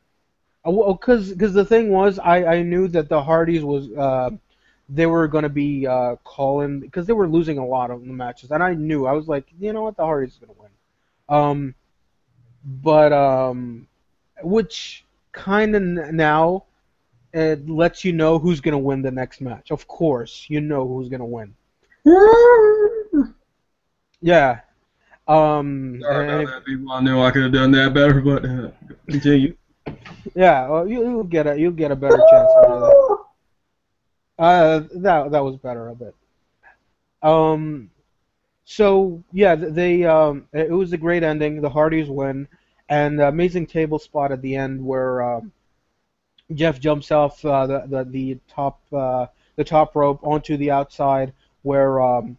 Uh, well, because because the thing was, I I knew that the Hardys was uh, they were gonna be uh calling because they were losing a lot of the matches, and I knew I was like, you know what, the Hardys is gonna win, um, but um, which kind of now it lets you know who's gonna win the next match. Of course, you know who's gonna win. Yeah. Um, Sorry and about that, people. I knew I could have done that better, but uh, continue. Yeah, well, you, you'll get a you'll get a better chance after that. Uh, that that was better a bit. Um, so yeah, they um, it was a great ending. The Hardys win, and the amazing table spot at the end where um, Jeff jumps off uh, the, the the top uh, the top rope onto the outside. Where um,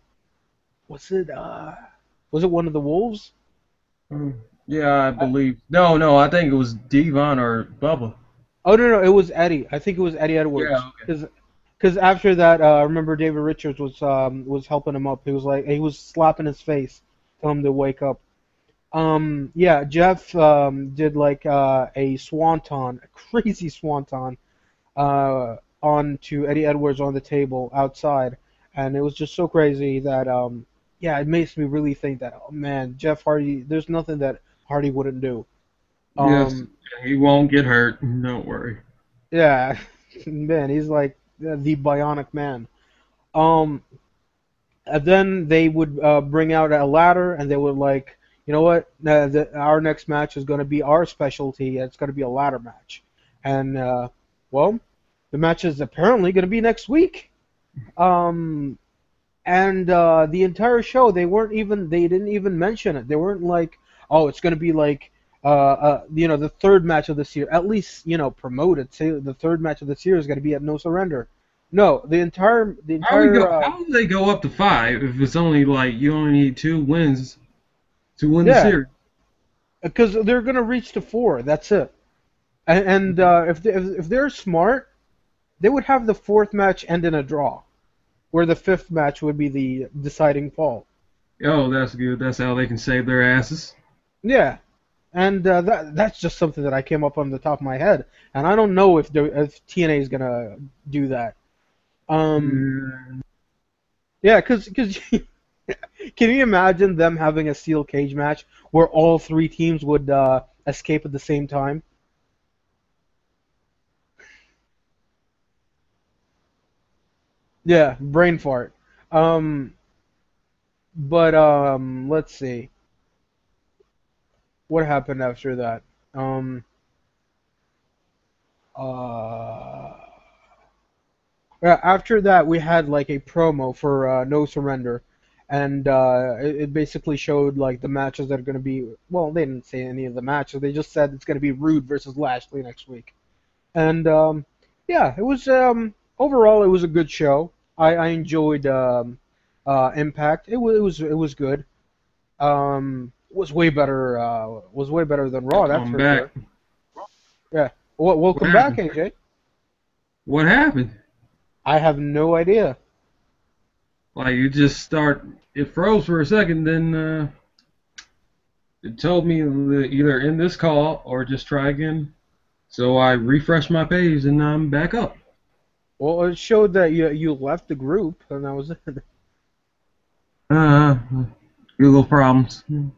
was it? Uh, was it one of the wolves? Yeah, I believe. No, no, I think it was Devon or Bubba. Oh no, no, it was Eddie. I think it was Eddie Edwards. Yeah, okay. Because after that, uh, I remember Davey Richards was um, was helping him up. He was like he was slapping his face, telling him to wake up. Um, yeah, Jeff um, did like uh, a swanton, a crazy swanton, uh, onto Eddie Edwards on the table outside, and it was just so crazy that um, yeah, it makes me really think that oh man, Jeff Hardy, there's nothing that Hardy wouldn't do. Yes. Um, He won't get hurt. Don't worry. Yeah, man, he's like the bionic man. Um, and then they would uh, bring out a ladder, and they would like, you know what? Uh, the, our next match is going to be our specialty. It's going to be a ladder match, and uh, well, the match is apparently going to be next week. Um, and uh, the entire show, they weren't even, they didn't even mention it. They weren't like, oh, it's going to be like uh, uh, you know, the third match of this year, at least, you know, promote it. Say the third match of this year is going to be at No Surrender. No, the entire, the How, we entire, go, uh, how do they go up to five if it's only like you only need two wins to win Yeah. the series? because they're going to reach to four. That's it. And, and uh, if, they, if if they're smart, they would have the fourth match end in a draw, where the fifth match would be the deciding fall. Oh, that's good. That's how they can save their asses. Yeah, and uh, that that's just something that I came up on the top of my head, and I don't know if there, if TNA is gonna do that. Um, yeah, because because can you imagine them having a steel cage match where all three teams would uh, escape at the same time? Yeah, brain fart. Um, but um, let's see. What happened after that? Um, uh, after that we had like a promo for uh, No Surrender, and uh, it, it basically showed like the matches that are going to be. Well, they didn't say any of the matches. They just said it's going to be Roode versus Lashley next week, and um, yeah, it was um, overall it was a good show. I, I enjoyed um, uh, Impact. It was it was it was good. Um, was way better. Uh, was way better than Raw. That's I'm for back. sure. Well, welcome back. AJ. What happened? I have no idea. Like you just start. It froze for a second, then uh, it told me to either end this call or just try again. So I refreshed my page and I'm back up. Well, it showed that you you left the group, and that was it. Uh, Google problems. All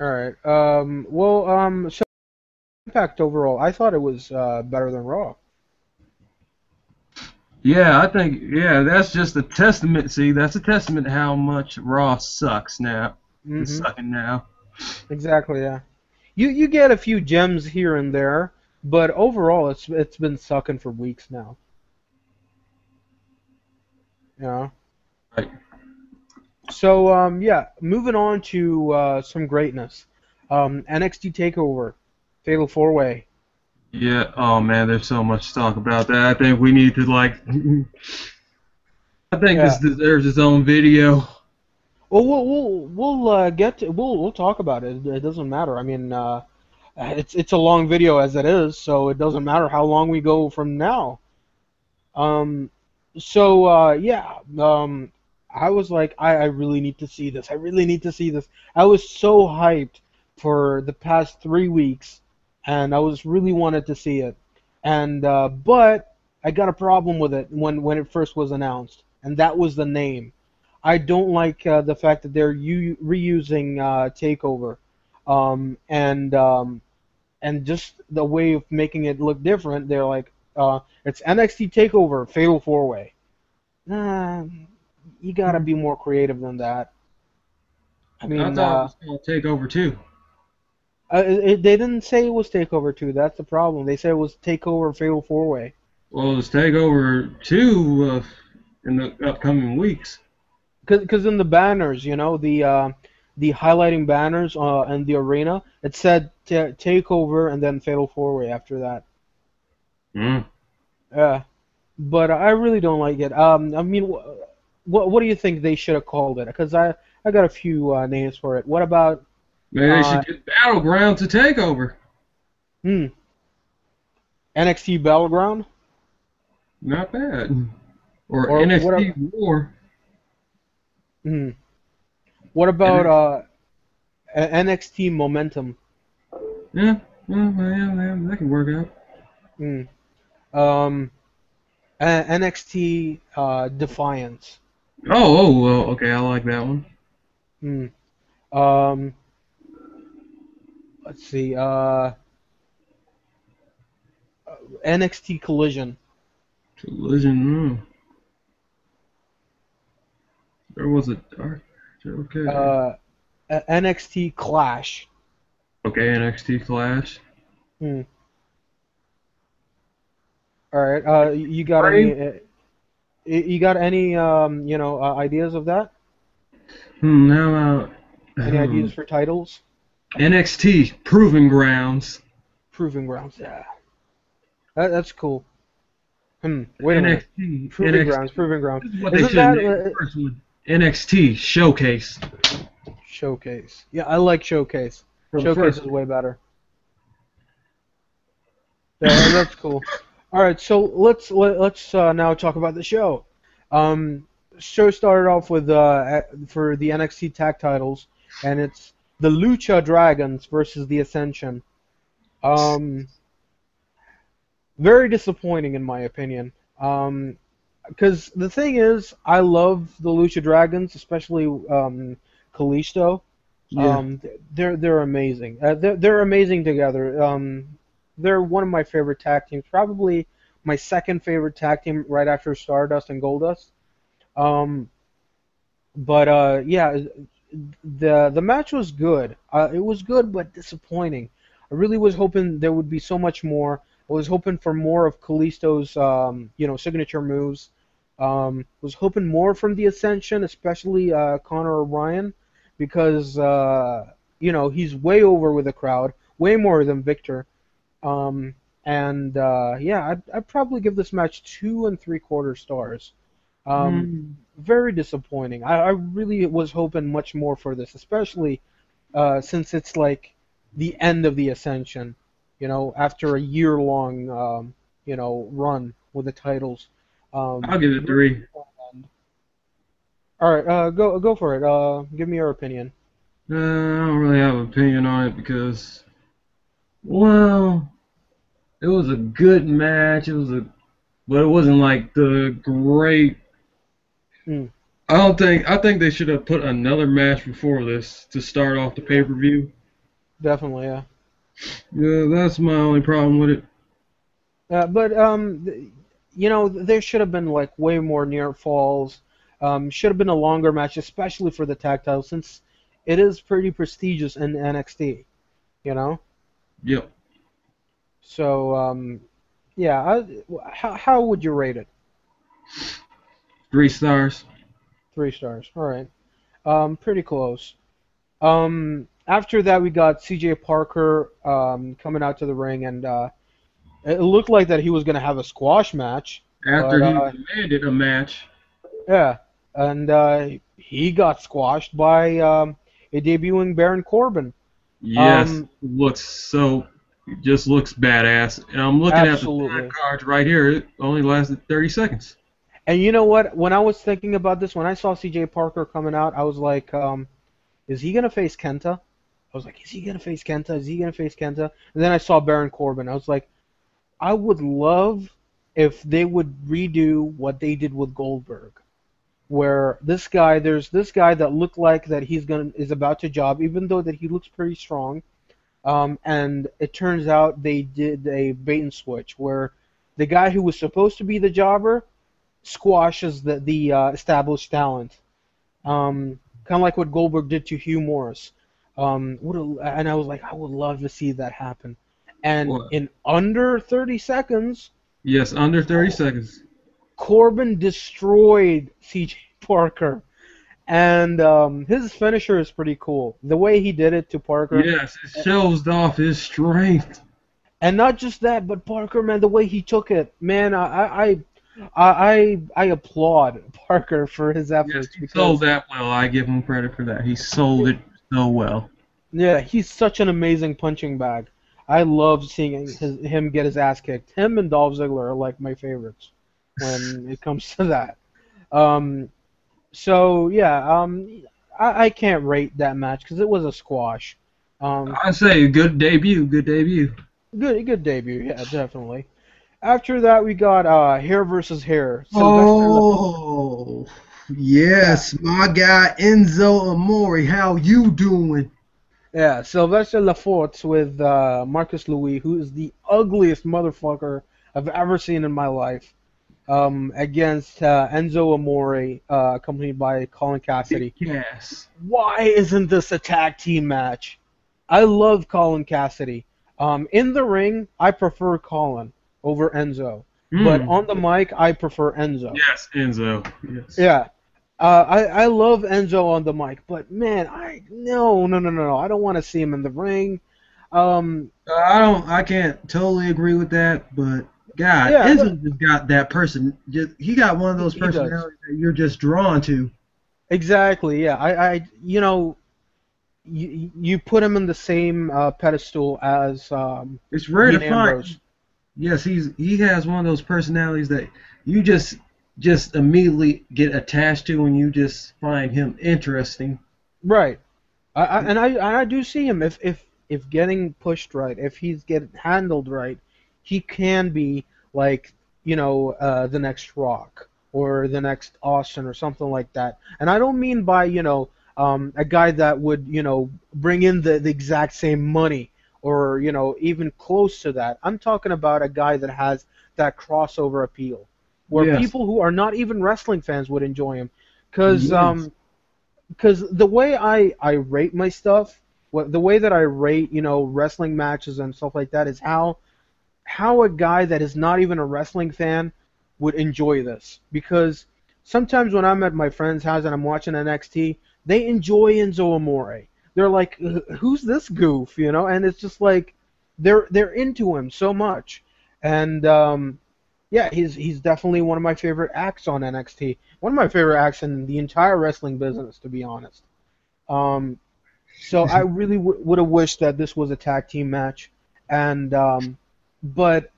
right. Um. Well. Um. So, Impact overall, I thought it was uh, better than Raw. Yeah, I think yeah, that's just a testament. See, that's a testament to how much Raw sucks now. Mhm. It's sucking now. Exactly. Yeah. You you get a few gems here and there, but overall, it's it's been sucking for weeks now. Yeah. Right. So um yeah, moving on to uh, some greatness. Um, NXT Takeover, Fatal Four Way. Yeah. Oh man, there's so much to talk about that. I think we need to like. I think this deserves its own video. Well, we'll we'll we'll uh, get to, we'll we'll talk about it. It doesn't matter. I mean, uh, it's it's a long video as it is, so it doesn't matter how long we go from now. Um, so uh, yeah, um, I was like, I, I really need to see this. I really need to see this. I was so hyped for the past three weeks, and I was really wanted to see it. And uh, but I got a problem with it when when it first was announced, and that was the name. I don't like uh, the fact that they're u- reusing uh, Takeover, um, and um, and just the way of making it look different. They're like, uh, it's NXT Takeover Fatal Four Way. Nah, you gotta be more creative than that. I mean, I thought uh, it was called Takeover too. Uh, it, it- they didn't say it was Takeover Two. That's the problem. They said it was Takeover Fatal Four Way. Well, it's Takeover two uh, in the upcoming weeks. Because in the banners, you know, the uh, the highlighting banners uh, in the arena, it said ta Takeover and then Fatal Four Way after that. Mm. Yeah, but I really don't like it. Um, I mean, wh- what what do you think they should have called it? Because I I got a few uh, names for it. What about Maybe they Uh, should get Battleground to Takeover. hmm NXT Battleground? Not bad. Or, Or NXT War. Hmm. What about uh, NXT Momentum? Yeah, well, yeah, yeah, that can work out. Hmm. Um, NXT uh, Defiance. Oh, oh, well, okay, I like that one. Hmm. Um, let's see. Uh, NXT Collision. Collision. Mm. There was a dark. Okay. Uh, NXT Clash. okay, NXT Clash. Hmm. All right. Uh, you got any? Uh, you got any? Um, you know, uh, ideas of that? Hmm. Now uh, Any hmm. ideas for titles? NXT Proving Grounds. Proving Grounds. Yeah. That, that's cool. Hmm. Wait a minute. NXT. Proving NXT. Grounds. Proving Grounds. This is what they should that, uh, the first one. NXT Showcase. Showcase. Yeah, I like Showcase. The Showcase first- is way better. Yeah, that's cool. All right, so let's let, let's uh, now talk about the show. Um, show started off with uh, for the NXT tag titles, and it's the Lucha Dragons versus the Ascension. Um, very disappointing in my opinion. Um, because the thing is, I love the Lucha Dragons, especially um, Kalisto. Yeah. Um, they're they're amazing. Uh, they're they're amazing together. Um, they're one of my favorite tag teams. Probably my second favorite tag team, right after Stardust and Goldust. Um, but uh, yeah, the the match was good. Uh, it was good, but disappointing. I really was hoping there would be so much more. I was hoping for more of Kalisto's, um, you know, signature moves. Um, was hoping more from the Ascension, especially uh, Connor O'Brien, because uh, you know he's way over with the crowd, way more than Viktor. Um, and uh, yeah, I'd, I'd probably give this match two and three quarter stars. Um, very disappointing. I, I really was hoping much more for this, especially uh, since it's like the end of the Ascension. You know, after a year long, um, you know, run with the titles. Um, I'll give it three. All right, uh, go go for it. Uh, give me your opinion. Uh, I don't really have an opinion on it because, well, it was a good match. It was a, but it wasn't like the great. Hmm. I don't think. I think they should have put another match before this to start off the pay per view. Definitely, yeah. Yeah, that's my only problem with it. Uh, but um, you know, there should have been like way more near falls. Um, should have been a longer match, especially for the tag title, since it is pretty prestigious in NXT. You know. Yep. So um, yeah, I, how how would you rate it? Three stars. Three stars. All right. Um, pretty close. Um, after that, we got C.J. Parker um, coming out to the ring, and uh, it looked like that he was gonna have a squash match. After But, uh, he demanded a match. Yeah, and uh, he got squashed by um, a debuting Baron Corbin. Yes, um, looks so. Just looks badass. And I'm looking at the Absolutely. cards right here. It only lasted 30 seconds. And you know what? When I was thinking about this, when I saw C.J. Parker coming out, I was like, um, is he gonna face Kenta? I was like, is he gonna face Kenta? Is he gonna face Kenta? And then I saw Baron Corbin. I was like, I would love if they would redo what they did with Goldberg, where this guy, there's this guy that looked like that he's gonna is about to job, even though that he looks pretty strong. Um, and it turns out they did a bait and switch where the guy who was supposed to be the jobber squashes the the uh, established talent. Um, kind of like what Goldberg did to Hugh Morrus. Um, and I was like, I would love to see that happen. And What? in under 30 seconds, Yes, under 30 seconds. Corbin destroyed C.J. Parker. And um, his finisher is pretty cool. The way he did it to Parker. Yes, it shows off his strength. And not just that, but Parker, man, the way he took it, man, I I I I, I applaud Parker for his efforts Yes, he because sold that well. I give him credit for that. He sold it so well. yeah, he's such an amazing punching bag. I love seeing his, him get his ass kicked. Him and Dolph Ziggler are like my favorites when it comes to that. Um, so yeah, um, I, I can't rate that match because it was a squash. Um, I say good debut, good debut. Good, good debut. Yeah, definitely. After that, we got uh, hair versus hair. Sylvester Oh, yes, my guy Enzo Amore. How you doing? yeah, Sylvester Lefort with uh, Marcus Louis, who is the ugliest motherfucker I've ever seen in my life. Um, against uh, Enzo Amore, uh, accompanied by Colin Cassady. Yes. Why isn't this a tag team match? I love Colin Cassady. Um, in the ring, I prefer Colin over Enzo, but Mm. on the mic, I prefer Enzo. yes, Enzo. Yes. Yeah. Uh, I, I love Enzo on the mic, but man, I no no no no no I don't want to see him in the ring. Um, I don't. I can't totally agree with that, but God, Yeah, Enzo just got that person. Just, he got one of those personalities that you're just drawn to. exactly. Yeah. I, I you know, you you put him in the same uh, pedestal as um, It's rare Dean to find. Yes, he's he has one of those personalities that you just just immediately get attached to, and you just find him interesting. Right. I, I, and I I do see him if if if getting pushed right, if he's getting handled right, he can be like you know uh, the next Rock or the next Austin or something like that. And I don't mean by you know um, a guy that would you know bring in the, the exact same money or you know even close to that. I'm talking about a guy that has that crossover appeal where Yes. people who are not even wrestling fans would enjoy him because Yes. um because the way I I rate my stuff, what the way that I rate you know wrestling matches and stuff like that is how how a guy that is not even a wrestling fan would enjoy this because sometimes when I'm at my friend's house and I'm watching NXT, they enjoy Enzo Amore. They're like, who's this goof, you know? And it's just like they're they're into him so much, and um, yeah, he's he's definitely one of my favorite acts on NXT. One of my favorite acts in the entire wrestling business, to be honest. Um, so I really w- would have wished that this was a tag team match, and um, but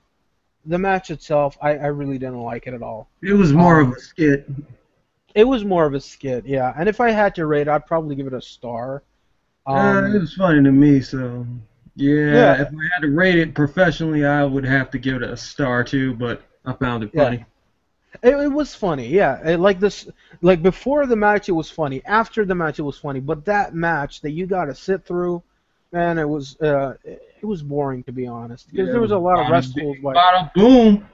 the match itself, I, I really didn't like it at all. It was more Um, of a skit. It was more of a skit, yeah. And if I had to rate, I'd probably give it a star. Uh, Um, it was funny to me, so yeah, Yeah. If I had to rate it professionally, I would have to give it a star too. But I found it Yeah. funny. It, it was funny, yeah. It, like this, like before the match, it was funny. After the match, it was funny. But that match that you got to sit through, man, it was uh, it, was boring to be honest. Because there was a lot of wrestlers like, bada boom.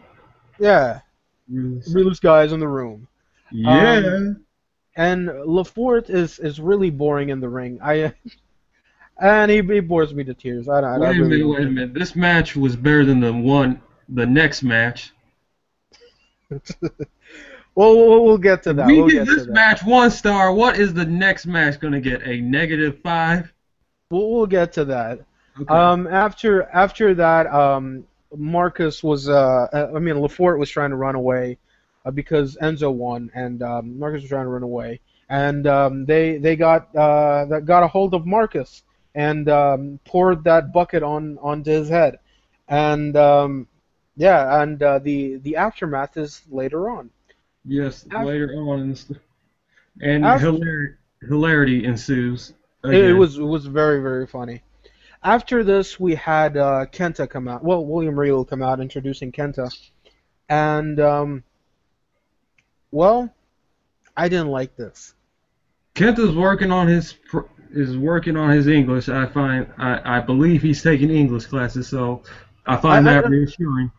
yeah, realest guys in the room. Yeah. And Lefort is is really boring in the ring. I and he, he bores me to tears. I, I, wait I a really minute, wait a minute. This match was better than the one, the next match. Well, we'll, we'll get to that. we we'll give this match one star. What is the next match going to get? A negative five? We'll, we'll get to that. Okay. Um, after after that, um, Marcus was uh, uh, I mean Lefort was trying to run away uh, because Enzo won, and um, Marcus was trying to run away, and um, they they got uh, that got a hold of Marcus and um, poured that bucket on onto his head, and um, yeah, and uh, the the aftermath is later on. yes, af- later on. in the And Af- hilarity, hilarity ensues. It, it was it was very very funny. After this, we had uh, Kenta come out. Well, William Regal come out introducing Kenta, and um, well, I didn't like this. Kenta's working on his is working on his English. I find I, I believe he's taking English classes, so I find I- I that don't- reassuring.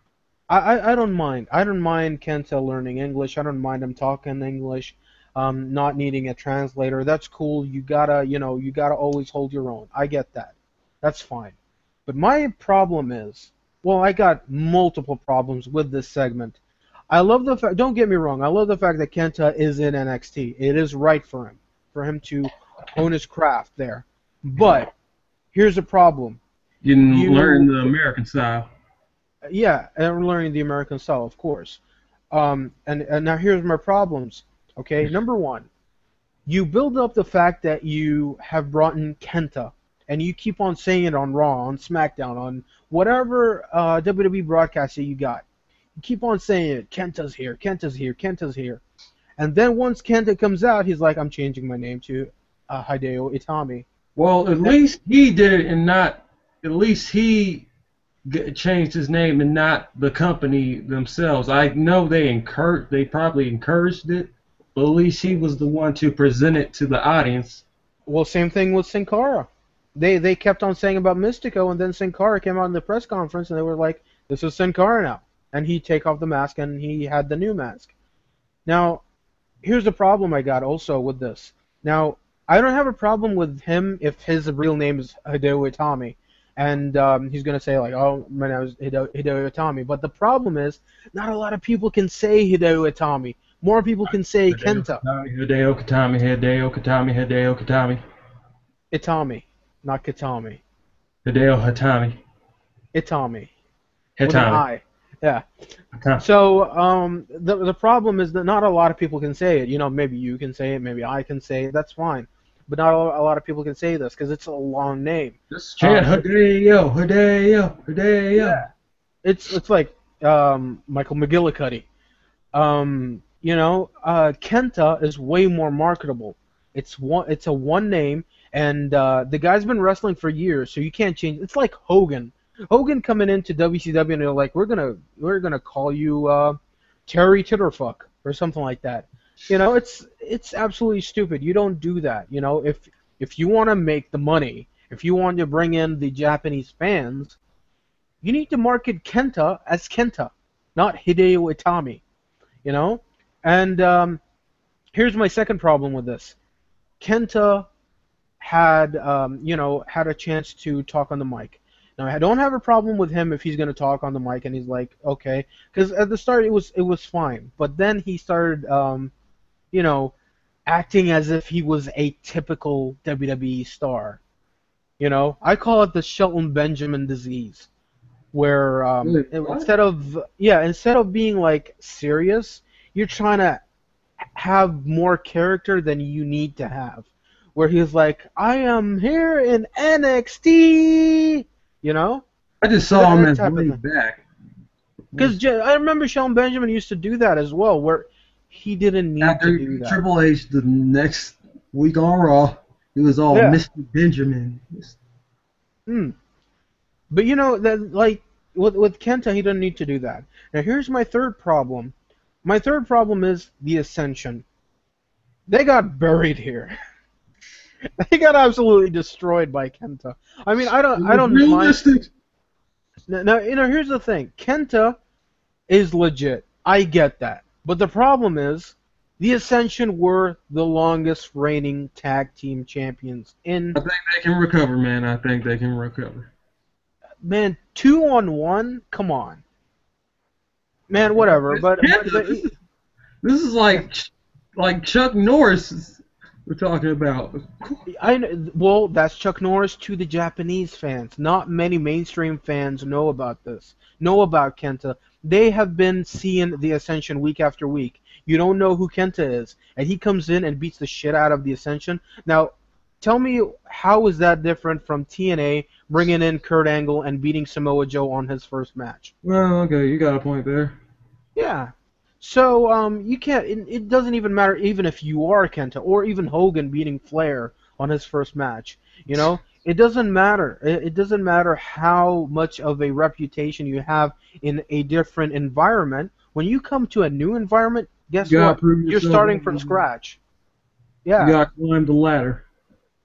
I, I, I don't mind. I don't mind Kenta learning English. I don't mind him talking English. Um, not needing a translator. That's cool. You gotta, you know, you gotta always hold your own. I get that. That's fine. But my problem is, well, I got multiple problems with this segment. I love the fact. Don't get me wrong. I love the fact that Kenta is in NXT. It is right for him, for him to hone his craft there. But here's a problem. You can You- learn the American style. Yeah, and learning the American style, of course. Um, and, and now here's my problems. Okay, number one, you build up the fact that you have brought in Kenta, and you keep on saying it on Raw, on SmackDown, on whatever uh, WWE broadcast that you got. Keep on saying it. Kenta's here. Kenta's here. Kenta's here. And then once Kenta comes out, he's like, "I'm changing my name to uh, Hideo Itami." Well, at least he did it, and not. At least he g- changed his name, and not the company themselves. I know they encouraged. They probably encouraged it, but at least he was the one to present it to the audience. Well, same thing with Sin Cara. They they kept on saying about Mystico, and then Sin Cara came out in the press conference, and they were like, "This is Sin Cara now." And he'd take off the mask and he had the new mask. Now, here's the problem I got also with this. Now, I don't have a problem with him if his real name is Hideo Itami, and um, he's gonna say like, "Oh, my name is Hideo, Hideo Itami." But the problem is, not a lot of people can say Hideo Itami. More people can say Kenta Hideo Katami, Hideo Katami, Hideo Katami, Itami, not Katami. Hideo Itami. An Hitami. Yeah. Hatami. So um, the the problem is that not a lot of people can say it. You know, maybe you can say it, maybe I can say it. That's fine. But not a a lot of people can say this because it's a long name. Just chant Um, Hideo, Hideo, Hideo. Yeah. It's it's like um, Michael McGillicuddy. Um, you know, uh, Kenta is way more marketable. It's one. It's a one name, and uh, the guy's been wrestling for years, so you can't change. It's like Hogan. Hogan coming into WCW and they're like, we're gonna we're gonna call you uh, Terry Titterfuck or something like that. You know, it's it's absolutely stupid. You don't do that. You know, if if you want to make the money, if you want to bring in the Japanese fans, you need to market Kenta as Kenta, not Hideo Itami. You know, and um, here's my second problem with this: Kenta had um, you know had a chance to talk on the mic. Now I don't have a problem with him if he's going to talk on the mic and he's like okay, because at the start it was it was fine, but then he started um, you know acting as if he was a typical WWE star. You know, I call it the Shelton Benjamin disease, where um, Really? instead of yeah, instead of being like serious, you're trying to have more character than you need to have. Where he's like, I am here in NXT, you know? I just saw him as way back. Because I remember Shelton Benjamin used to do that as well, where he didn't need After to do that. Triple H, the next week on Raw, he was all Yeah. Mr. Benjamin. Hmm. But you know that like with with Kenta, he doesn't need to do that. Now here's my third problem. My third problem is the Ascension. They got buried here. they got absolutely destroyed by Kenta. I mean, I don't, I don't mind. Realistic. Now, now, you know, here's the thing. Kenta is legit. I get that. But the problem is, the Ascension were the longest reigning tag team champions in I think they can recover, man. I think they can recover. man, two on one. Come on, man. Whatever. But, but, but This is like like Chuck Norris we're talking about. I well, that's Chuck Norris to the Japanese fans. Not many mainstream fans know about this. Know about Kenta. They have been seeing the Ascension week after week. You don't know who Kenta is, and he comes in and beats the shit out of the Ascension. Now, tell me how is that different from TNA bringing in Kurt Angle and beating Samoa Joe on his first match? Well, okay, you got a point there. Yeah. So um, you can't. It, it doesn't even matter even if you are Kenta or even Hogan beating Flair on his first match. You know, it doesn't matter. It, it doesn't matter how much of a reputation you have in a different environment. When you come to a new environment, guess You what? You're starting from scratch. Yeah. You gotta climb the ladder.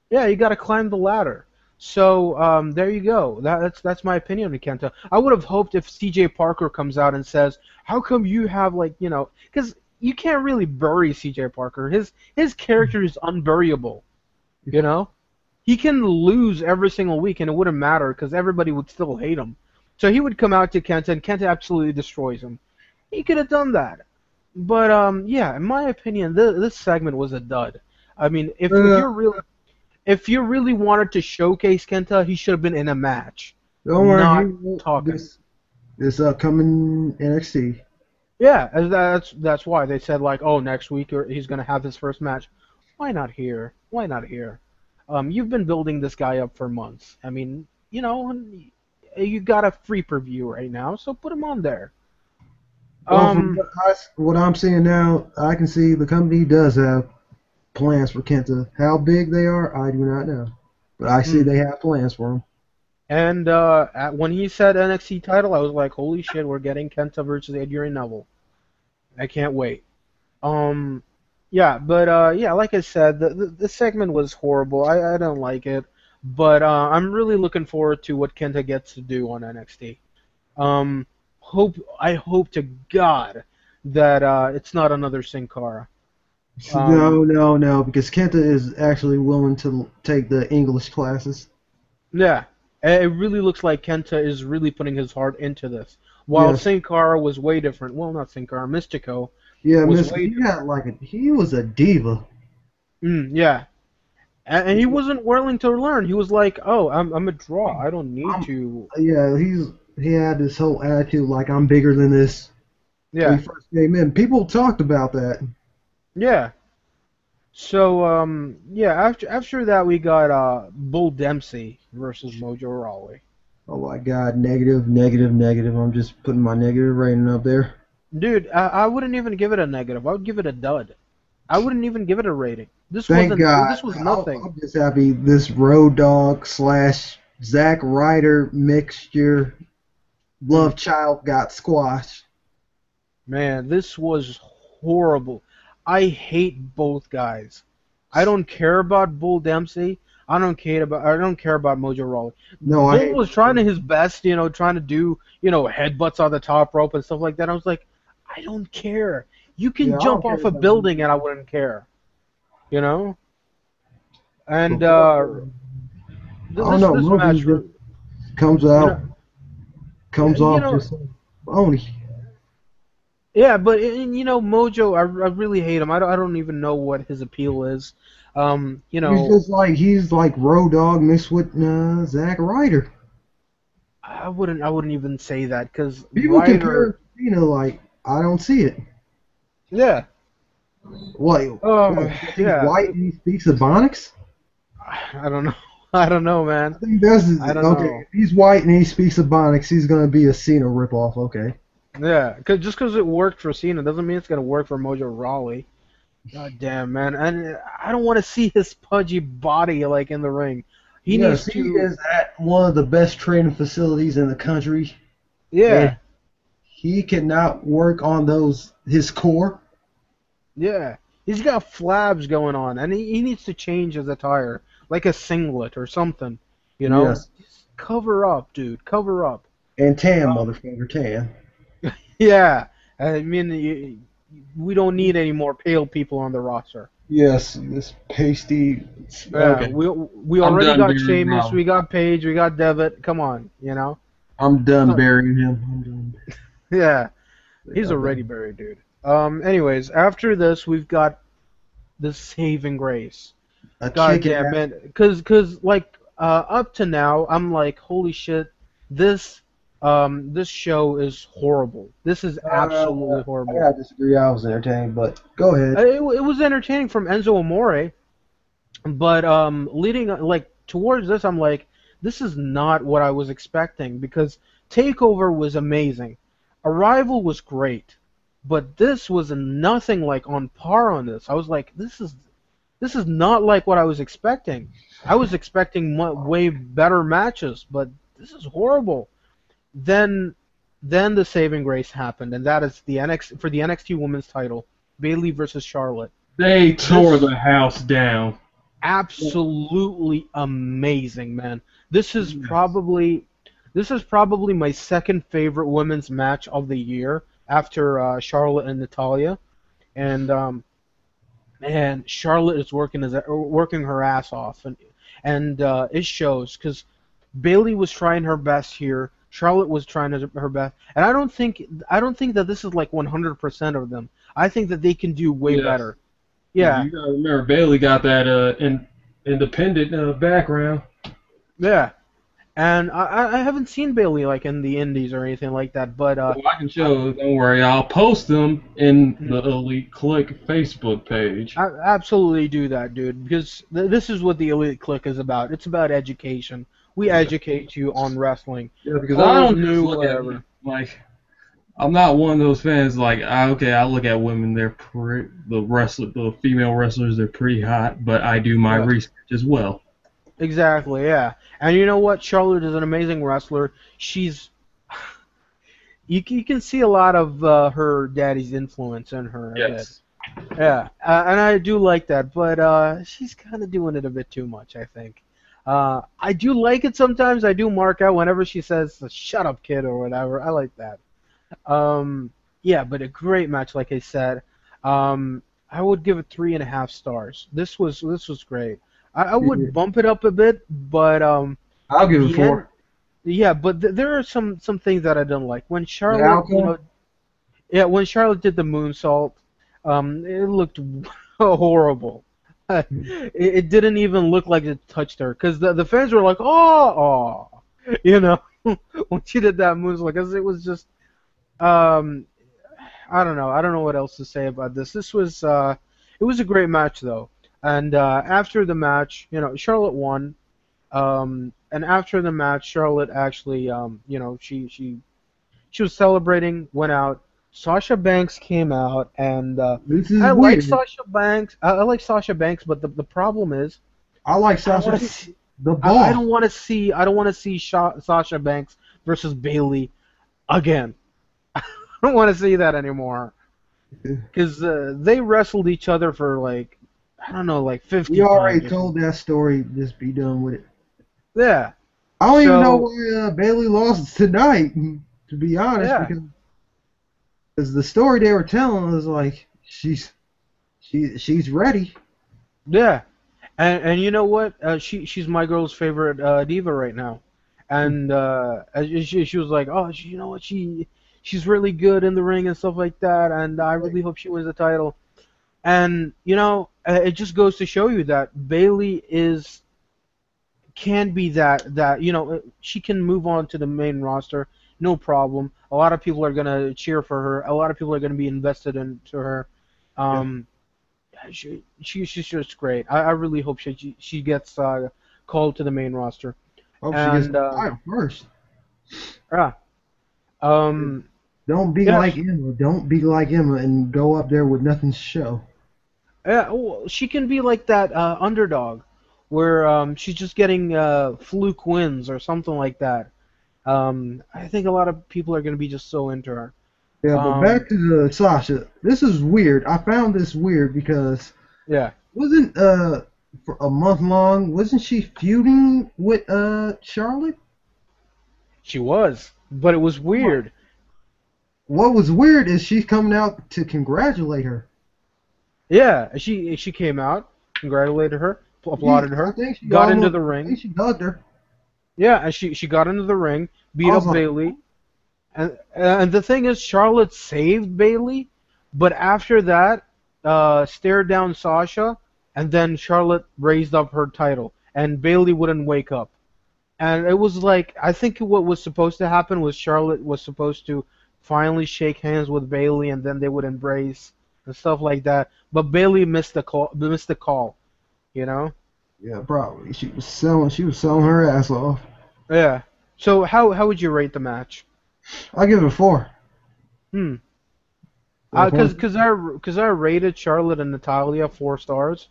Yeah, you got to climb the ladder. So um, there you go. That, that's that's my opinion on Kenta. I would have hoped if C.J. Parker comes out and says, "How come you have like you know?" Because you can't really bury C.J. Parker. His his character is unburiable. You know, he can lose every single week and it wouldn't matter because everybody would still hate him. So he would come out to Kenta and Kenta absolutely destroys him. He could have done that. But um, yeah, in my opinion, th- this segment was a dud. I mean, if, Uh, if you're really if you really wanted to showcase Kenta, he should have been in a match. Don't worry, Not talking. This, this upcoming NXT. Yeah, that's that's why they said like, oh, next week or he's gonna have his first match. Why not here? Why not here? Um, you've been building this guy up for months. I mean, you know, you got a free preview right now, so put him on there. Well, Um, what, I, what I'm seeing now, I can see the company does have plans for Kenta. How big they are, I do not know. But I see Hmm. they have plans for him. and uh, at, when he said NXT title, I was like, holy shit, we're getting Kenta versus Adrian Neville. I can't wait. Um, yeah, but uh, yeah, like I said, the, the the segment was horrible. I I don't like it, but uh, I'm really looking forward to what Kenta gets to do on NXT. Um, hope I hope to God that uh, it's not another Sin Cara. Um, no, no, no, because Kenta is actually willing to take the English classes. Yeah, it really looks like Kenta is really putting his heart into this. While Yes. Sin Cara was way different. Well, not Sin Cara, Mystico. Yeah, Was way he had like a, he was a diva. Mm, yeah. And, and he wasn't willing to learn. He was like, "Oh, I'm I'm a draw. I don't need I'm- to." Yeah, he's he had this whole attitude like I'm bigger than this. When Yeah, he first came in, people talked about that. Yeah. So um, yeah. After after that, we got uh Bull Dempsey versus Mojo Rawley. Oh my God, negative, negative, negative. I'm just putting my negative rating up there. Dude, I, I wouldn't even give it a negative. I would give it a dud. I wouldn't even give it a rating. This Thank wasn't. God. This was nothing. I'm just happy this Road Dog slash Zack Ryder mixture love child got squashed. Man, this was horrible. I hate both guys. I don't care about Bull Dempsey. I don't care about. I don't care about Mojo Rawley. No, Bull I was trying to his best, you know, trying to do, you know, headbutts on the top rope and stuff like that. I was like, I don't care. You can Yeah, jump off a building and I wouldn't care. You know. And uh, th- I don't this, know, this match, comes out, comes off know- just phony. Yeah, but and, you know, Mojo, I, I really hate him. I don't, I don't even know what his appeal is. Um, you know, He's just like he's like Road Dog mixed with uh, Zack Ryder. I wouldn't, I wouldn't even say that because People Ryder, compare, you know, like I don't see it. yeah, Like, Oh, what, yeah. white and he speaks Ebonics. I don't know, I don't know, man. I think that's I don't okay. know. If he's white and he speaks Ebonics, he's gonna be a Cena ripoff. Okay. Yeah, cause just because it worked for Cena doesn't mean it's gonna work for Mojo Rawley. God damn, man, and I don't want to see his pudgy body like in the ring. He yes, needs to, is at one of the best training facilities in the country. yeah, He cannot work on those his core. yeah. He's got flabs going on, and he, he needs to change his attire, like a singlet or something. You know, Yes. Just cover up, dude. Cover up. And tan, Oh. motherfucker, tan. Yeah, I mean, you, we don't need any more pale people on the roster. Yes, this pasty. Yeah, Okay. we we I'm already got being Sheamus, we got Paige, we got Devitt. Come on, you know. I'm done Huh. burying him. I'm done. Yeah, he's Okay. already buried, dude. Um. Anyways, after this, we've got the saving grace. A God chicken damn ass- man, cause cause like uh up to now, I'm like, holy shit, this um this show is horrible. This is absolutely Uh, horrible. I gotta disagree. I was entertained, but go ahead. Uh, It, it was entertaining from Enzo Amore, but um, leading like towards this, I'm like, this is not what I was expecting because Takeover was amazing, Arrival was great, but this was nothing like on par on this. I was like, this is this is not like what I was expecting. I was expecting way better matches, but this is horrible. Then then the saving grace happened, and that is the NX for the NXT Women's Title. Bayley versus Charlotte. They tore the house down. Absolutely amazing, man. This is probably this is probably my second favorite women's match of the year after uh, Charlotte and Natalya. And um, man, Charlotte is working as working her ass off, and and uh, it shows because Bayley was trying her best here. Charlotte was trying her her best, and I don't think I don't think that this is like 100% of them. I think that they can do way Yes. better. Yeah, You gotta remember Bayley got that uh in, independent uh, background. yeah. And I- I, I haven't seen Bayley like in the Indies or anything like that, but uh, Well, I can show. Don't worry, I'll post them in the Elite Click Facebook page. I absolutely do that, dude, because th- this is what the Elite Click is about. It's about education. We educate you on wrestling. Yeah, because I don't know whatever. at like. I'm not one of those fans like I, okay. I look at women; they're pretty, the wrestler, the female wrestlers, they're pretty hot. But I do my Yeah. research as well. Exactly, yeah. And you know what? Charlotte is an amazing wrestler. She's you, you can see a lot of uh, her daddy's influence in her. a bit. Yeah, uh, and I do like that, but uh, she's kind of doing it a bit too much, I think. Uh, I do like it sometimes. I do mark out whenever she says "shut up, kid" or whatever. I like that. Um, yeah, but a great match, like I said. Um, I would give it three and a half stars. This was this was great. I, I would Yeah. bump it up a bit, but um, I'll give it four. end- yeah, but th- there are some some things that I don't like. When Charlotte, you know, yeah, when Charlotte did the moonsault, um, it looked horrible. It, it didn't even look like it touched her because the the fans were like, oh, oh, you know, when she did that moonsault, because it was just, um, I don't know, I don't know what else to say about this. This was, uh, it was a great match though, and uh, after the match, you know, Charlotte won. Um, and after the match, Charlotte actually, um, you know, she she she was celebrating, went out. Sasha Banks came out, and uh, I weird. like Sasha Banks. I, I like Sasha Banks, but the the problem is, I like Sasha. wanna see, the I, ball. I don't want to see I don't want to see Sha- Sasha Banks versus Bayley again. I don't want to see that anymore because uh, they wrestled each other for like I don't know, like fifty. we already times. told that story. Just be done with it. Yeah. I don't even know why uh, Bayley lost tonight. To be honest, Yeah. because 'cause the story they were telling was like she's she she's ready. Yeah, and and you know what? Uh, she she's my girl's favorite uh, diva right now, and uh, she she was like, oh, she, you know what? She she's really good in the ring and stuff like that, and I really hope she wins the title. And you know, uh, it just goes to show you that Bayley is can be that that you know uh, she can move on to the main roster, no problem. A lot of people are gonna cheer for her. A lot of people are gonna be invested into her. Um, she, she she's just great. I, I really hope she she, gets uh, called to the main roster. Hope she gets And, uh, first. Ah, um, Don't be yeah, like Emma. Don't be like Emma and go up there with nothing to show. yeah, well, she can be like that uh, underdog, where um, she's just getting uh, fluke wins or something like that. Um, I think a lot of people are gonna be just so into her. Yeah, but Um, back to the Sasha. This is weird. I found this weird because Yeah, wasn't uh for a month long wasn't she feuding with uh Charlotte? she was, but it was weird. What was weird is she's coming out to congratulate her. Yeah, she she came out, congratulated her, applauded her, got into almost- the I ring. she hugged her. Yeah, and she she got into the ring, beat up like- Bayley, and and the thing is, Charlotte saved Bayley, but after that, uh, stared down Sasha, and then Charlotte raised up her title, and Bayley wouldn't wake up, and it was like I think what was supposed to happen was Charlotte was supposed to finally shake hands with Bayley, and then they would embrace and stuff like that, but Bayley missed the call, missed the call, you know. Yeah, probably. She was selling. She was selling her ass off. Yeah. So how how would you rate the match? I give it a four. Hmm. Because four. cause I because I rated Charlotte and Natalya four stars,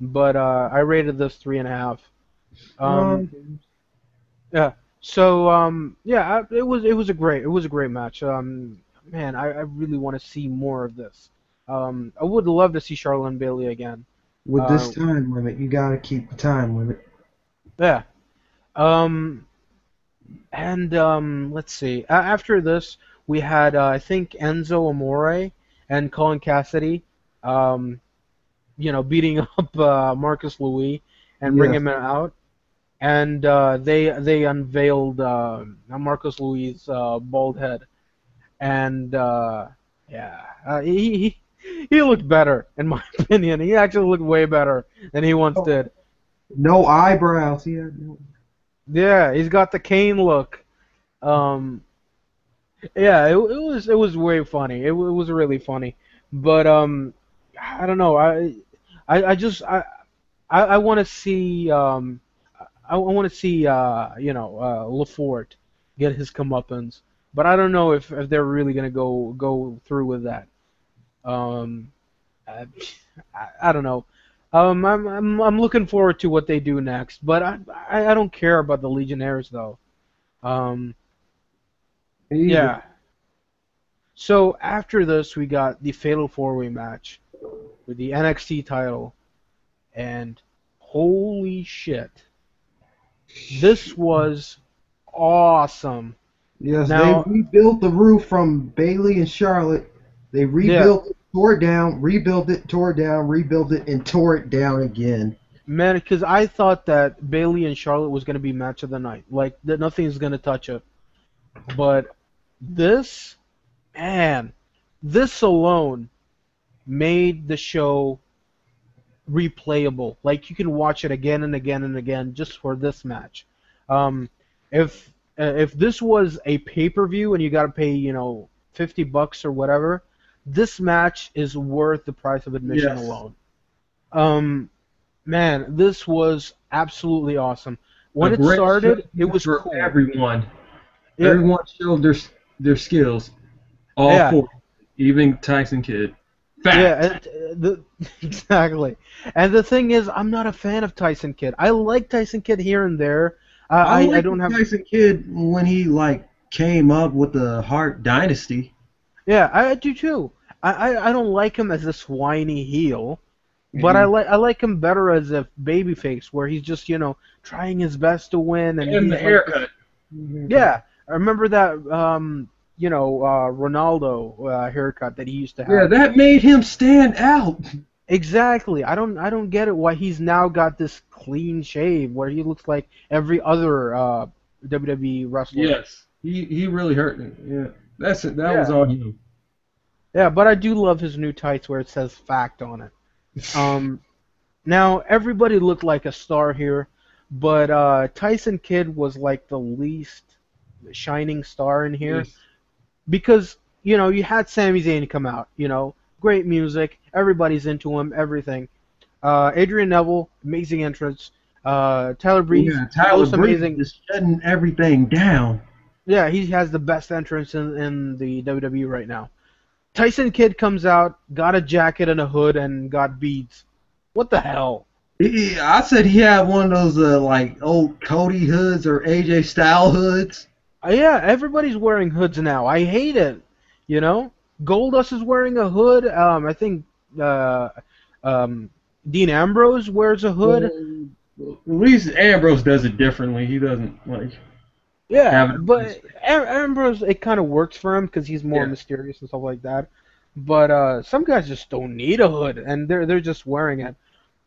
but uh, I rated this three and a half. Um, yeah. so um, yeah, I, it was it was a great it was a great match. Um, man, I, I really want to see more of this. Um, I would love to see Charlotte and Bayley again. With this uh, time limit, you gotta keep the time limit. Yeah. Um, and um, let's see. A- after this, we had uh, I think Enzo Amore and Colin Cassady, um, you know, beating up uh, Marcus Louis and bringing him out. And uh, they they unveiled uh, Marcus Louis' uh, bald head, and uh, yeah, uh, he, he he looked better in my opinion. He actually looked way better than he once Oh. did. No eyebrows. He had no. Yeah, he's got the cane look. Um, yeah, it, it was it was way funny. It, it was really funny, but um, I don't know. I I, I just I I, I want to see um I, I want to see uh you know uh Lefort get his comeuppance, but I don't know if, if they're really gonna go go through with that. Um, I, I, don't know. Um, I'm, I'm I'm looking forward to what they do next, but I I, I don't care about the Legionnaires though. Um, yeah. So after this, we got the Fatal Four Way match with the NXT title, and holy shit, this was awesome. Yes, Now- they rebuilt the roof from Bayley and Charlotte. They rebuilt it, tore it down, rebuilt it, tore it down, rebuilt it, and tore it down again. Man, because I thought that Bayley and Charlotte was going to be match of the night. Like, that nothing's going to touch it. But this, man, this alone made the show replayable. Like, you can watch it again and again and again just for this match. Um, if uh, if this was a pay per view and you got to pay, you know, fifty bucks or whatever, this match is worth the price of admission Yes. alone. Um, man, this was absolutely awesome. When it started, it was for cool. everyone. Yeah. Everyone showed their their skills. All Yeah. four, even Tyson Kidd. Fact. Yeah, and, uh, the, exactly. And the thing is, I'm not a fan of Tyson Kidd. I like Tyson Kidd here and there. Uh, I, I, like don't have. Tyson Kidd when he like came up with the Hart Dynasty. Yeah, I do too. I, I, I don't like him as this whiny heel, but I like I like him better as a babyface, where he's just you know trying his best to win and, and the like- haircut. Yeah, I remember that. Um, you know, uh, Ronaldo uh, haircut that he used to have. Yeah, that made him stand out. Exactly. I don't I don't get it why he's now got this clean shave where he looks like every other uh, WWE wrestler. Yes, he he really hurt me. Yeah, that's it. That was Yeah. on him. Yeah, but I do love his new tights where it says fact on it. Um, now everybody looked like a star here, but uh, Tyson Kidd was like the least shining star in here Yes. because you know you had Sami Zayn come out, you know, great music, everybody's into him, everything. Uh, Adrian Neville, amazing entrance. Uh, Tyler Breeze, Yeah, Tyler Breeze amazing. is shutting everything down. Yeah, he has the best entrance in, in the WWE right now. Tyson Kidd comes out, got a jacket and a hood, and got beads. What the hell? He, I said he had one of those uh, like old Cody hoods or AJ Style hoods. Uh, yeah, everybody's wearing hoods now. I hate it. You know, Goldust is wearing a hood. Um, I think uh, um, Dean Ambrose wears a hood. Well, at least Ambrose does it differently. He doesn't like. Yeah, but Ambrose, it kind of works for him because he's more Yeah. mysterious and stuff like that. But uh, some guys just don't need a hood, and they're they're just wearing it.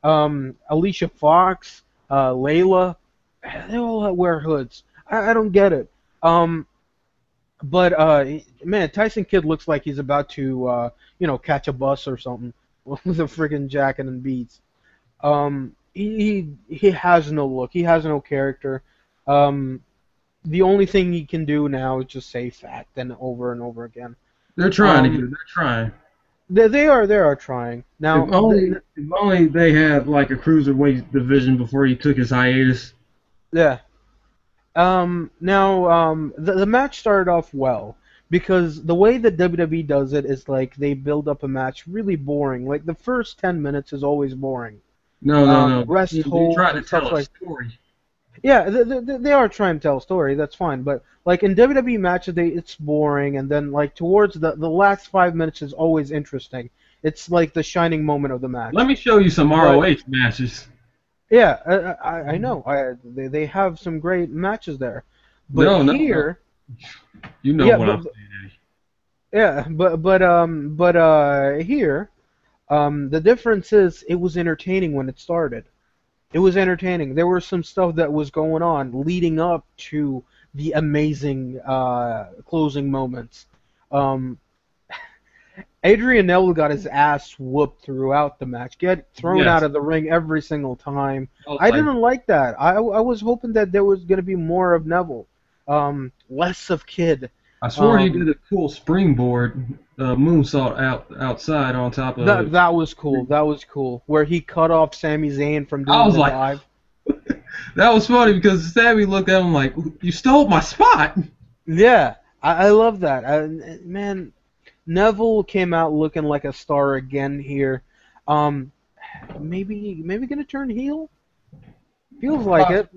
Um, Alicia Fox, uh, Layla, they all wear hoods. I, I don't get it. Um, but uh, man, Tyson Kidd looks like he's about to uh, you know catch a bus or something with a freaking jacket and beads. Um, he, he he has no look. He has no character. Um, the only thing he can do now is just say fact and over and over again. They're trying Um, to get. They're trying. They, they are they are trying now. if only, th- if only they had like a cruiserweight division before he took his hiatus. yeah. Um. Now, um, the the match started off well because the way that WWE does it is like they build up a match really boring. Like the first ten minutes is always boring. No, no, Um, no. rest They- they hold try to tell a like- story. Yeah, they, they, they are trying to tell a story. That's fine, but like in WWE matches, they it's boring, and then like towards the the last five minutes is always interesting. It's like the shining moment of the match. Let me show you some But- ROH matches. Yeah, I, I, I know. I, they, they have some great matches there. But No, no, here, You know Yeah, what but- I'm saying, Eddie. yeah, but but um but uh here, um the difference is it was entertaining when it started. It was entertaining. There was some stuff that was going on leading up to the amazing uh closing moments. Um Adrian Neville got his ass whooped throughout the match. Get thrown Yes. out of the ring every single time. was I didn't like that. I, I was hoping that there was going to be more of Neville, um, less of Kidd. I swore he um, did a cool springboard uh, moonsault out outside on top of That that was cool. That was cool. Where he cut off Sami Zayn from doing I was the like- dive. That was funny because Sami looked at him like, "You stole my spot." Yeah, I, I love that. I, man, Neville came out looking like a star again here. Um, maybe maybe gonna turn heel. Feels like it.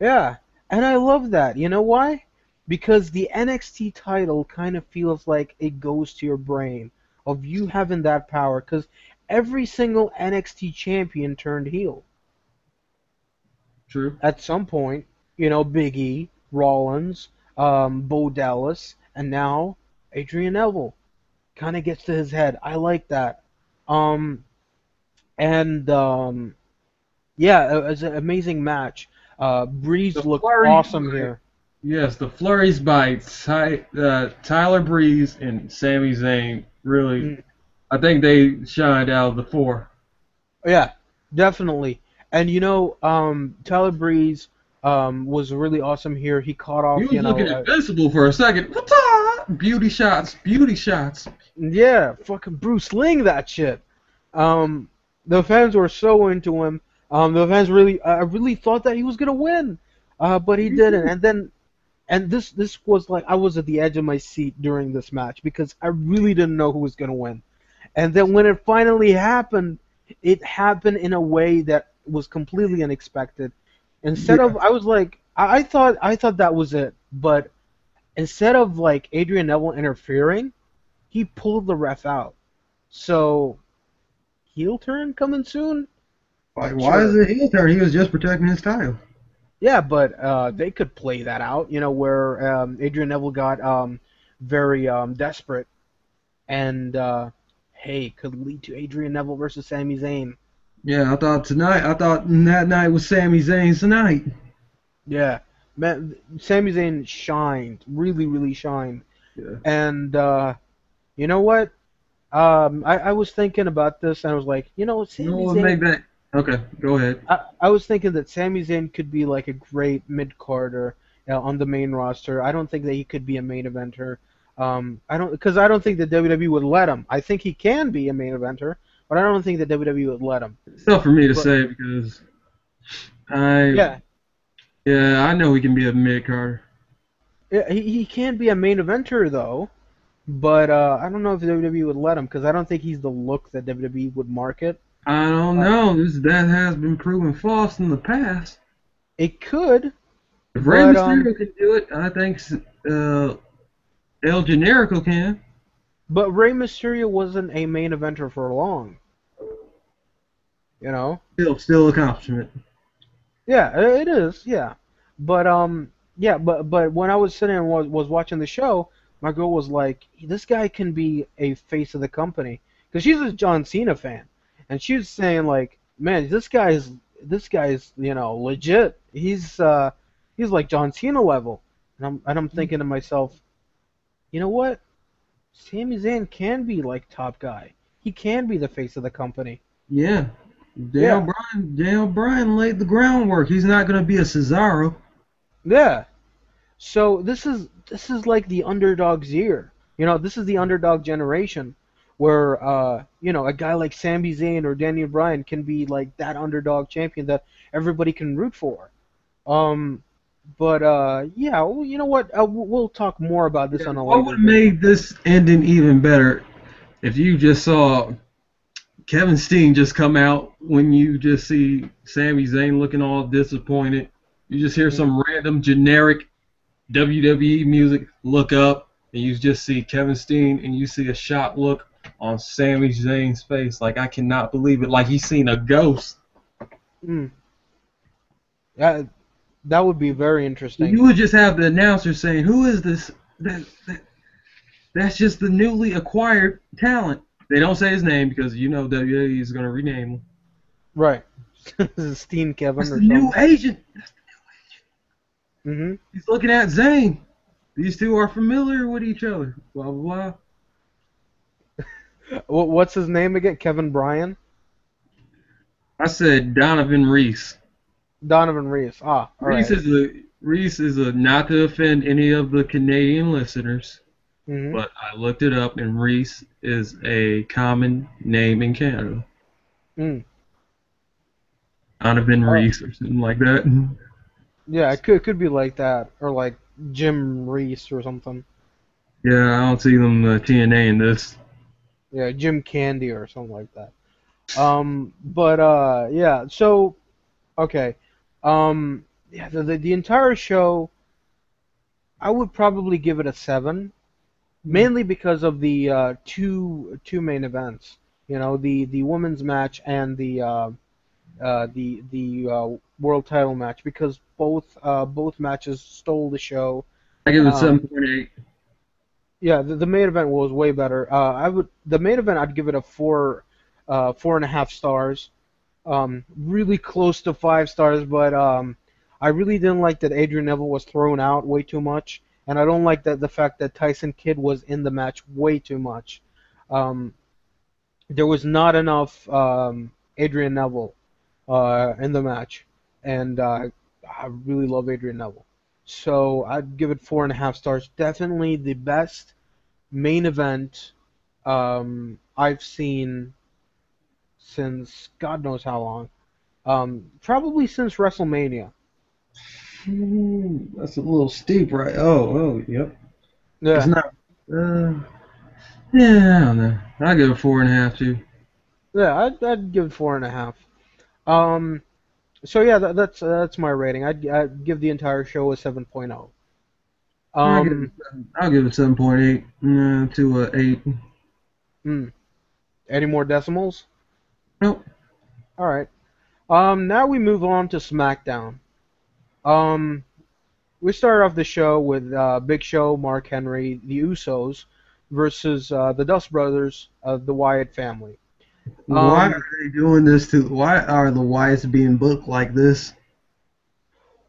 Yeah, and I love that. You know why? Because the NXT title kind of feels like it goes to your brain of you having that power. Because every single NXT champion turned heel True. at some point. You know, Big E, Rollins, um, Bo Dallas, and now Adrian Neville kind of gets to his head. I like that. Um, and um, yeah, it was an amazing match. Uh, Breeze The looked flurry- awesome here. Yes, the flurries by Ty, uh, Tyler Breeze and Sami Zayn really, Mm. I think they shined out of the four. Yeah, definitely. And you know, um, Tyler Breeze um, was really awesome here. He caught off. He was you know, looking uh, invincible for a second. Beauty shots, beauty shots. Yeah, fucking Bruce Ling that shit. Um, the fans were so into him. Um, the fans really, I really thought that he was gonna win, uh, but he didn't. And then, and this this was like I was at the edge of my seat during this match because I really didn't know who was gonna win. And then when it finally happened, it happened in a way that was completely unexpected. Instead Yeah. of, I was like, I, I thought I thought that was it, but instead of like Adrian Neville interfering, he pulled the ref out. So, heel turn coming soon? Like, why is it heel turn? He was just protecting his title. Yeah, but uh, they could play that out, you know, where um, Adrian Neville got um, very um, desperate, and uh, hey, could lead to Adrian Neville versus Sami Zayn. Yeah, I thought tonight. I thought that night was Sami Zayn's tonight. Yeah, man, Sami Zayn shined, really, really shined. Yeah. And uh, you know what? Um, I, I was thinking about this, and I was like, you know, Sami know what Zayn. that? Okay, go ahead. I, I was thinking that Sami Zayn could be like a great mid carder on the main roster. I don't think that he could be a main eventer. Um, I don't because I don't think that WWE would let him. I think he can be a main eventer, but I don't think that WWE would let him. It's tough for me to But- say because I Yeah, yeah I know he can be a mid carder. yeah, he he can be a main eventer though, but uh, I don't know if WWE would let him because I don't think he's the look that WWE would market. I don't know. This that has been proven false in the past. It could, If Rey But, Mysterio um, can do it, I think uh, El Generico can. but Rey Mysterio wasn't a main eventer for long. You know. Still, still accomplishment. Yeah, it is. Yeah, but um, yeah, but but when I was sitting and was was watching the show, my girl was like, "This guy can be a face of the company," because she's a John Cena fan, and she was saying like, "Man, this guy's this guy's you know legit. He's uh he's like John Cena level," and I'm and I'm thinking to myself, you know what? Sami Zayn can be like top guy. He can be the face of the company. Yeah. Daniel Yeah. Bryan, Daniel Bryan laid the groundwork. He's not going to be a Cesaro. Yeah. So this is this is like the underdog's year. You know, this is the underdog generation where uh, you know, a guy like Sami Zayn or Daniel Bryan can be like that underdog champion that everybody can root for. Um but uh yeah, well, you know what? Uh, we'll talk more about this on a What later. would have made this ending even better if you just saw Kevin Steen just come out when you just see Sami Zayn looking all disappointed. You just hear some random generic WWE music, look up, and you just see Kevin Steen, and you see a shocked look on Sami Zayn's face, like I cannot believe it, like he's seen a ghost. Mm. Yeah, that would be very interesting. You would just have the announcer saying, "Who is this? That, that that's just the newly acquired talent." They don't say his name because you know WWE is going to rename him. Right. this is Steen Kevin That's or the new something. agent. hmm He's looking at Zayn. These two are familiar with each other. Blah blah blah. What's his name again? Kevin Bryan? I said Donovan Reese. Donovan Reese. Ah, all right. Reese is a Reese is a not to offend any of the Canadian listeners, Mhm. but I looked it up and Reese is a common name in Canada. Mm. Donovan Oh. Reese or something like that. Yeah, it could could be like that, or like Jim Reese or something. Yeah, I don't see them uh, TNA in this. Yeah, Jim Candy or something like that. Um, but uh, yeah. So, okay. Um, yeah, the, the the entire show, I would probably give it a seven, mainly because of the uh, two two main events. You know, the the women's match and the uh, uh, the the uh, world title match because both uh, both matches stole the show. I give it Um, seven point eight. Yeah, the, the main event was way better. Uh, I would the main event I'd give it a four, uh, four and a half stars. Um, really close to five stars, but um, I really didn't like that Adrian Neville was thrown out way too much, and I don't like that the fact that Tyson Kidd was in the match way too much. Um, there was not enough um, Adrian Neville uh, in the match, and uh, I really love Adrian Neville. So I'd give it four and a half stars. Definitely the best main event um, I've seen since God knows how long. Um, probably since WrestleMania. Hmm, That's a little steep, right? Oh, oh, yep. Yeah. It's not. Uh, yeah, I don't know. I give it four and a half too. Yeah, I'd, I'd give it four and a half. Um, so yeah, that, that's that's my rating. I'd, I'd give the entire show a 7.0. I'll, give Um, it, I'll give it seven point eight uh, to a eight. hmm. Any more decimals? Nope. All right. Um, now we move on to SmackDown. Um, we start off the show with uh, Big Show, Mark Henry, the Usos versus uh, the Dust Brothers of the Wyatt family. why Um, are they doing this to? Why are the Wyatts being booked like this?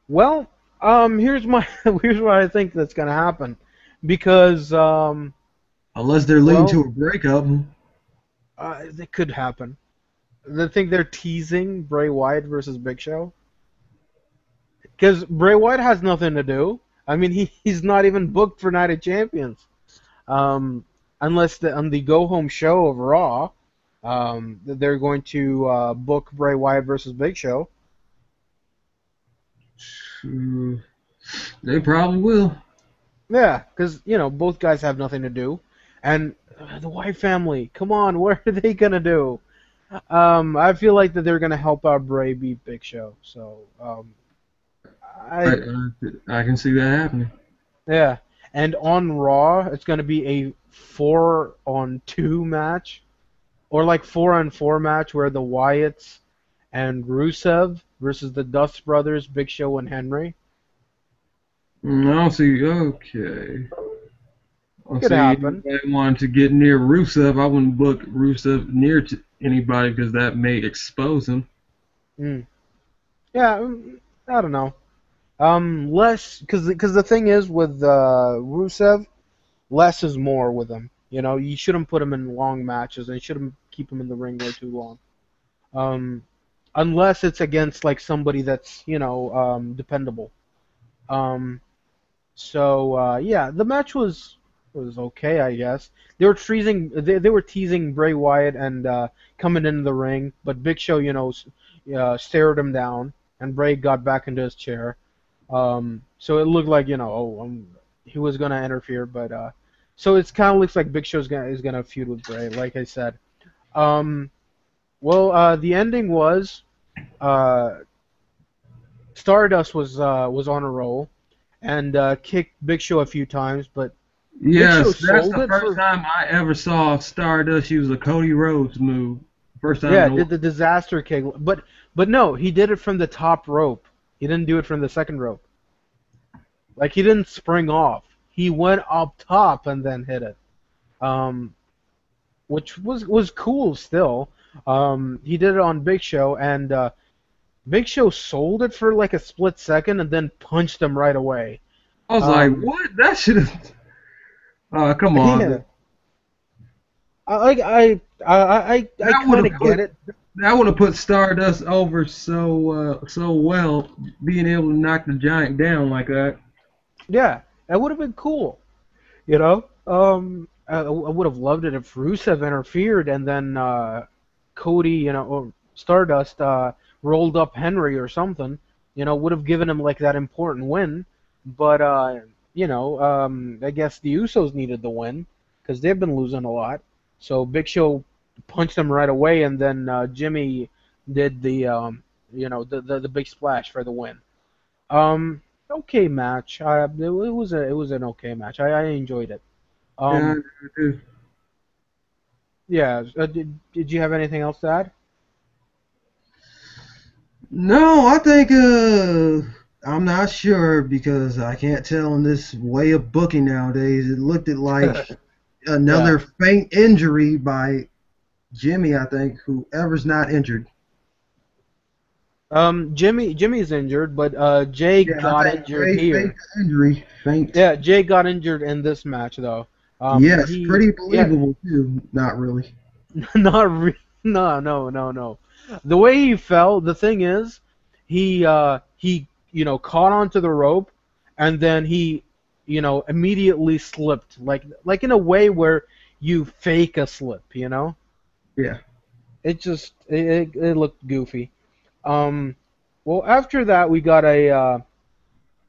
Well, um, here's my here's what I think that's gonna happen, because um, Unless they're leading Well- to a breakup. uh, it could happen. I think they're teasing Bray Wyatt versus Big Show. Because Bray Wyatt has nothing to do. I mean, he, he's not even booked for Night of Champions. Um, unless the, on the go home show of Raw, um, that they're going to uh, book Bray Wyatt versus Big Show. Mm, They probably will. Yeah, because, you know, both guys have nothing to do. And uh, the Wyatt family, come on, what are they going to do? Um, I feel like that they're going to help out Bray beat Big Show. So, um, I, I, I, I can see that happening. Yeah, and on Raw, it's going to be a four on two match, or like four on four match where the Wyatts and Rusev versus the Dust Brothers, Big Show and Henry. Mm, I don't see. Okay. I Could see happen. Anybody wanted to get near Rusev, I wouldn't book Rusev near to anybody because that may expose him. Yeah, mm, I don't know. Um, less because because the thing is with uh, Rusev, less is more with him. You know, you shouldn't put him in long matches, and you shouldn't keep him in the ring way too long. Um, unless it's against like somebody that's you know um, dependable. Um, so uh, yeah, the match was was okay, I guess. They were teasing they, they were teasing Bray Wyatt and uh, coming into the ring, but Big Show, you know, uh, stared him down, and Bray got back into his chair. Um, so it looked like you know, oh, um, he was gonna interfere, but uh, so it's kind of looks like Big Show's gonna is gonna feud with Bray, like I said. Um, well, uh, the ending was uh, Stardust was uh, was on a roll and uh, kicked Big Show a few times, but Yes, Show that's the first for- time I ever saw Stardust use a Cody Rhodes move. First time. yeah, did the disaster kick, but but no, he did it from the top rope. He didn't do it from the second rope. Like he didn't spring off. He went up top and then hit it. Um, which was was cool still. Um, he did it on Big Show and uh, Big Show sold it for like a split second and then punched him right away. I was um, like, what? That should have. Oh, come on. Yeah. I I I I, I, I kind of get it. That would have put Stardust over so uh, so well, being able to knock the giant down like that. Yeah, that would have been cool. You know, um, I, I would have loved it if Rusev interfered and then uh, Cody, you know, or Stardust uh, rolled up Henry or something. You know, would have given him like that important win. But uh, you know, um, I guess the Usos needed the win because they've been losing a lot. So Big Show punched him right away, and then uh, Jimmy did the um, you know the, the the big splash for the win. Um, okay match. I, it, was a it was an okay match. I, I enjoyed it. yeah, Um, do. Yeah. Uh, did did you have anything else to add? No, I think uh, I'm not sure because I can't tell in this way of booking nowadays. It looked at like another faint injury by Jimmy, I think, whoever's not injured. Um, Jimmy Jimmy's injured, but uh, Jay Yeah, got injured faint- here. faint injury, faint. Yeah, Jay got injured in this match though. Um, yes, he- pretty yeah, believable too. Not really. not re- no no no no the way he fell the thing is he uh he you know caught onto the rope and then he you know immediately slipped like like in a way where you fake a slip you know Yeah. it just it, it, it looked goofy um well after that we got a uh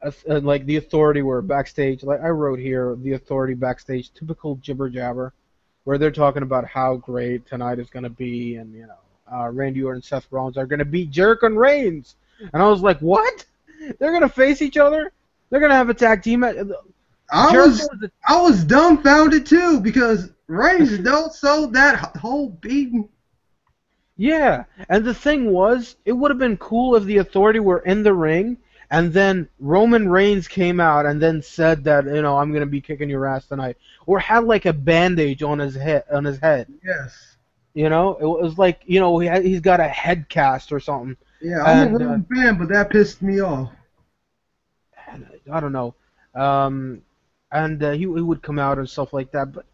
a- like the authority were backstage like i wrote here the authority backstage typical jibber jabber where they're talking about how great tonight is going to be and you know uh, randy orton and seth rollins are going to beat jericho and reigns. And i was like what? They're going to face each other? They're going to have a tag team match I Jericho was is a- I was dumbfounded too because Reigns don't sold that whole beating. Yeah, and the thing was, it would have been cool if the Authority were in the ring, and then Roman Reigns came out and then said that you know I'm gonna be kicking your ass tonight, or had like a bandage on his head on his head. Yes. You know, it was like you know he had, he's got a head cast or something. Yeah, I'm And, a Roman fan, but that pissed me off. I don't know, um, and uh, he he would come out and stuff like that, but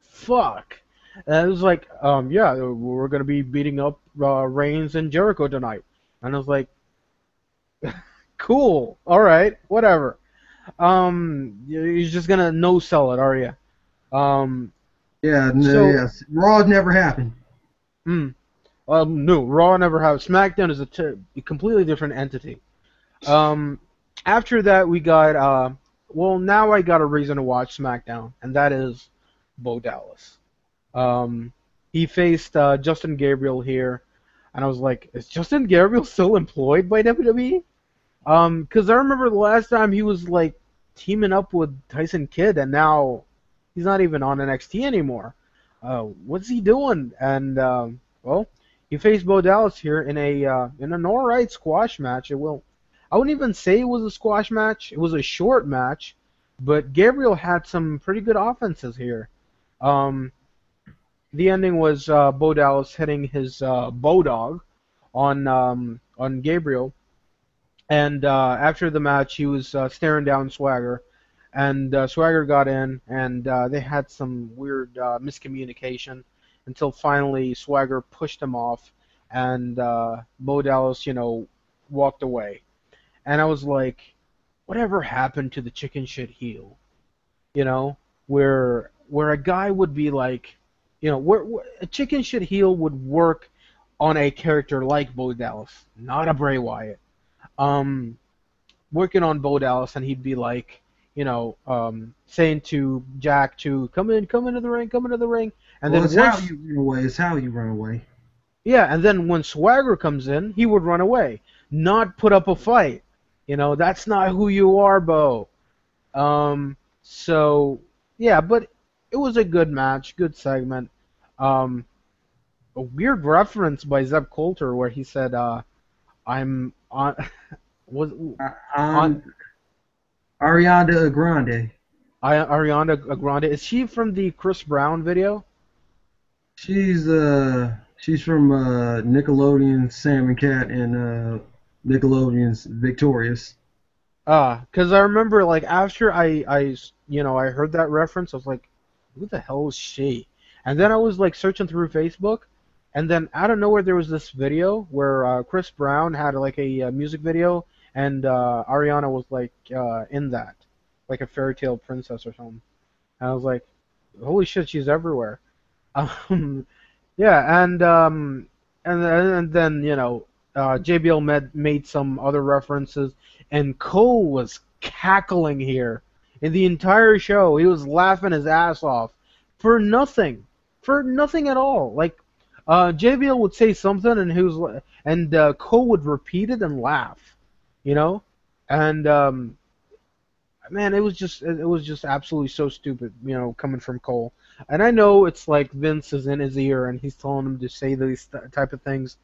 fuck. And it was like, um, yeah, we're gonna be beating up uh, Reigns and Jericho tonight, and I was like, cool, all right, whatever. Um, you're just gonna no sell it, are you? Um, Yeah, no, So- yes. Raw never happened. hmm. Um, no, Raw never happened. SmackDown is a, t- a completely different entity. Um, after that, we got uh, well, now I got a reason to watch SmackDown, and that is Bo Dallas. Um, he faced uh, Justin Gabriel here, and I was like, is Justin Gabriel still employed by WWE? Um, because I remember the last time he was like teaming up with Tyson Kidd, and now he's not even on NXT anymore. Uh, what's he doing? And um, well, he faced Bo Dallas here in a uh, in an alright squash match. It will. I wouldn't even say it was a squash match. It was a short match, but Gabriel had some pretty good offenses here. Um, the ending was uh, Bo Dallas hitting his uh, Bodog on um, on Gabriel, and uh, after the match, he was uh, staring down Swagger, and uh, Swagger got in, and uh, they had some weird uh, miscommunication until finally Swagger pushed him off, and uh, Bo Dallas, you know, walked away, and I was like, whatever happened to the chicken shit heel, you know, where where a guy would be like, you know, where, where a chicken shit heel would work on a character like Bo Dallas, not a Bray Wyatt. Um, working on Bo Dallas, and he'd be like, you know, um, saying to Jack to come in, come into the ring, come into the ring, and well, then it's how you run away. It's how you run away. yeah, and then when Swagger comes in, he would run away, not put up a fight. You know, that's not who you are, Bo. Um, so yeah, but it was a good match, good segment. Um, a weird reference by Zeb Colter where he said, uh, "I'm on." Was Uh, on Ariana Grande. I, Ariana Grande is she from the Chris Brown video? She's uh she's from uh Nickelodeon Sam & Cat and uh Nickelodeon's Victorious. Ah, because I remember like after I I you know I heard that reference, I was like, who the hell is she? And then I was like searching through Facebook, and then out of nowhere there was this video where uh, Chris Brown had like a, uh music video, and uh, Ariana was like uh, in that, like a fairy tale princess or something. And I was like, holy shit, she's everywhere. Um, yeah, and um, and then, and then you know uh, JBL med- made some other references, and Cole was cackling here in the entire show. He was laughing his ass off for nothing, for nothing at all. Like uh, JBL would say something, and he was and uh, Cole would repeat it and laugh, you know, and um, man, it was just it was just absolutely so stupid, you know, coming from Cole. And I know it's like Vince is in his ear and he's telling him to say these th- type of things,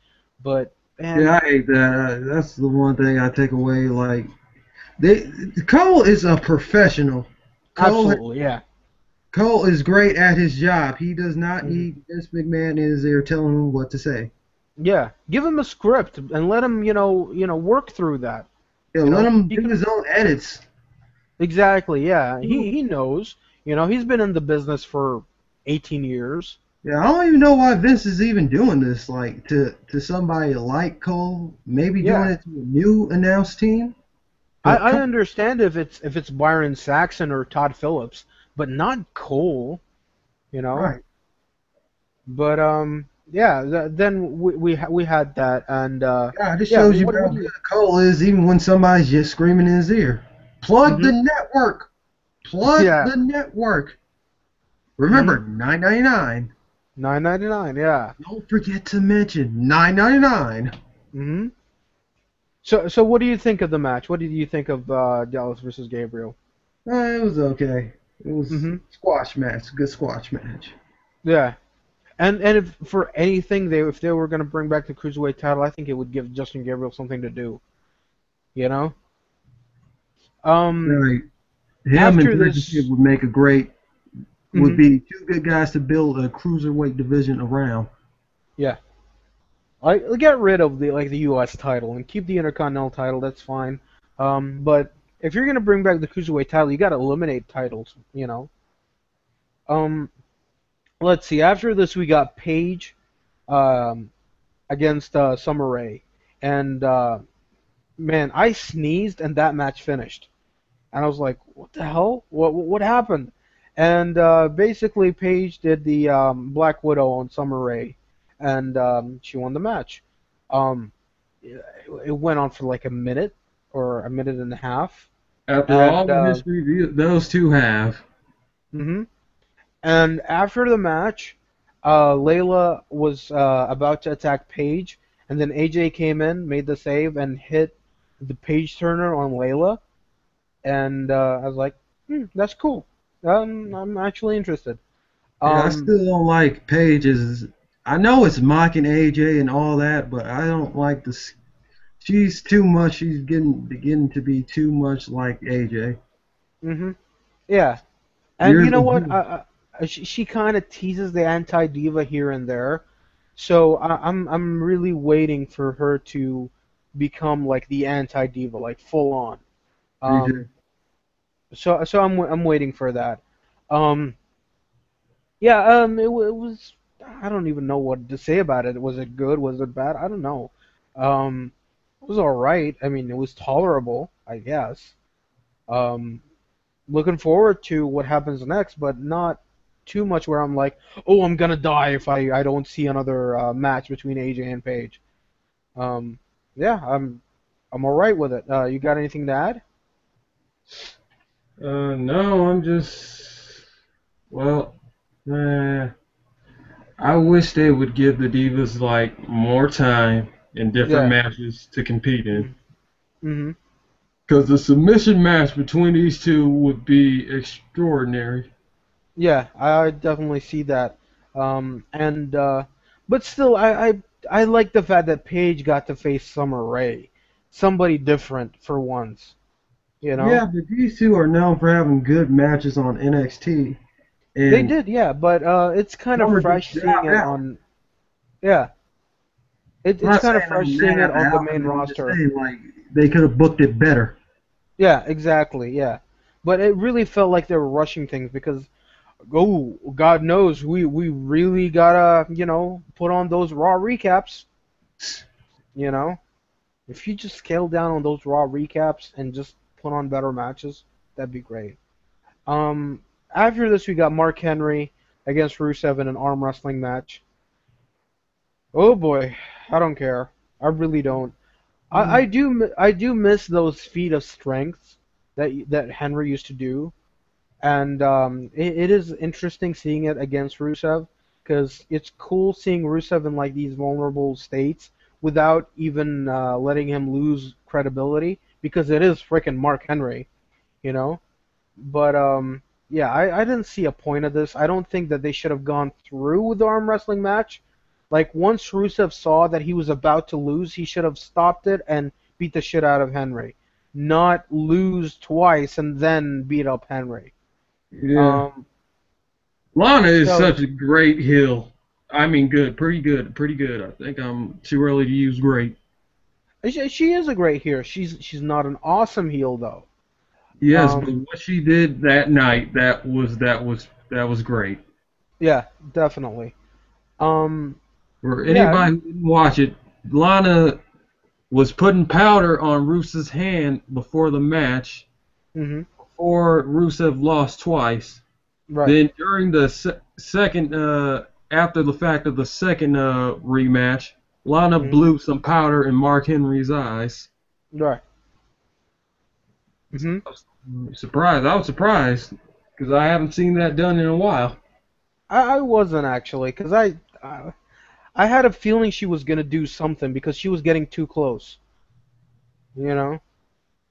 but And Yeah, I hate that. That's the one thing I take away. Like, they Cole is a professional. Cole, absolutely, yeah. Cole is great at his job. He does not mm-hmm. need Vince McMahon in his ear telling him what to say. Yeah, give him a script and let him, you know, you know, work through that. Yeah, You let know, him do can- his own edits. Exactly. Yeah, he mm-hmm. he knows. You know, he's been in the business for 18 years. Yeah, I don't even know why Vince is even doing this. Like to to somebody like Cole, maybe Yeah. doing it to a new announced team. I, I understand if it's if it's Byron Saxton or Todd Phillips, but not Cole. You know. Right. But um, yeah. Th- then we we ha- we had that, and uh, Yeah, this Yeah, shows you what- how good Cole is, even when somebody's just screaming in his ear. Plug the network. Plug Mm-hmm. Yeah. Mm-hmm. the network. Remember, nine ninety nine. 9.99. Yeah. Don't forget to mention nine ninety nine. hmm So so what do you think of the match? What did you think of uh, Dallas versus Gabriel? Uh, it was okay. It was Mhm. squash match, good squash match. Yeah. And and if for anything they if they were gonna bring back the cruiserweight title, I think it would give Justin Gabriel something to do. You know. Um. Right. Him and this- would make a great. Would Mhm. be two good guys to build a cruiserweight division around. Yeah. I get rid of the like the U.S. title and keep the Intercontinental title. That's fine. Um, but if you're gonna bring back the cruiserweight title, you gotta eliminate titles. You know. Um, let's see. After this, we got Paige, um, against uh, Summer Rae, and uh, man, I sneezed and that match finished, and I was like, what the hell? What what happened? And uh, basically, Paige did the um, Black Widow on Summer Rae and um, she won the match. Um, it it went on for like a minute or a minute and a half. After And, all the uh, history those two have, hmm And after the match, uh, Layla was uh, about to attack Paige, and then AJ came in, made the save, and hit the Page turner on Layla. And uh, I was like, hmm, that's cool. Um, I'm actually interested. Yeah, I Um, still don't like Paige's. I know it's mocking AJ and all that, but I don't like this. She's too much. She's getting beginning to be too much like AJ. hmm Yeah, and You're you know what? I, I, she she kind of teases the anti diva here and there, so I, I'm I'm really waiting for her to become like the anti diva, like full on. Um, so so I'm I'm waiting for that. Um, yeah, um, it, it was I don't even know what to say about it. Was it good? Was it bad? I don't know. Um, it was all right. I mean, it was tolerable, I guess. Um, looking forward to what happens next, but not too much where I'm like, oh, I'm gonna die if I I don't see another uh, match between AJ and Paige. Um, yeah, I'm I'm all right with it. Uh, you got anything to add? uh, no, I'm just, well, uh, I wish they would give the divas like more time in different Yeah. matches to compete in. Mm-hmm. Because the submission match between these two would be extraordinary. Yeah, I definitely see that. Um, and uh, but still, I, I I like the fact that Paige got to face Summer Rae, somebody different for once. You know, Yeah, but these two are known for having good matches on NXT. And they did, yeah. But uh, it's kind of fresh seeing it out. on. Yeah, it, it's kind of fresh seeing it on the main it, I'm just roster. saying, like they could have booked it better. Yeah, exactly. Yeah, but it really felt like they were rushing things because, oh, God knows we we really gotta you know put on those raw recaps. You know, if you just scale down on those raw recaps and just put on better matches, that'd be great. Um, after this, we got Mark Henry against Rusev in an arm wrestling match. Oh boy, I don't care. I really don't. I, I do I do miss those feat of strength that that Henry used to do, and um, it, it is interesting seeing it against Rusev because it's cool seeing Rusev in like these vulnerable states without even uh, letting him lose credibility because it is freaking Mark Henry, you know. But um, yeah, I, I didn't see a point of this. I don't think that they should have gone through with the arm wrestling match. Like once Rusev saw that he was about to lose, he should have stopped it and beat the shit out of Henry, not lose twice and then beat up Henry. Yeah. Um, Lana is so- such a great heel. I mean, good, pretty good, pretty good. I think I'm too early to use great. she, she is a great heel. She's she's not an awesome heel though. Yes, Um, but what she did that night, that was that was that was great. Yeah, definitely. Um, For Yeah. anybody who didn't watch it, Lana was putting powder on Rusev's hand before the match, hmm before Rusev lost twice. right. Then during the se- second, uh, after the fact of the second uh, rematch, Lana Mhm. blew some powder in Mark Henry's eyes. right. hmm Surprised! I was surprised because I haven't seen that done in a while. I, I wasn't actually, cause I, I, I had a feeling she was gonna do something because she was getting too close. You know,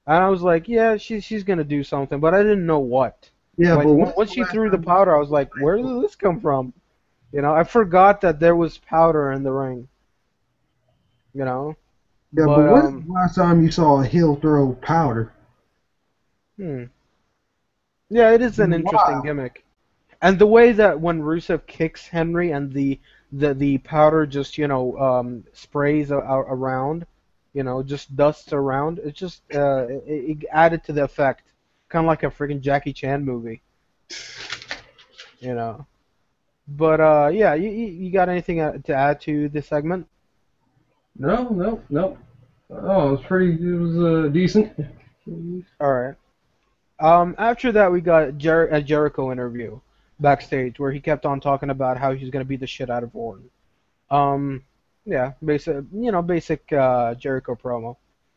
and I was like, yeah, she she's gonna do something, but I didn't know what. Yeah, like but when- once she threw the powder, I was like, where did this come from? You know, I forgot that there was powder in the ring. You know, Yeah, but, but, um, the last time you saw a heel throw powder? Hmm. Yeah, it is an Wow. interesting gimmick, and the way that when Rusev kicks Henry and the the the powder just you know um, sprays a, a, around, you know, just dusts around. It just uh, it, it added to the effect, kind of like a freaking Jackie Chan movie. You know, but uh, yeah, you you got anything uh, to add to this segment? No, no, no. Oh, it was pretty. It was uh, decent. All right. Um, after that, we got Jer- a Jericho interview backstage where he kept on talking about how he's gonna beat the shit out of Orton. Um, yeah, basic, you know, basic uh, Jericho promo.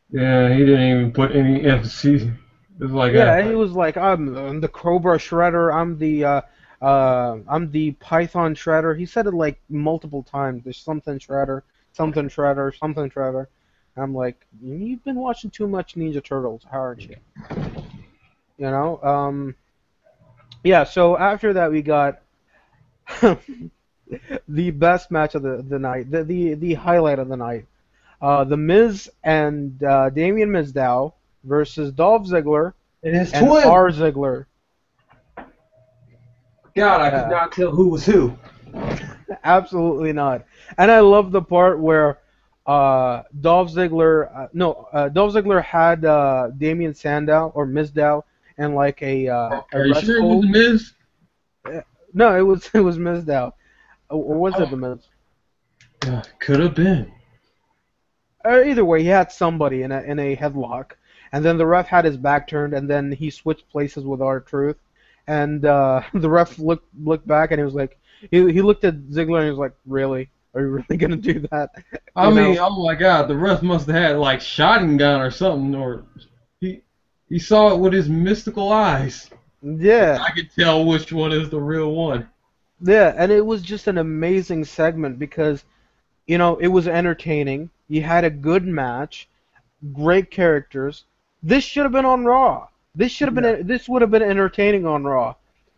Yeah, he didn't even put any emphasis. It was like, Yeah, uh, he was like, I'm, I'm the Cobra Shredder. I'm the uh, uh, I'm the Python Shredder. He said it like multiple times. There's something Shredder, something Shredder, something Shredder. I'm like, you've been watching too much Ninja Turtles, aren't you? You know. Um. Yeah. So after that, we got the best match of the, the night, the, the the highlight of the night. Uh, the Miz and uh, Damien Mizdow versus Dolph Ziggler And his and twin. R. Ziggler. God, I could not tell who was who. Absolutely not. And I love the part where uh, Dolph Ziggler, uh, no, uh, Dolph Ziggler had uh, Damien Sandow or Mizdow and like a, uh, a Are you sure it was Miz? No, it was it was Mizdow. Or was it the Miz? Could have been. Uh, either way, he had somebody in a in a headlock, and then the ref had his back turned, and then he switched places with R-Truth, and uh, the ref looked looked back, and he was like, he he looked at Ziggler, and he was like, really? Are you really gonna do that? I You mean, know? oh my God, the ref must have had like shotting gun or something, or he he saw it with his mystical eyes. Yeah, I could tell which one is the real one. yeah, and it was just an amazing segment because, you know, it was entertaining. You had a good match, great characters. This should have been on Raw. This should have been. This would have been entertaining on Raw.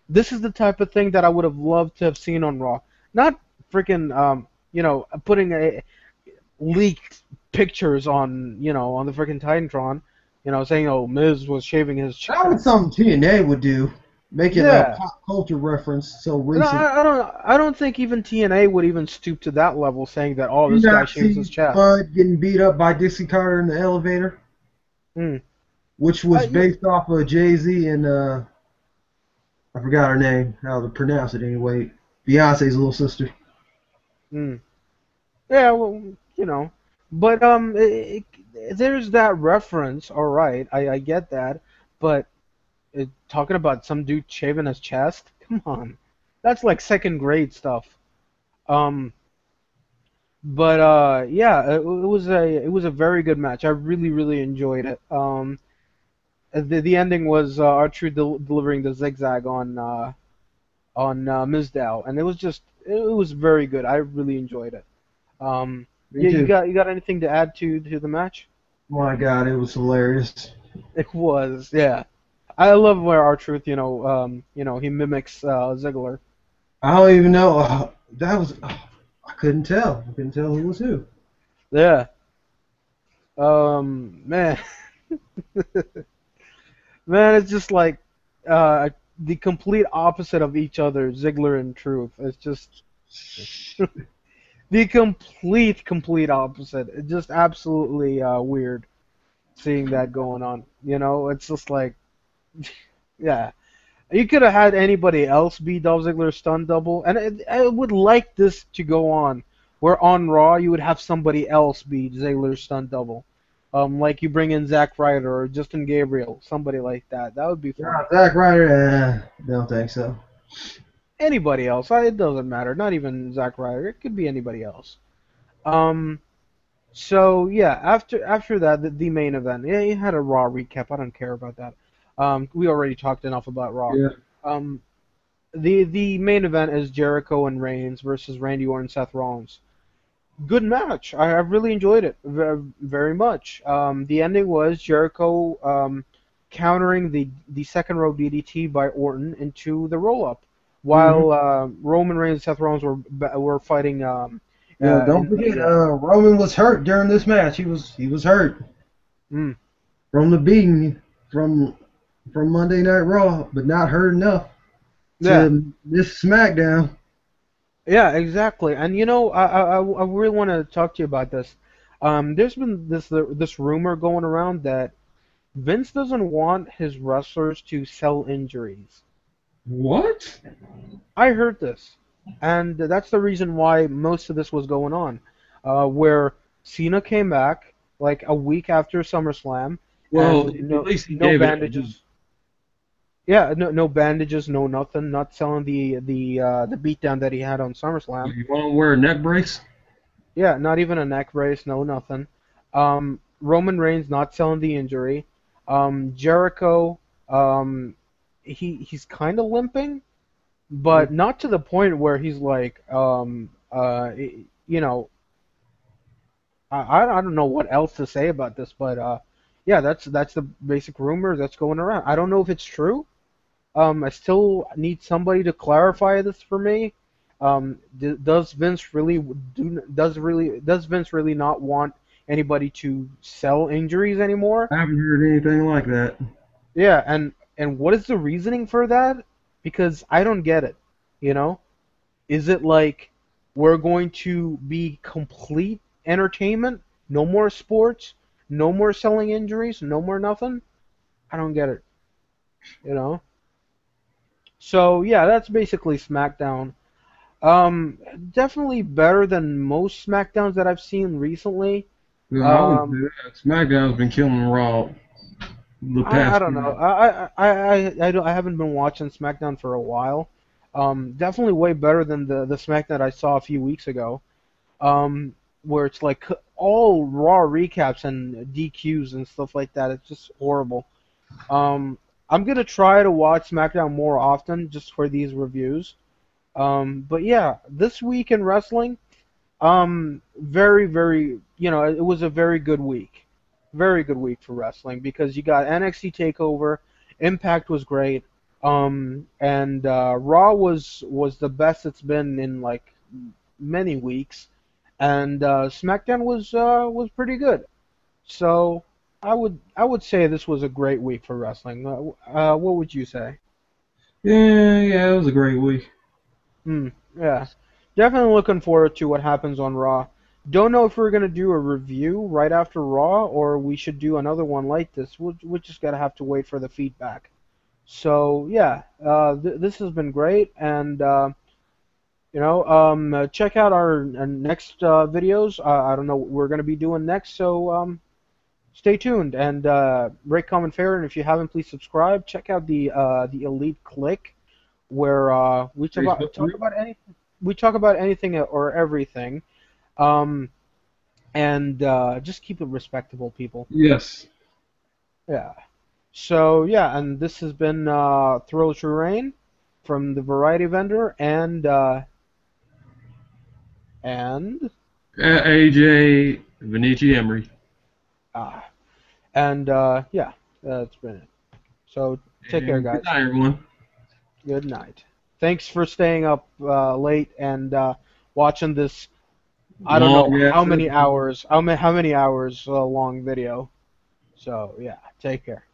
This is the type of thing that I would have loved to have seen on Raw. Not freaking, um, you know, putting a leaked pictures on, you know, on the freaking Titantron. You know, saying, "Oh, Miz was shaving his chest." That was something TNA would do. Make it Yeah. a pop culture reference so No, recent. I, I don't. I don't think even TNA would even stoop to that level, saying that oh, You this guy shaves his chest. Bud getting beat up by Dixie Carter in the elevator, Hmm. which was you- based off of Jay Z and uh, I forgot her name, how to pronounce it anyway. Beyonce's little sister. Mm. Yeah, well, you know, but um, it, there's that reference. All right, I, I get that, but it, talking about some dude shaving his chest, come on, that's like second grade stuff. Um, but uh, yeah, it, it was a it was a very good match. I really really enjoyed it. Um, the the ending was uh, del- delivering the zigzag on uh, on uh, and it was just it was very good. I really enjoyed it. Um, yeah, you got you got anything to add to to the match? My God, it was hilarious. It was, yeah. I love where R-Truth, you know, um, you know, he mimics uh, Ziggler. I don't even know. Uh, that was. Uh, I couldn't tell. I couldn't tell who was who. Yeah. Um, man. man, it's just like uh, the complete opposite of each other, Ziggler and Truth. It's just the complete, complete opposite. It's just absolutely uh, weird seeing that going on. You know, it's just like, yeah. You could have had anybody else be Dolph Ziggler's stun double, and I, would like this to go on. Where on Raw you would have somebody else be Ziggler's stun double, um, like you bring in Zack Ryder or Justin Gabriel, somebody like that. That would be fun. Yeah, Zack Ryder, eh, don't think so. Anybody else, I- it doesn't matter. Not even Zack Ryder. It could be anybody else. Um, so yeah, after after that, the, the main event. Yeah, you had a Raw recap. I don't care about that. Um, we already talked enough about Raw. Yeah. Um, the the main event is Jericho and Reigns versus Randy Orton, and Seth Rollins. Good match. I, I really enjoyed it very, very much. Um, the ending was Jericho um, countering the the second row DDT by Orton into the roll up, while uh, Roman Reigns and Seth Rollins were were fighting. Um, Yeah, uh, don't forget, uh, Roman was hurt during this match. He was he was hurt Mm. from the beating from from Monday Night Raw, but not hurt enough to Yeah. miss SmackDown. Yeah, exactly. And you know, I I, I really want to talk to you about this. Um, there's been this this rumor going around that Vince doesn't want his wrestlers to sell injuries. What? I heard this, and that's the reason why most of this was going on. Uh, where Cena came back like a week after SummerSlam. Well, no, at least he no bandages. Yeah, no, no bandages, no nothing. Not selling the the uh, the beatdown that he had on SummerSlam. You want to wear a neck brace? Yeah, not even a neck brace, no nothing. Um, Roman Reigns not selling the injury. Um, Jericho, um, he he's kind of limping, but not to the point where he's like, um, uh, you know, I I don't know what else to say about this, but uh, yeah, that's that's the basic rumor that's going around. I don't know if it's true. Um, I still need somebody to clarify this for me. Um, d- does Vince really do? Does really does Vince really not want anybody to sell injuries anymore? I haven't heard anything like that. Yeah, and and what is the reasoning for that? Because I don't get it. You know, is it like we're going to be complete entertainment, no more sports, no more selling injuries, no more nothing? I don't get it. You know. So yeah, that's basically SmackDown. Um, definitely better than most SmackDowns that I've seen recently. No, Um. SmackDown's been killing Raw. The past I, I don't know. I I I I, I, I haven't been watching SmackDown for a while. Um, definitely way better than the the SmackDown I saw a few weeks ago, um, where it's like all Raw recaps and DQs and stuff like that. It's just horrible. Um, I'm gonna try to watch SmackDown more often just for these reviews. Um, but yeah, this week in wrestling, um, very very you know it was a very good week very good week for wrestling because you got NXT Takeover, Impact was great, um, and uh, Raw was was the best it's been in like many weeks, and uh, SmackDown was uh, was pretty good. So I would I would say this was a great week for wrestling. Uh, uh, what would you say? Yeah, yeah, it was a great week. Hmm. Yeah. Definitely looking forward to what happens on Raw. Don't know if we're gonna do a review right after Raw or we should do another one like this. We'll, we're just gonna have to wait for the feedback. So yeah, uh, th- this has been great, and uh, you know, um, uh, check out our, our next uh, videos. Uh, I don't know what we're gonna be doing next, so um, stay tuned and uh, rate, comment, fair. And if you haven't, please subscribe. Check out the uh, the Elite Click, where uh, we talk about, talk about anything. We talk about anything or everything, um, and uh, just keep it respectable, people. Yes. Yeah. So yeah, and this has been uh, Thrill True Rain from the Variety Vendor, and uh, and AJ Vinici Emery. uh, and uh, yeah, that's been it. So take care, guys. Good night, everyone. Good night. Thanks for staying up uh, late and uh, watching this I don't Long know how many hours, how many how many hours uh, long video. So yeah, take care.